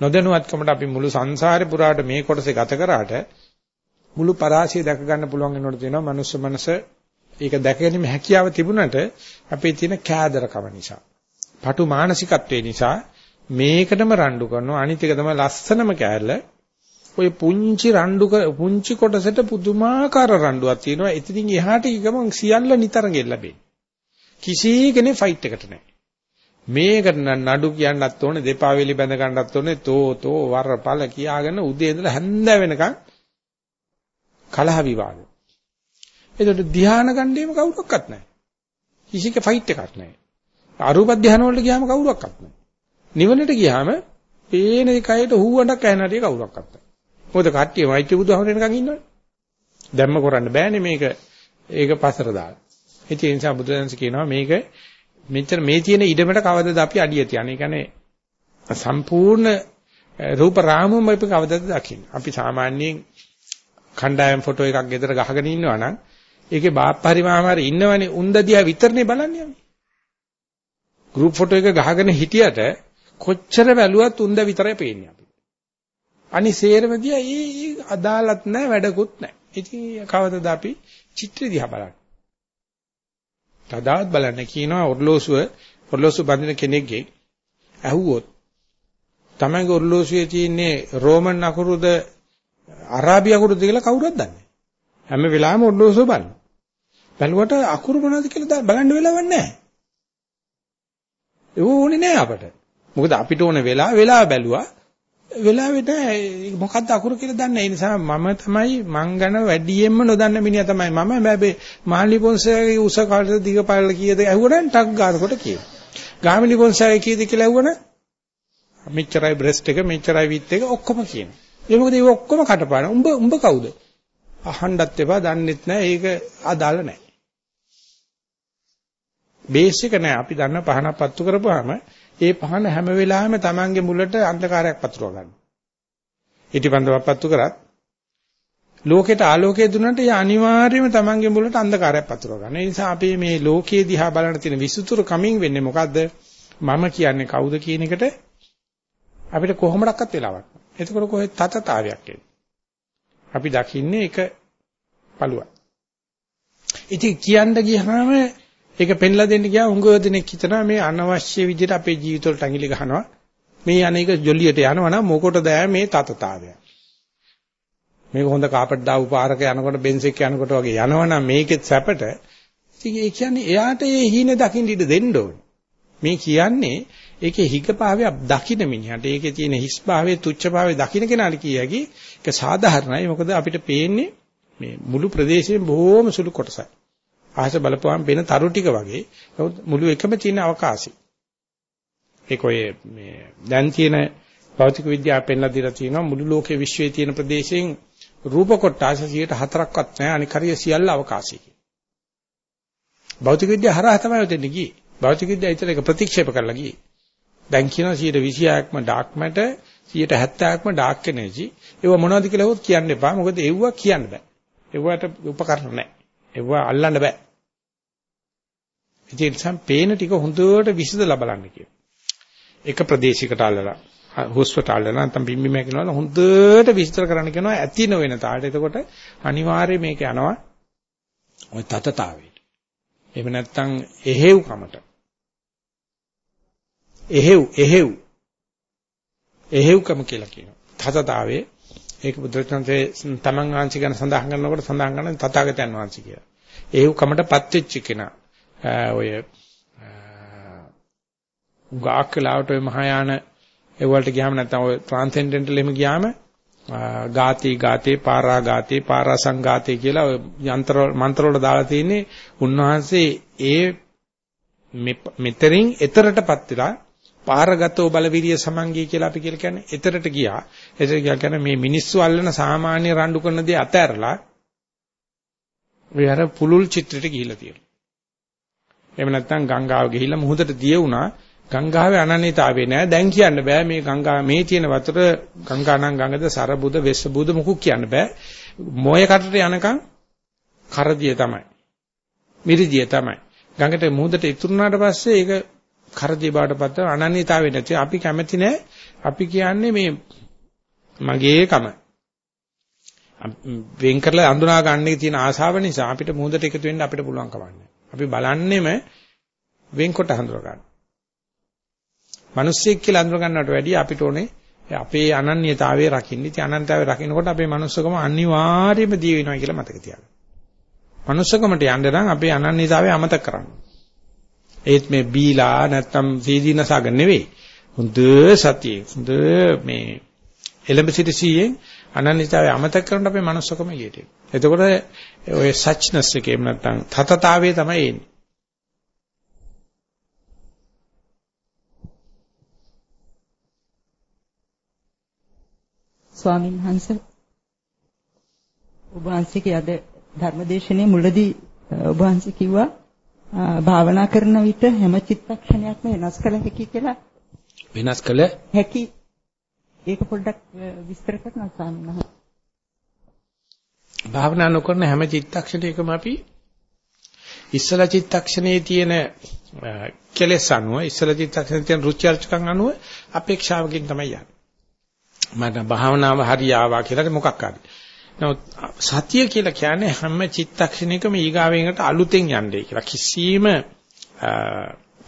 නොදැනුවත්කමට අපි මුළු සංසාරේ පුරාට මේ කොටසේ ගත කරාට මුළු පරාසය දැක ගන්න පුළුවන් වෙනකොට තියෙනවා මනුස්ස මනස ඒක දැක ගැනීම හැකියාව තිබුණට අපේ තියෙන කෑදරකම නිසා. පටු මානසිකත්වයේ නිසා මේකටම රණ්ඩු කරනවා අනිත් එක තමයි ලස්සනම කෑල්ල ඔය පුංචි රණ්ඩු පුංචි කොටසට පුදුමාකාර රණ්ඩුවක් තියෙනවා. එතනින් එහාට ඊගම සියල්ල නිතර ගෙල්ලබෙන්නේ. කිසි කෙනෙක් ෆයිට් එකට නැහැ. මේකට නඩු කියන්නත් ඕනේ දෙපා වෙලි බැඳ ගන්නත් ඕනේ තෝ තෝ වරපල කියාගෙන උදේ ඉඳලා හැන්ද වෙනකන් කලහ විවාද. ඒකට ධ්‍යාන ගන්නේම කවුරක්වත් නැහැ. කිසික ෆයිට් එකක් නැහැ. අරූප ධ්‍යාන වලට ගියාම කවුරක්වත් නැහැ. නිවනට ගියාම පේන එකයට හුවඬක් ඇහෙනාරිය කවුරක්වත් නැහැ. මොකද කට්ටිය මෛත්‍රී බුදුහමර එනකන් ඉන්නවනේ. දැම්ම කරන්න බෑනේ මේක. ඒක පසර දාලා. ඒ නිසා බුදුදහම කියනවා මේක මෙච්චර මේ තියෙන ඉඩමට කවදද අපි අඩිය තියන්නේ? ඒ කියන්නේ සම්පූර්ණ රූප රාමුවම අපි කවදද දකින්නේ? අපි සාමාන්‍යයෙන් කණ්ඩායම් ෆොටෝ එකක් ගෙදර ගහගෙන ඉන්නවා නම් ඒකේ බාප්පහරි මාමාරි ඉන්නවනේ උන්ද දිහා විතරනේ බලන්නේ අපි. ගෲප් ෆොටෝ එක ගහගෙන හිටියට කොච්චර බැලුවත් උන්ද විතරයි පේන්නේ අපි. අනි සේරම දිහා ඒ අදාළත් නැහැ වැඩකුත් නැහැ. ඉතින් කවදද අපි චිත්‍ර දිහා බලන්නේ? තදාත් බලන්න කියනවා ඔර්ලෝසුව ඔර්ලෝසු බඳින කෙනෙක්ගේ ඇහුවොත් තමයිගේ ඔර්ලෝසුවේ තියෙන්නේ රෝමන් අකුරුද අරාබි අකුරුද කියලා කවුරුත් දන්නේ නැහැ. හැම වෙලාවෙම ඔර්ලෝසුව බලන. බැලුවට අකුරු මොනවද කියලා බලන්න වෙලාවක් නැහැ. ඒක ඕනේ නැහැ අපට. මොකද අපිට ඕන වෙලාව වෙලාව බැලුවා වෙලාවෙ නෑ මොකද්ද අකුරු කියලා දන්නේ ඒ නිසා මම තමයි මං ගැන වැඩියෙන්ම නොදන්න මිනිහා තමයි මම හැබැයි මාළි පොන්සේගේ උස කාලේ දිග පාලල කීයද ඇහුවනම් ටක් ගන්නකොට කියන. ගාමිණි පොන්සේගේ කීයද කියලා ඇහුවනම් මෙච්චරයි බ්‍රෙස්ට් එක මෙච්චරයි විත් එක ඔක්කොම කියන. ඒ මොකද ඒක ඔක්කොම කටපාඩම්. උඹ උඹ කවුද? අහන්නත් එපා දන්නෙත් නෑ ඒක අදාළ නෑ. බේස් එක නෑ අපි දන්න පහනක් පත්තු කරපුවාම ඒ පහන හැම වෙලාවෙම Tamange මුලට අන්ධකාරයක් පතුරව ගන්න. ඊටිපන්දවක් පත්තු කරත් ලෝකෙට ආලෝකය දුන්නට ඒ අනිවාර්යයෙන්ම Tamange මුලට අන්ධකාරයක් පතුරව ගන්න. ඒ නිසා අපි මේ ලෝකයේ දිහා බලන තියෙන විසුතුරු කමින් වෙන්නේ මොකද්ද? මම කියන්නේ කවුද කියන එකට අපිට කොහොමඩක්වත් වෙලාවක් නැහැ. එතකොට කොහෙද තතතාවයක් එන්නේ? අපි දකින්නේ එක පළුවක්. ඉතින් කියන්න ගියාම ඒක පෙන්ලා දෙන්න ගියා උංගව දෙනෙක් හිතනවා මේ අනවශ්‍ය විදිහට අපේ ජීවිතවලට ඇඟිලි ගහනවා. මේ අනේක ජොලියට යනවා නම් මොකටද මේ තතතාවය? මේක හොඳ කාපට් දාපු පාරක යනකොට බෙන්ස් එක යනකොට වගේ යනවනම් මේකෙත් සැපට ඉතින් ඒ කියන්නේ එයාට ඒ හීන දකින්න ඉඩ දෙන්න ඕනේ. මේ කියන්නේ ඒකේ හිගභාවය දකින්න මිනිහට ඒකේ තියෙන හිස්භාවයේ තුච්ඡභාවයේ දකින්න කෙනාට කියකි ඒක සාධාරණයි. මොකද අපිට පේන්නේ මේ මුළු ප්‍රදේශයෙන් බොහෝම සුළු කොටසයි. ආහස බලපුවාම වෙන තරු ටික වගේ මුළු එකම තියෙන අවකාශي. ඒක ඔය මේ දැන් තියෙන භෞතික විද්‍යාව පෙන්ලා දීලා තියෙනවා මුළු ලෝකයේ විශ්වයේ තියෙන ප්‍රදේශයෙන් රූප කොටස 104ක්වත් නැහැ අනික හරිය සියල්ල අවකාශي. භෞතික විද්‍යාව හරහා තමයි උදෙන්නේ ගියේ. භෞතික විද්‍යාව ඊතර එක ප්‍රතික්ෂේප කරලා ගියේ. දැන් කියනවා 126ක්ම ඩාර්ක් මැටර් 170ක්ම ඩාර්ක් එනර්ජි. ඒව මොනවද කියලා හොත් කියන්න එපා. මොකද ඒව කියන්න බෑ. ඒවට උපකරණ නැහැ. ඒව අල්ලන්න බෑ. ඒ නිසා පේන ටික හොඳට විසඳලා බලන්න කියන. එක ප්‍රදේශයකට අල්ලලා හොස්පිටල් වල නැත්නම් බිම්බි මේකනවල හොඳට විස්තර කරන්න කියනවා ඇති නොවන තාලට. එතකොට අනිවාර්යයෙන් මේක යනවා ওই තතතාවයට. එහෙම නැත්නම් එහෙව් කමට. එහෙව් එහෙව් එහෙව්කම කියලා කියනවා. තතතාවයේ ඒක බුදුරජාණන්සේ තමන් වහන්සේ ගැන සඳහන් කරනකොට සඳහන් කරන තථාගතයන් වහන්සේ කියලා. එහෙව්කමටපත් වෙච්ච කෙනා Uh, ඔය uh, ගාක් කාලවට ඔය මහායාන ඒ වලට ගියාම නැත්නම් ඔය ට්‍රාන්සෙන්ඩෙන්ටල් එහෙම ගියාම uh, ගාති ගාතේ පාරා ගාතේ පාරා සංගාතේ කියලා ඔය යන්ත්‍ර මන්ත්‍ර වල දාලා තියෙන්නේ උන්වහන්සේ ඒ මෙතරින් එතරටපත් වෙලා පාරගතෝ බලවිරිය සමංගී කියලා අපි කියලා කියන්නේ එතරට ගියා. එතර ගියා කියන්නේ මේ මිනිස්සු අල්ලන සාමාන්‍ය රණ්ඩු කරන දේ අතහැරලා ඔය අර පුලුල් චිත්‍රෙට ගිහිල්ලා තියෙනවා. එහෙම නැත්නම් ගංගාව ගිහිල්ලා මුහුදට දිය වුණා ගංගාවේ අනන්‍යතාවය නෑ. දැන් කියන්න බෑ මේ ගංගා මේ තියෙන වතුර ගංගා නම් ගඟද සරබුද වෙස්සබුද මොකුත් කියන්න බෑ. මොය කටට යනකම් කරදිය තමයි. මිරිදිය තමයි. ගඟට මුහුදට ඉතුරුනාට පස්සේ ඒක කරදිය බාටපත් අනන්‍යතාවය නැති. අපි කැමති නෑ. අපි කියන්නේ මේ මගේ කම. වෙන් කරලා අඳුනා ගන්න තියෙන ආසාව නිසා අපිට මුහුදට එකතු වෙන්න අපිට පුළුවන් කමන්නේ අපි බලන්නෙම වෙන්කොට හඳුනා ගන්න මිනිස්සෙක් කියලා අඳුර ගන්නවට වැඩිය අපිට ඕනේ අපේ අනන්‍යතාවය රකින්න. ඉතින් අනන්‍යතාවය රකින්නකොට අපේ manussකම අනිවාර්යයෙන්ම දී වෙනවා කියලා මතක තියාගන්න. manussකමට යන්න නම් අපේ අනන්‍යතාවය අමතක කරන්න. ඒත් මේ බීලා නැත්තම් සීදීනසග නෙවෙයි. හොඳ සතියේ හොඳ මේ එලඹ සිට සීයෙන් අනන්‍යතාවය අමතක කරනකොට අපේ manussකම එළියට එනවා. එතකොට ඔය සච්නස් එකේම නැත්තම් තතතාවයේ තමයි එන්නේ. ස්වාමින් වහන්සේ ඔබ වහන්සේගේ අද ධර්මදේශනයේ මුලදී ඔබ වහන්සේ කිව්වා භාවනා කරන විට හැම චිත්තක්ෂණයක්ම වෙනස් කළ හැකි කියලා. වෙනස් කළ හැකි. ඒක පොඩ්ඩක් විස්තර කරන්න ස්වාමීන් වහන්සේ භාවනා නොකරන හැම චිත්තක්ෂණයකම අපි ඉස්සල චිත්තක්ෂණයේ තියෙන කෙලෙස් අනුව ඉස්සල චිත්තක්ෂණයේ තියෙන රුචි අරුචිකම් අනුව අපේක්ෂාවකින් තමයි යන්නේ මට භාවනාව හරි ආවා කියලා මොකක් හරි. නමුත් සතිය කියලා කියන්නේ හැම චිත්තක්ෂණයකම ඊගාවෙන්කට අලුතෙන් යන්නේ කියලා කිසිම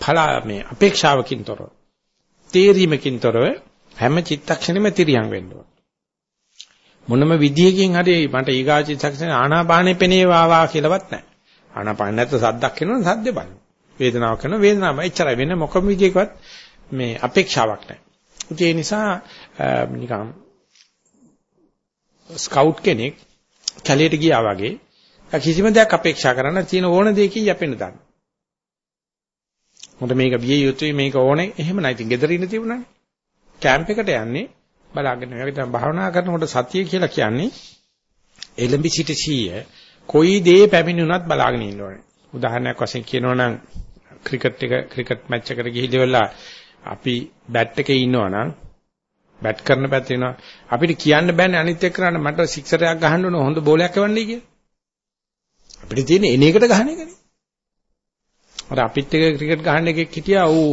ඵල මේ අපේක්ෂාවකින් තොරව තේරීමකින් තොරව හැම චිත්තක්ෂණෙම තිරියන් වෙන්න ඕන. මොනම විදියකින් හරි මට ඊගා චිත්තක්ෂණ ආනාපානෙ පෙනේවා වා කියලාවත් නැහැ. ආනාපාන නැත්නම් සද්දක් එනවනම් සද්දේ බලන්න. වේදනාවක් කරන වේදනාවම එච්චරයි වෙන මොකම විදියකවත් මේ අපේක්ෂාවක් නැහැ. ඒ නිසා නිකන් ස්කවුට් කෙනෙක් කැලේට ගියා වගේ කිසිම දෙයක් අපේක්ෂා කරන්න තියෙන ඕන දෙයකින් යැපෙන්න ගන්න. මොකද මේක විය යුතුයි මේක ඕනේ එහෙම නැයි ඉතින් ගෙදර ඉන්න තිබුණානේ. කැම්ප් එකට යන්නේ බලාගෙන මේක තමයි භාවනා කරනකොට සතිය කියලා කියන්නේ එලඹි සිට සීය කොයි දේ පැමිණුණත් බලාගෙන ඉන්න ඕනේ. උදාහරණයක් වශයෙන් කියනවා නම් ක්‍රිකට් එක ක්‍රිකට් මැච් එකට ගිහිල්ලා අපි බැට් එකේ ඉන්නවා නම් බැට් කරන පැත්තේ වෙනවා. අපිට කියන්න බෑනේ අනිත් එක්කනට මට සික්සරයක් ගහන්න ඕන හොඳ බෝලයක් එවන්නයි කියලා. අපිට තියෙන්නේ එන එකට ගහන එකනේ. අර අපිත් එක ක්‍රිකට් ගහන්න එකෙක් හිටියා. ඌ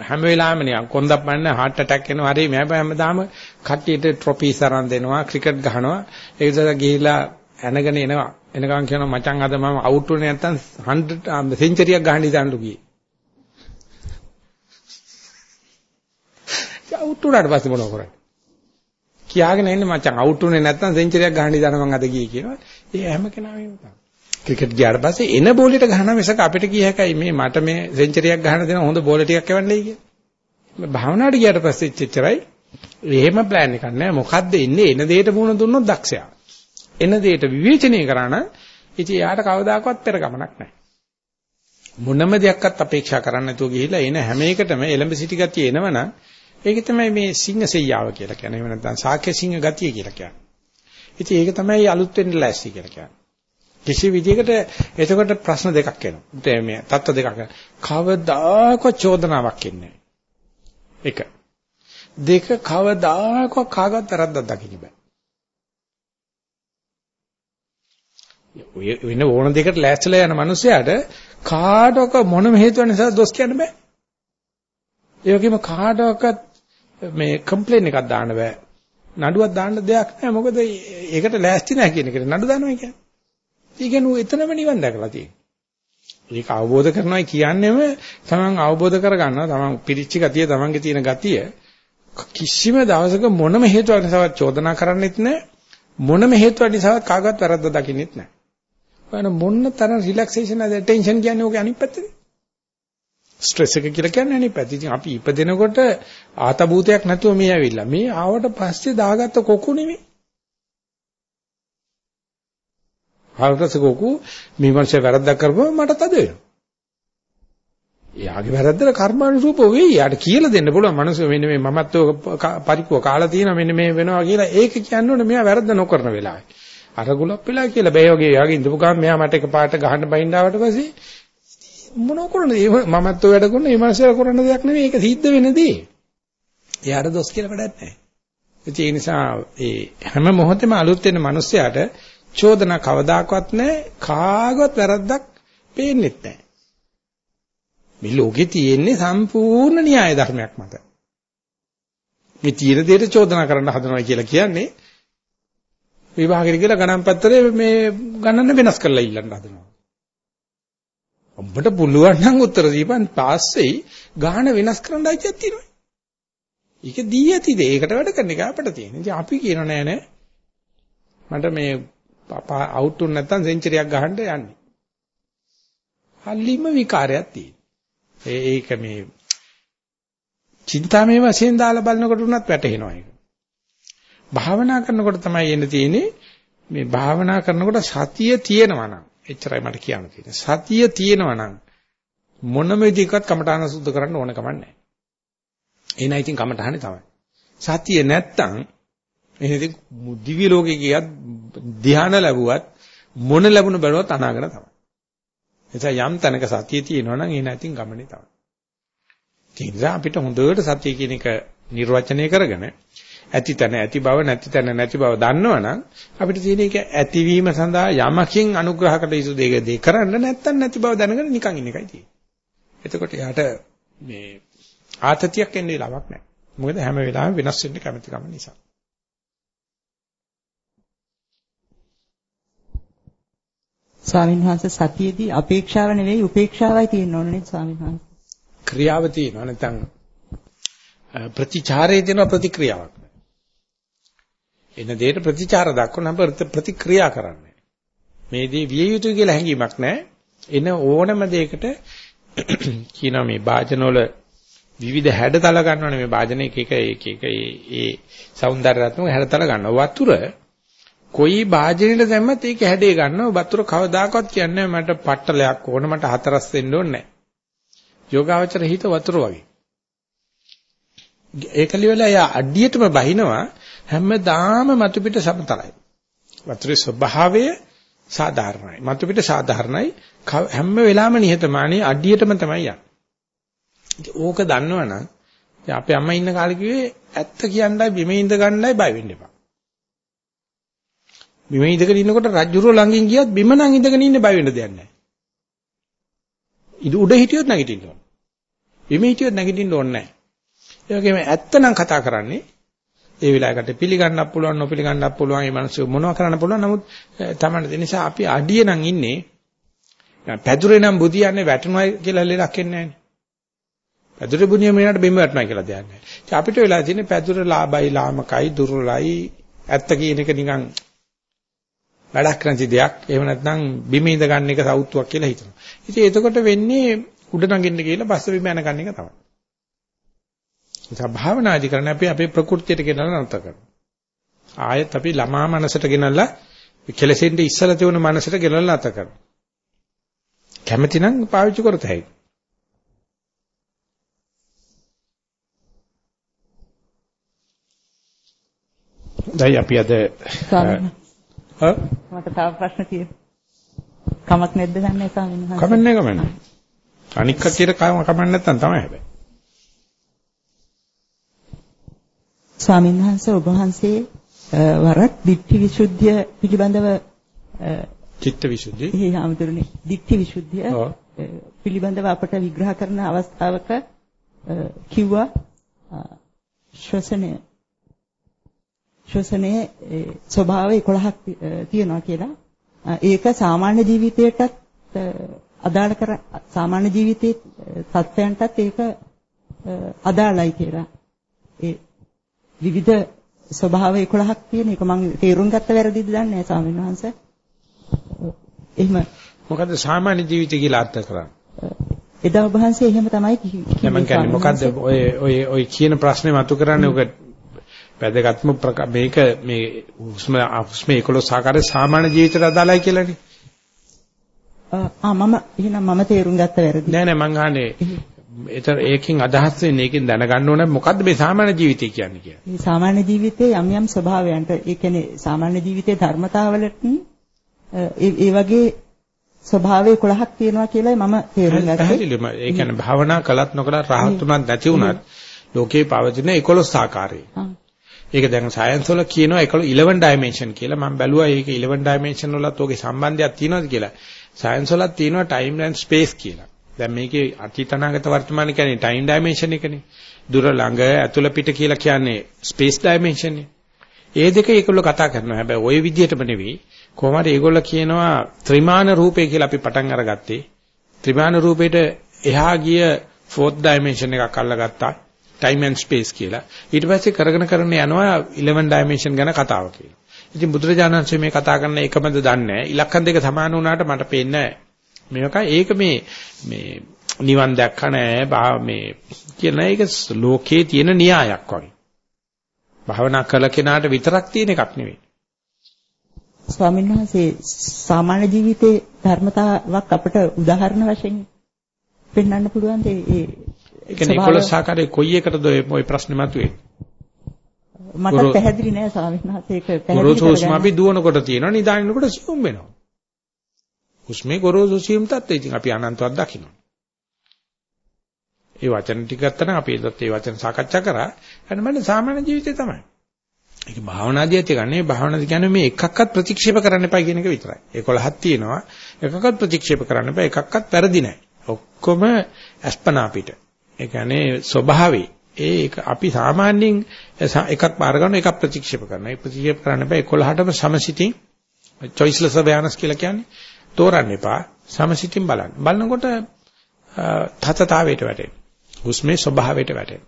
හැම වෙලාවෙම නිකන් කොන්දක් මන්න heart attack එනවා හරි මම හැමදාම කට්ටියට ට්‍රොෆීස් අරන් දෙනවා ක්‍රිකට් ගහනවා. ඒ නිසා ගිහිලා ඇනගෙන එනවා. එනකන් කියනවා මචං අද මම අවුට් වුණේ නැත්තම් 100 සෙන්චරියක් ගහන්න ඉඳන්ලු ගියේ අවුට් වුණාට පස්සේ මොනව කරන්නේ? කියාගෙන ඉන්නේ මචං අවුට් වුණේ නැත්තම් සෙන්චරියක් ගහන්න ඉඳන මං අද ගියේ කියනවා ඒ හැම කෙනාම එහෙම තමයි. ක්‍රිකට් ගියාට පස්සේ එන බෝලෙට ගහන මිසක අපිට කිය හැකයි මේ මට මේ සෙන්චරියක් ගහන දෙන හොඳ බෝල ටිකක් එවන්නයි කියලා. මේ භාවනාවට ගියාට පස්සේ එච්චරයි. එහෙම ප්ලෑන් එකක් නැහැ. මොකද්ද ඉන්නේ එන දෙයට මුණ දුන්නොත් දක්ෂයා. එන දෙයට විවේචනය කරා නම් ඉතින් යාට කවදාකවත් පෙර ගමනක් නැහැ. මොනම දෙයක්වත් අපේක්ෂා කරන්න නැතුව ගිහිල්ලා එන හැම එකටම එලඹ සිටි ගතිය එනවනම් ඒක තමයි මේ සිංහ සෙයියාව කියලා කියන්නේ. එහෙම නැත්නම් සාක්‍ය සිංහ ගතිය කියලා කියන්නේ. ඉතින් ඒක තමයි අලුත් වෙන්න ලෑස්ති කියලා කියන්නේ. කිසි විදිහකට එතකොට ප්‍රශ්න දෙකක් එනවා. මේ තත්ත්ව දෙකක්. කවදාකවත් චෝදනාවක් එන්නේ එක. දෙක කවදාකවත් කාගවත් වැරද්දක් දකින්න බෑ. වෙන ඕන දෙකට ලෑස්තිලා යන මිනිසයාට කාටක මොනම හේතුව නිසා දොස් කියන්න බෑ. ඒ වගේම කාටවත් මේ කම්ප්ලේන් එකක් දාන්න බෑ. නඩුවක් දාන්න දෙයක් නෑ මොකද ඒකට ලෑස්ති නෑ කියන එකට නඩු දානවා කියන්නේ. ඒ කියන්නේ එතනම නිවන් දැකලා තියෙනවා. ඒක අවබෝධ කරනවා කියන්නේම තමන් අවබෝධ කරගන්නවා තමන් පිරිච්ච ගතිය තමන්ගේ තියෙන ගතිය කිසිම දවසක මොනම හේතුවක් නිසාවත් චෝදනා කරන්නෙත් නැහැ මොනම හේතුවක් නිසාවත් කාගවත් වැරද්ද දකින්නෙත් නැහැ. බලන්න මොන්න තරම් රිලැක්සේෂන් නැද ටෙන්ෂන් කියන්නේ ඕකේ අනිත් පැත්තනේ. ස්ට්‍රෙස් එක කියලා කියන්නේ අනිත් පැත්ත. ඉතින් අපි ඉපදෙනකොට ආතබූතයක් නැතුව මේ ඇවිල්ලා මේ ආවට පස්සේ දාගත්ත කොකු නෙමෙයි. ආවටසකෝකු මේ මාංශය වැරද්දක් කරපුවා මට තද වෙනවා. එයාගේ වැරද්දට කර්මානුරූප වෙයි. යාට කියලා දෙන්න පුළුවන්. මනුස්සය මෙන්න මේ මමත් පරිප්පුව කාලා තියෙනවා මෙන්න මේ වෙනවා කියලා. ඒක කියන්න ඕනේ මෙයා වැරද්ද නොකරන වෙලාවේ. අර ගුලක් වෙලා කියලා බෑ වගේ යාගේ ඉඳපු ගමන් මෙයා මට එකපාරට ගහන්න බයින්න ආවට පස්සේ මොනෝ කරන්නේ? මමත් ඔය වැඩ කරන මේ මාංශය කරන දෙයක් නෙමෙයි. ඒක සිද්ධ වෙන දේ. එයාට දොස් කියලා වැඩක් නැහැ. ඒ නිසා ඒ හැම මොහොතෙම අලුත් වෙන මිනිස්සයාට චෝදනා කවදාකවත් නැහැ කාගවත් වැරද්දක් පේන්නෙත් නැහැ. මේ ලෝකේ තියෙන්නේ සම්පූර්ණ න්‍යාය ධර්මයක් මත. මේ තීර දෙයට චෝදනා කරන්න හදනවා කියලා කියන්නේ විභාගෙට කියලා ගණන් පත්‍රයේ මේ ගණන වෙනස් කරලා ඉල්ලන්න හදනවා. ඔබට පුළුවන් නම් උත්තර දීපන් පාස් වෙයි ගාන වෙනස් කරන්න අයිතියක් තියෙනවා. ඒක දී ඇතිද? ඒකට වැඩ කරන එක අපිට තියෙන. ඉතින් අපි කියනෝ නෑ නෑ. මට මේ අවුට් වුනේ නැත්නම් සෙන්චරියක් ගහන්න යන්නේ. හල්ලිම විකාරයක් තියෙනවා. ඒක මේ චින්තාමේ වශයෙන් දාලා බලනකොට උනත් වැටහෙනවා ඒක. භාවනා කරනකොට තමයි එන්න තියෙන්නේ මේ භාවනා කරනකොට සතිය තියෙනවා නම් එච්චරයි මට කියන්න තියෙන්නේ. සතිය තියෙනවා නම් මොනම විදිහකට කමඨාන සුද්ධ කරන්න ඕන කමක් නැහැ. එනයි ඉතින් කමඨානේ තමයි. සතිය නැත්තම් එහෙනම් දිව්‍ය ලෝකේ ගියත් ධ්‍යාන ලැබුවත් මොන ලැබුණ බැලුවත් අනාගත තමයි. එතන යම් තැනක සතිය තියෙනවා නම් ඒ නැතිනම් ගමනේ තමයි. ඒ නිසා අපිට හොඳට සතිය කියන එක නිර්වචනය කරගෙන ඇති තැන ඇති බව නැති තැන නැති බව දන්නවනම් අපිට තියෙන එක ඇතිවීම සඳහා යමකින් අනුග්‍රහකට යුතු දෙක දෙක කරන්න නැත්තම් නැති බව දැනගෙන නිකන් ඉන්න එකයි තියෙන්නේ. එතකොට යාට මේ ආතතියක් එන්නේ ලාවක් නැහැ. මොකද හැම වෙලාවෙම වෙනස් වෙන්න කැමති කම නිසා. ස්වාමීන් වහන්සේ සතියේදී අපේක්ෂාව නෙවෙයි උපේක්ෂාවයි තියෙන්න ඕනේ ස්වාමීන් වහන්සේ. ක්‍රියාව තියෙනවා නැත්නම් ප්‍රතිචාරයේ දෙන ප්‍රතික්‍රියාවක්. එන දෙයට ප්‍රතිචාර දක්වන ප්‍රතික්‍රියා කරන්නේ. මේ දේ විය යුතුයි කියලා හැඟීමක් නැහැ. එන ඕනම දෙයකට *clears throat* කියනවා මේ වාජනවල විවිධ හැඩතල ගන්නවනේ මේ වාජන එක එක එක එක ඒ ඒ సౌందర్యාත්මක හැඩතල ගන්නවා. වතුර කොයි භාජනෙට දැම්මත් ඒක හැඩේ ගන්නවා වතුර කවදාකවත් කියන්නේ මට පට්ටලයක් ඕන මට හතරස් දෙන්න ඕනේ නැහැ. යෝගාවචර හිත වතුර වගේ. ඒකලි වෙලා යා අඩියටම බහිනවා හැමදාම මතු පිට සමතලයි. වතුරේ ස්වභාවය සාධාරණයි. මතු පිට සාධාරණයි. හැම වෙලාවෙම නිහතමානී අඩියටම තමයි යන්නේ. ඕක දන්නවනම් අපේ අම්මා ඉන්න කාලේ කිව්වේ ඇත්ත කියන්නයි බිම ඉඳ ගන්නයි බය වෙන්න එපා. බිම ඉඳගෙන ඉන්නකොට රජුරෝ ළඟින් ගියත් බිම නම් ඉඳගෙන ඉන්න බය වෙන්න දෙයක් නැහැ. ඉත උඩ හිටියොත් නැගිටින්න ඕන. බිම හිටියොත් නැගිටින්න ඕනේ නැහැ. ඒ වගේම ඇත්ත නම් කතා කරන්නේ ඒ වෙලාවකට පිළිගන්නත් පුළුවන් නොපිළිගන්නත් පුළුවන් මේ මිනිස්සු මොනව කරන්න පුළුවන් නමුත් තමයි ඒ නිසා අපි අඩිය නම් ඉන්නේ පැදුරේ නම් බුදියන්නේ වැටුණා කියලා ලෙලක් එන්නේ නැහැ. පැදුරේ බුදිය මේනට බිම වැටුණා කියලා දෙයක් නැහැ. අපිට වෙලා තියෙන්නේ පැදුර ලාභයි ලාමකයි දුර්වලයි ඇත්ත කියන එක නිකන් වැඩක් නැති දෙයක්. එහෙම නැත්නම් බිම ඉඳ ගන්න එක සෞත්තුවක් කියලා හිතනවා. ඉතින් එතකොට වෙන්නේ උඩ නගින්න කියලා බස්ස බිම යන ගන්න එක තමයි. නිසා භාවනාදි කරන්නේ අපි අපේ ප්‍රകൃතියට ගෙනල්ලා නැතර කරනවා. ආයෙත් අපි ළමා මනසට ගෙනල්ලා කෙලසෙන්න ඉස්සලා තියුණු මනසට ගෙනල්ලා නැතර කරනවා. කැමැති නම් පාවිච්චි කරත හැකියි. දැන් අපි අද මට තව ප්‍රශ්න තියෙනවා. කමක් නැද්ද ගන්න ස්වාමීන් වහන්සේ? කමන්නේ කමන්නේ. අනික් කටියට කමක් නැත්තම් තමයි හැබැයි. ස්වාමීන් වහන්සේ ඔබ වහන්සේ වරක් ditthi visuddhiya පිළිබඳව චිත්ත විසුද්ධි. එහේ ආමතුරුනේ ditthi visuddhiya පිළිබඳව අපට විග්‍රහ කරන අවස්ථාවක කිව්වා ශ්වසනය ශ්වසනයේ ස්වභාව 11ක් තියෙනවා කියලා. ඒක සාමාන්‍ය ජීවිතයටත් අදාළ කර සාමාන්‍ය ජීවිතයේ තත්ත්වයන්ටත් ඒක අදාළයි කියලා. ඒ විවිධ ස්වභාව 11ක් තියෙන එක මම තේරුම් ගත්ත වැරදිද දන්නේ නැහැ ස්වාමීන් වහන්සේ. එහෙම මොකද්ද සාමාන්‍ය ජීවිතය කියලා අර්ථ කරන්නේ? එදා ඔබ වහන්සේ එහෙම තමයි කිව්වේ. මම කියන්නේ මොකද්ද ඔය ඔය ඔය කියන ප්‍රශ්නේ මතු කරන්නේ ඔක වැදගත්ම මේක මේ හුස්ම හුස්ම 11 ආකාරයේ සාමාන්‍ය ජීවිතයට අදාළයි කියලානේ. ආ මම එහෙනම් මම තේරුම් ගත්ත වැරදි. නෑ නෑ මං අහන්නේ ඒතර ඒකෙන් අදහස් වෙන්නේ ඒකෙන් දැනගන්න ඕනේ මොකද්ද මේ සාමාන්‍ය ජීවිතය කියන්නේ කියලා. මේ සාමාන්‍ය ජීවිතයේ යම් යම් ස්වභාවයන්ට ඒ කියන්නේ සාමාන්‍ය ජීවිතයේ ධර්මතාවලට ඒ වගේ ස්වභාවය 11ක් තියෙනවා කියලායි මම තේරුම් ගත්තේ. පැහැදිලිවම ඒ කියන්නේ භාවනා කළත් නොකළත් රහත් උනත් නැති උනත් ලෝකේ පවතින 11 ආකාරයේ. ඒක දැන් සයන්ස් වල කියනවා 11 dimension කියලා. මම බැලුවා ඒක 11 dimension වලත් ඔගේ සම්බන්ධයක් තියෙනවද කියලා. සයන්ස් වලත් තියෙනවා time and space කියලා. දැන් මේකේ අතීත අනාගත වර්තමාන කියන්නේ time dimension එකනේ. දුර ළඟ ඇතුළ පිට කියලා කියන්නේ space dimension නේ. ඒ දෙක ඒගොල්ලෝ කතා කරනවා. හැබැයි ওই විදිහටම නෙවෙයි. කොහොම හරි ඒගොල්ලෝ කියනවා ත්‍රිමාන රූපය කියලා අපි පටන් අරගත්තේ. ත්‍රිමාන රූපේට එහා ගිය fourth dimension එකක් අල්ලගත්තා. Time and space කියලා. ඊට පස්සේ කරගෙන කරගෙන යනවා 11 dimension ගැන කතාව කියලා. ඉතින් බුදුරජාණන් වහන්සේ මේ කතා කරන එකමද දන්නේ නැහැ. ඉලක්කම් දෙක සමාන වුණාට මට පේන්නේ නැහැ. ඒක මේ මේ නිවන් දැක්ක නැහැ මේ කියන එක ලෝකේ තියෙන න්‍යායක් වගේ. භාවනා කළ කෙනාට විතරක් තියෙන එකක් නෙවෙයි. ස්වාමීන් වහන්සේ සාමාන්‍ය ජීවිතේ ධර්මතාවක් අපිට උදාහරණ වශයෙන් පෙන්වන්න පුළුවන්ද ඒ ඒ කියන්නේ 11 ආකාරයේ කොයි එකටද ඔය ප්‍රශ්නේ මතුවේ? මට පැහැදිලි නෑ ස්වාමීන් වහන්සේ ඒක පැහැදිලි ගොරෝසු හුස්ම අපි දුවනකොට තියෙනවා නිදාගෙනකොට සියුම් වෙනවා. හුස්මේ ගොරෝසු සියුම් තත්ත්වය ඉතින් අපි අනන්තවත් දකින්න. ඒ වචන ටික ගත්තා නම් අපි ඒත් ඒ වචන සාකච්ඡා කරා. අන්න මන්නේ සාමාන්‍ය ජීවිතේ තමයි. ඒක භාවනාදී ඇති ගන්නේ භාවනාදී කියන්නේ මේ එකක්වත් ප්‍රතික්ෂේප කරන්න එපා කියන එක විතරයි. 11ක් තියෙනවා. එකක්වත් ප්‍රතික්ෂේප කරන්න එපා. එකක්වත් වැරදි නැහැ. ඔක්කොම අස්පනා පිට. ඒ කියන්නේ ස්වභාවේ ඒක අපි සාමාන්‍යයෙන් එකක් බාර ගන්න එකක් ප්‍රතික්ෂේප කරනවා. ඒ ප්‍රතික්ෂේප කරන්න බෑ 11ටම සමසිතින් choiceless awareness කියලා කියන්නේ තෝරන්න එපා. සමසිතින් බලන්න. බලනකොට තතතාවයට වැටෙන. හුස්මේ ස්වභාවයට වැටෙන.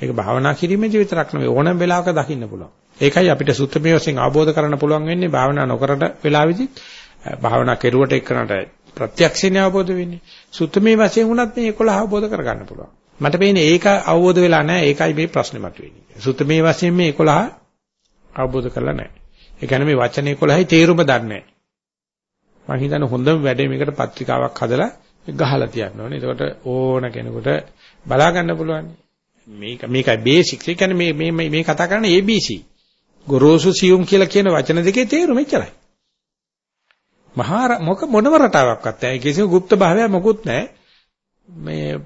ඒක භාවනා කිරීමේදී විතරක් නෙවෙයි ඕනම වෙලාවක දකින්න පුළුවන්. ඒකයි අපිට සුත්තමේ වශයෙන් අවබෝධ කරන්න පුළුවන් වෙන්නේ භාවනා නොකරට වෙලාවෙදි භාවනා කෙරුවට එක්කනට ප්‍රත්‍යක්ෂයෙන් අවබෝධ වෙන්නේ. සුත්තමේ වශයෙන් වුණත් මේ 11 අවබෝධ කරගන්න පුළුවන්. මට පේන්නේ ඒක අවබෝධ වෙලා නැහැ. ඒකයි මේ ප්‍රශ්නේ මතුවෙන්නේ. සුත්තමේ වශයෙන් මේ 11 අවබෝධ කරලා නැහැ. ඒ කියන්නේ මේ වචන 11යි තේරුම දන්නේ නැහැ. මම හිතන්නේ හොඳම වැඩේ මේකට පත්‍රිකාවක් හදලා ගහලා තියන්න ඕනේ. එතකොට ඕන කෙනෙකුට බලා ගන්න පුළුවන්. මේක මේකයි බේසික්ස්. ඒ කියන්නේ මේ මේ මේ කතා කරන්නේ ABC. ගොරෝසු සියුම් කියලා කියන වචන දෙකේ තේරුම එච්චරයි. මහා මොක මොනම රටාවක්වත් නැහැ. කිසිම গুপ্ত භාවයක් මොකුත් නැහැ. මේ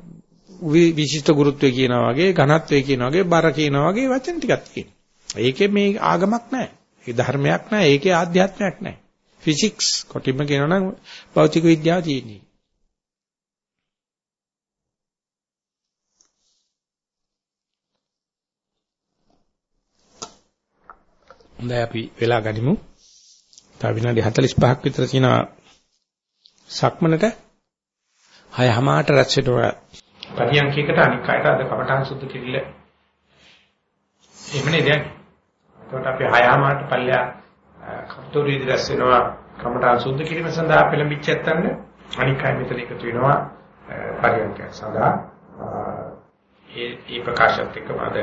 විශිෂ්ට ගුරුත්වය කියනා වගේ, ඝනත්වය කියනා වගේ, බර කියනා වගේ වචන ටිකක් තියෙනවා. ඒකේ මේ ආගමක් නැහැ. ඒ ධර්මයක් නැහැ. ඒකේ ආධ්‍යාත්මයක් නැහැ. ෆිසික්ස් කොටිම කියනවා නම් භෞතික විද්‍යාව තියෙන්නේ. හොඳයි අපි වෙලා ගනිමු. තව විනාඩි 45ක් විතර තියෙනවා සක්මනට. හයමාට රැස් වෙනවා. පරියන්කයකට අනික් අයට අද කමඨාන් සුද්ධ කිරිල්ල. එහෙමනේ දැන්. එතකොට අපි හයමාට පල්ලෙහා කප්තෝරි රැස් වෙනවා කමඨාන් සුද්ධ කිරීම සඳහා පෙළඹිච්ච නැත්නම් අනික් අය මෙතන එකතු වෙනවා පරියන්කයක් සඳහා. ඒ ඒ ප්‍රකාශයත් එක්කම අද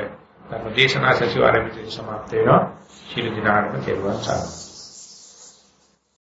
ධර්ම දේශනා සැසිවාරය විදිහට සමාප්ත වෙනවා. ශිරු දිනාරම කෙරුවා සාරා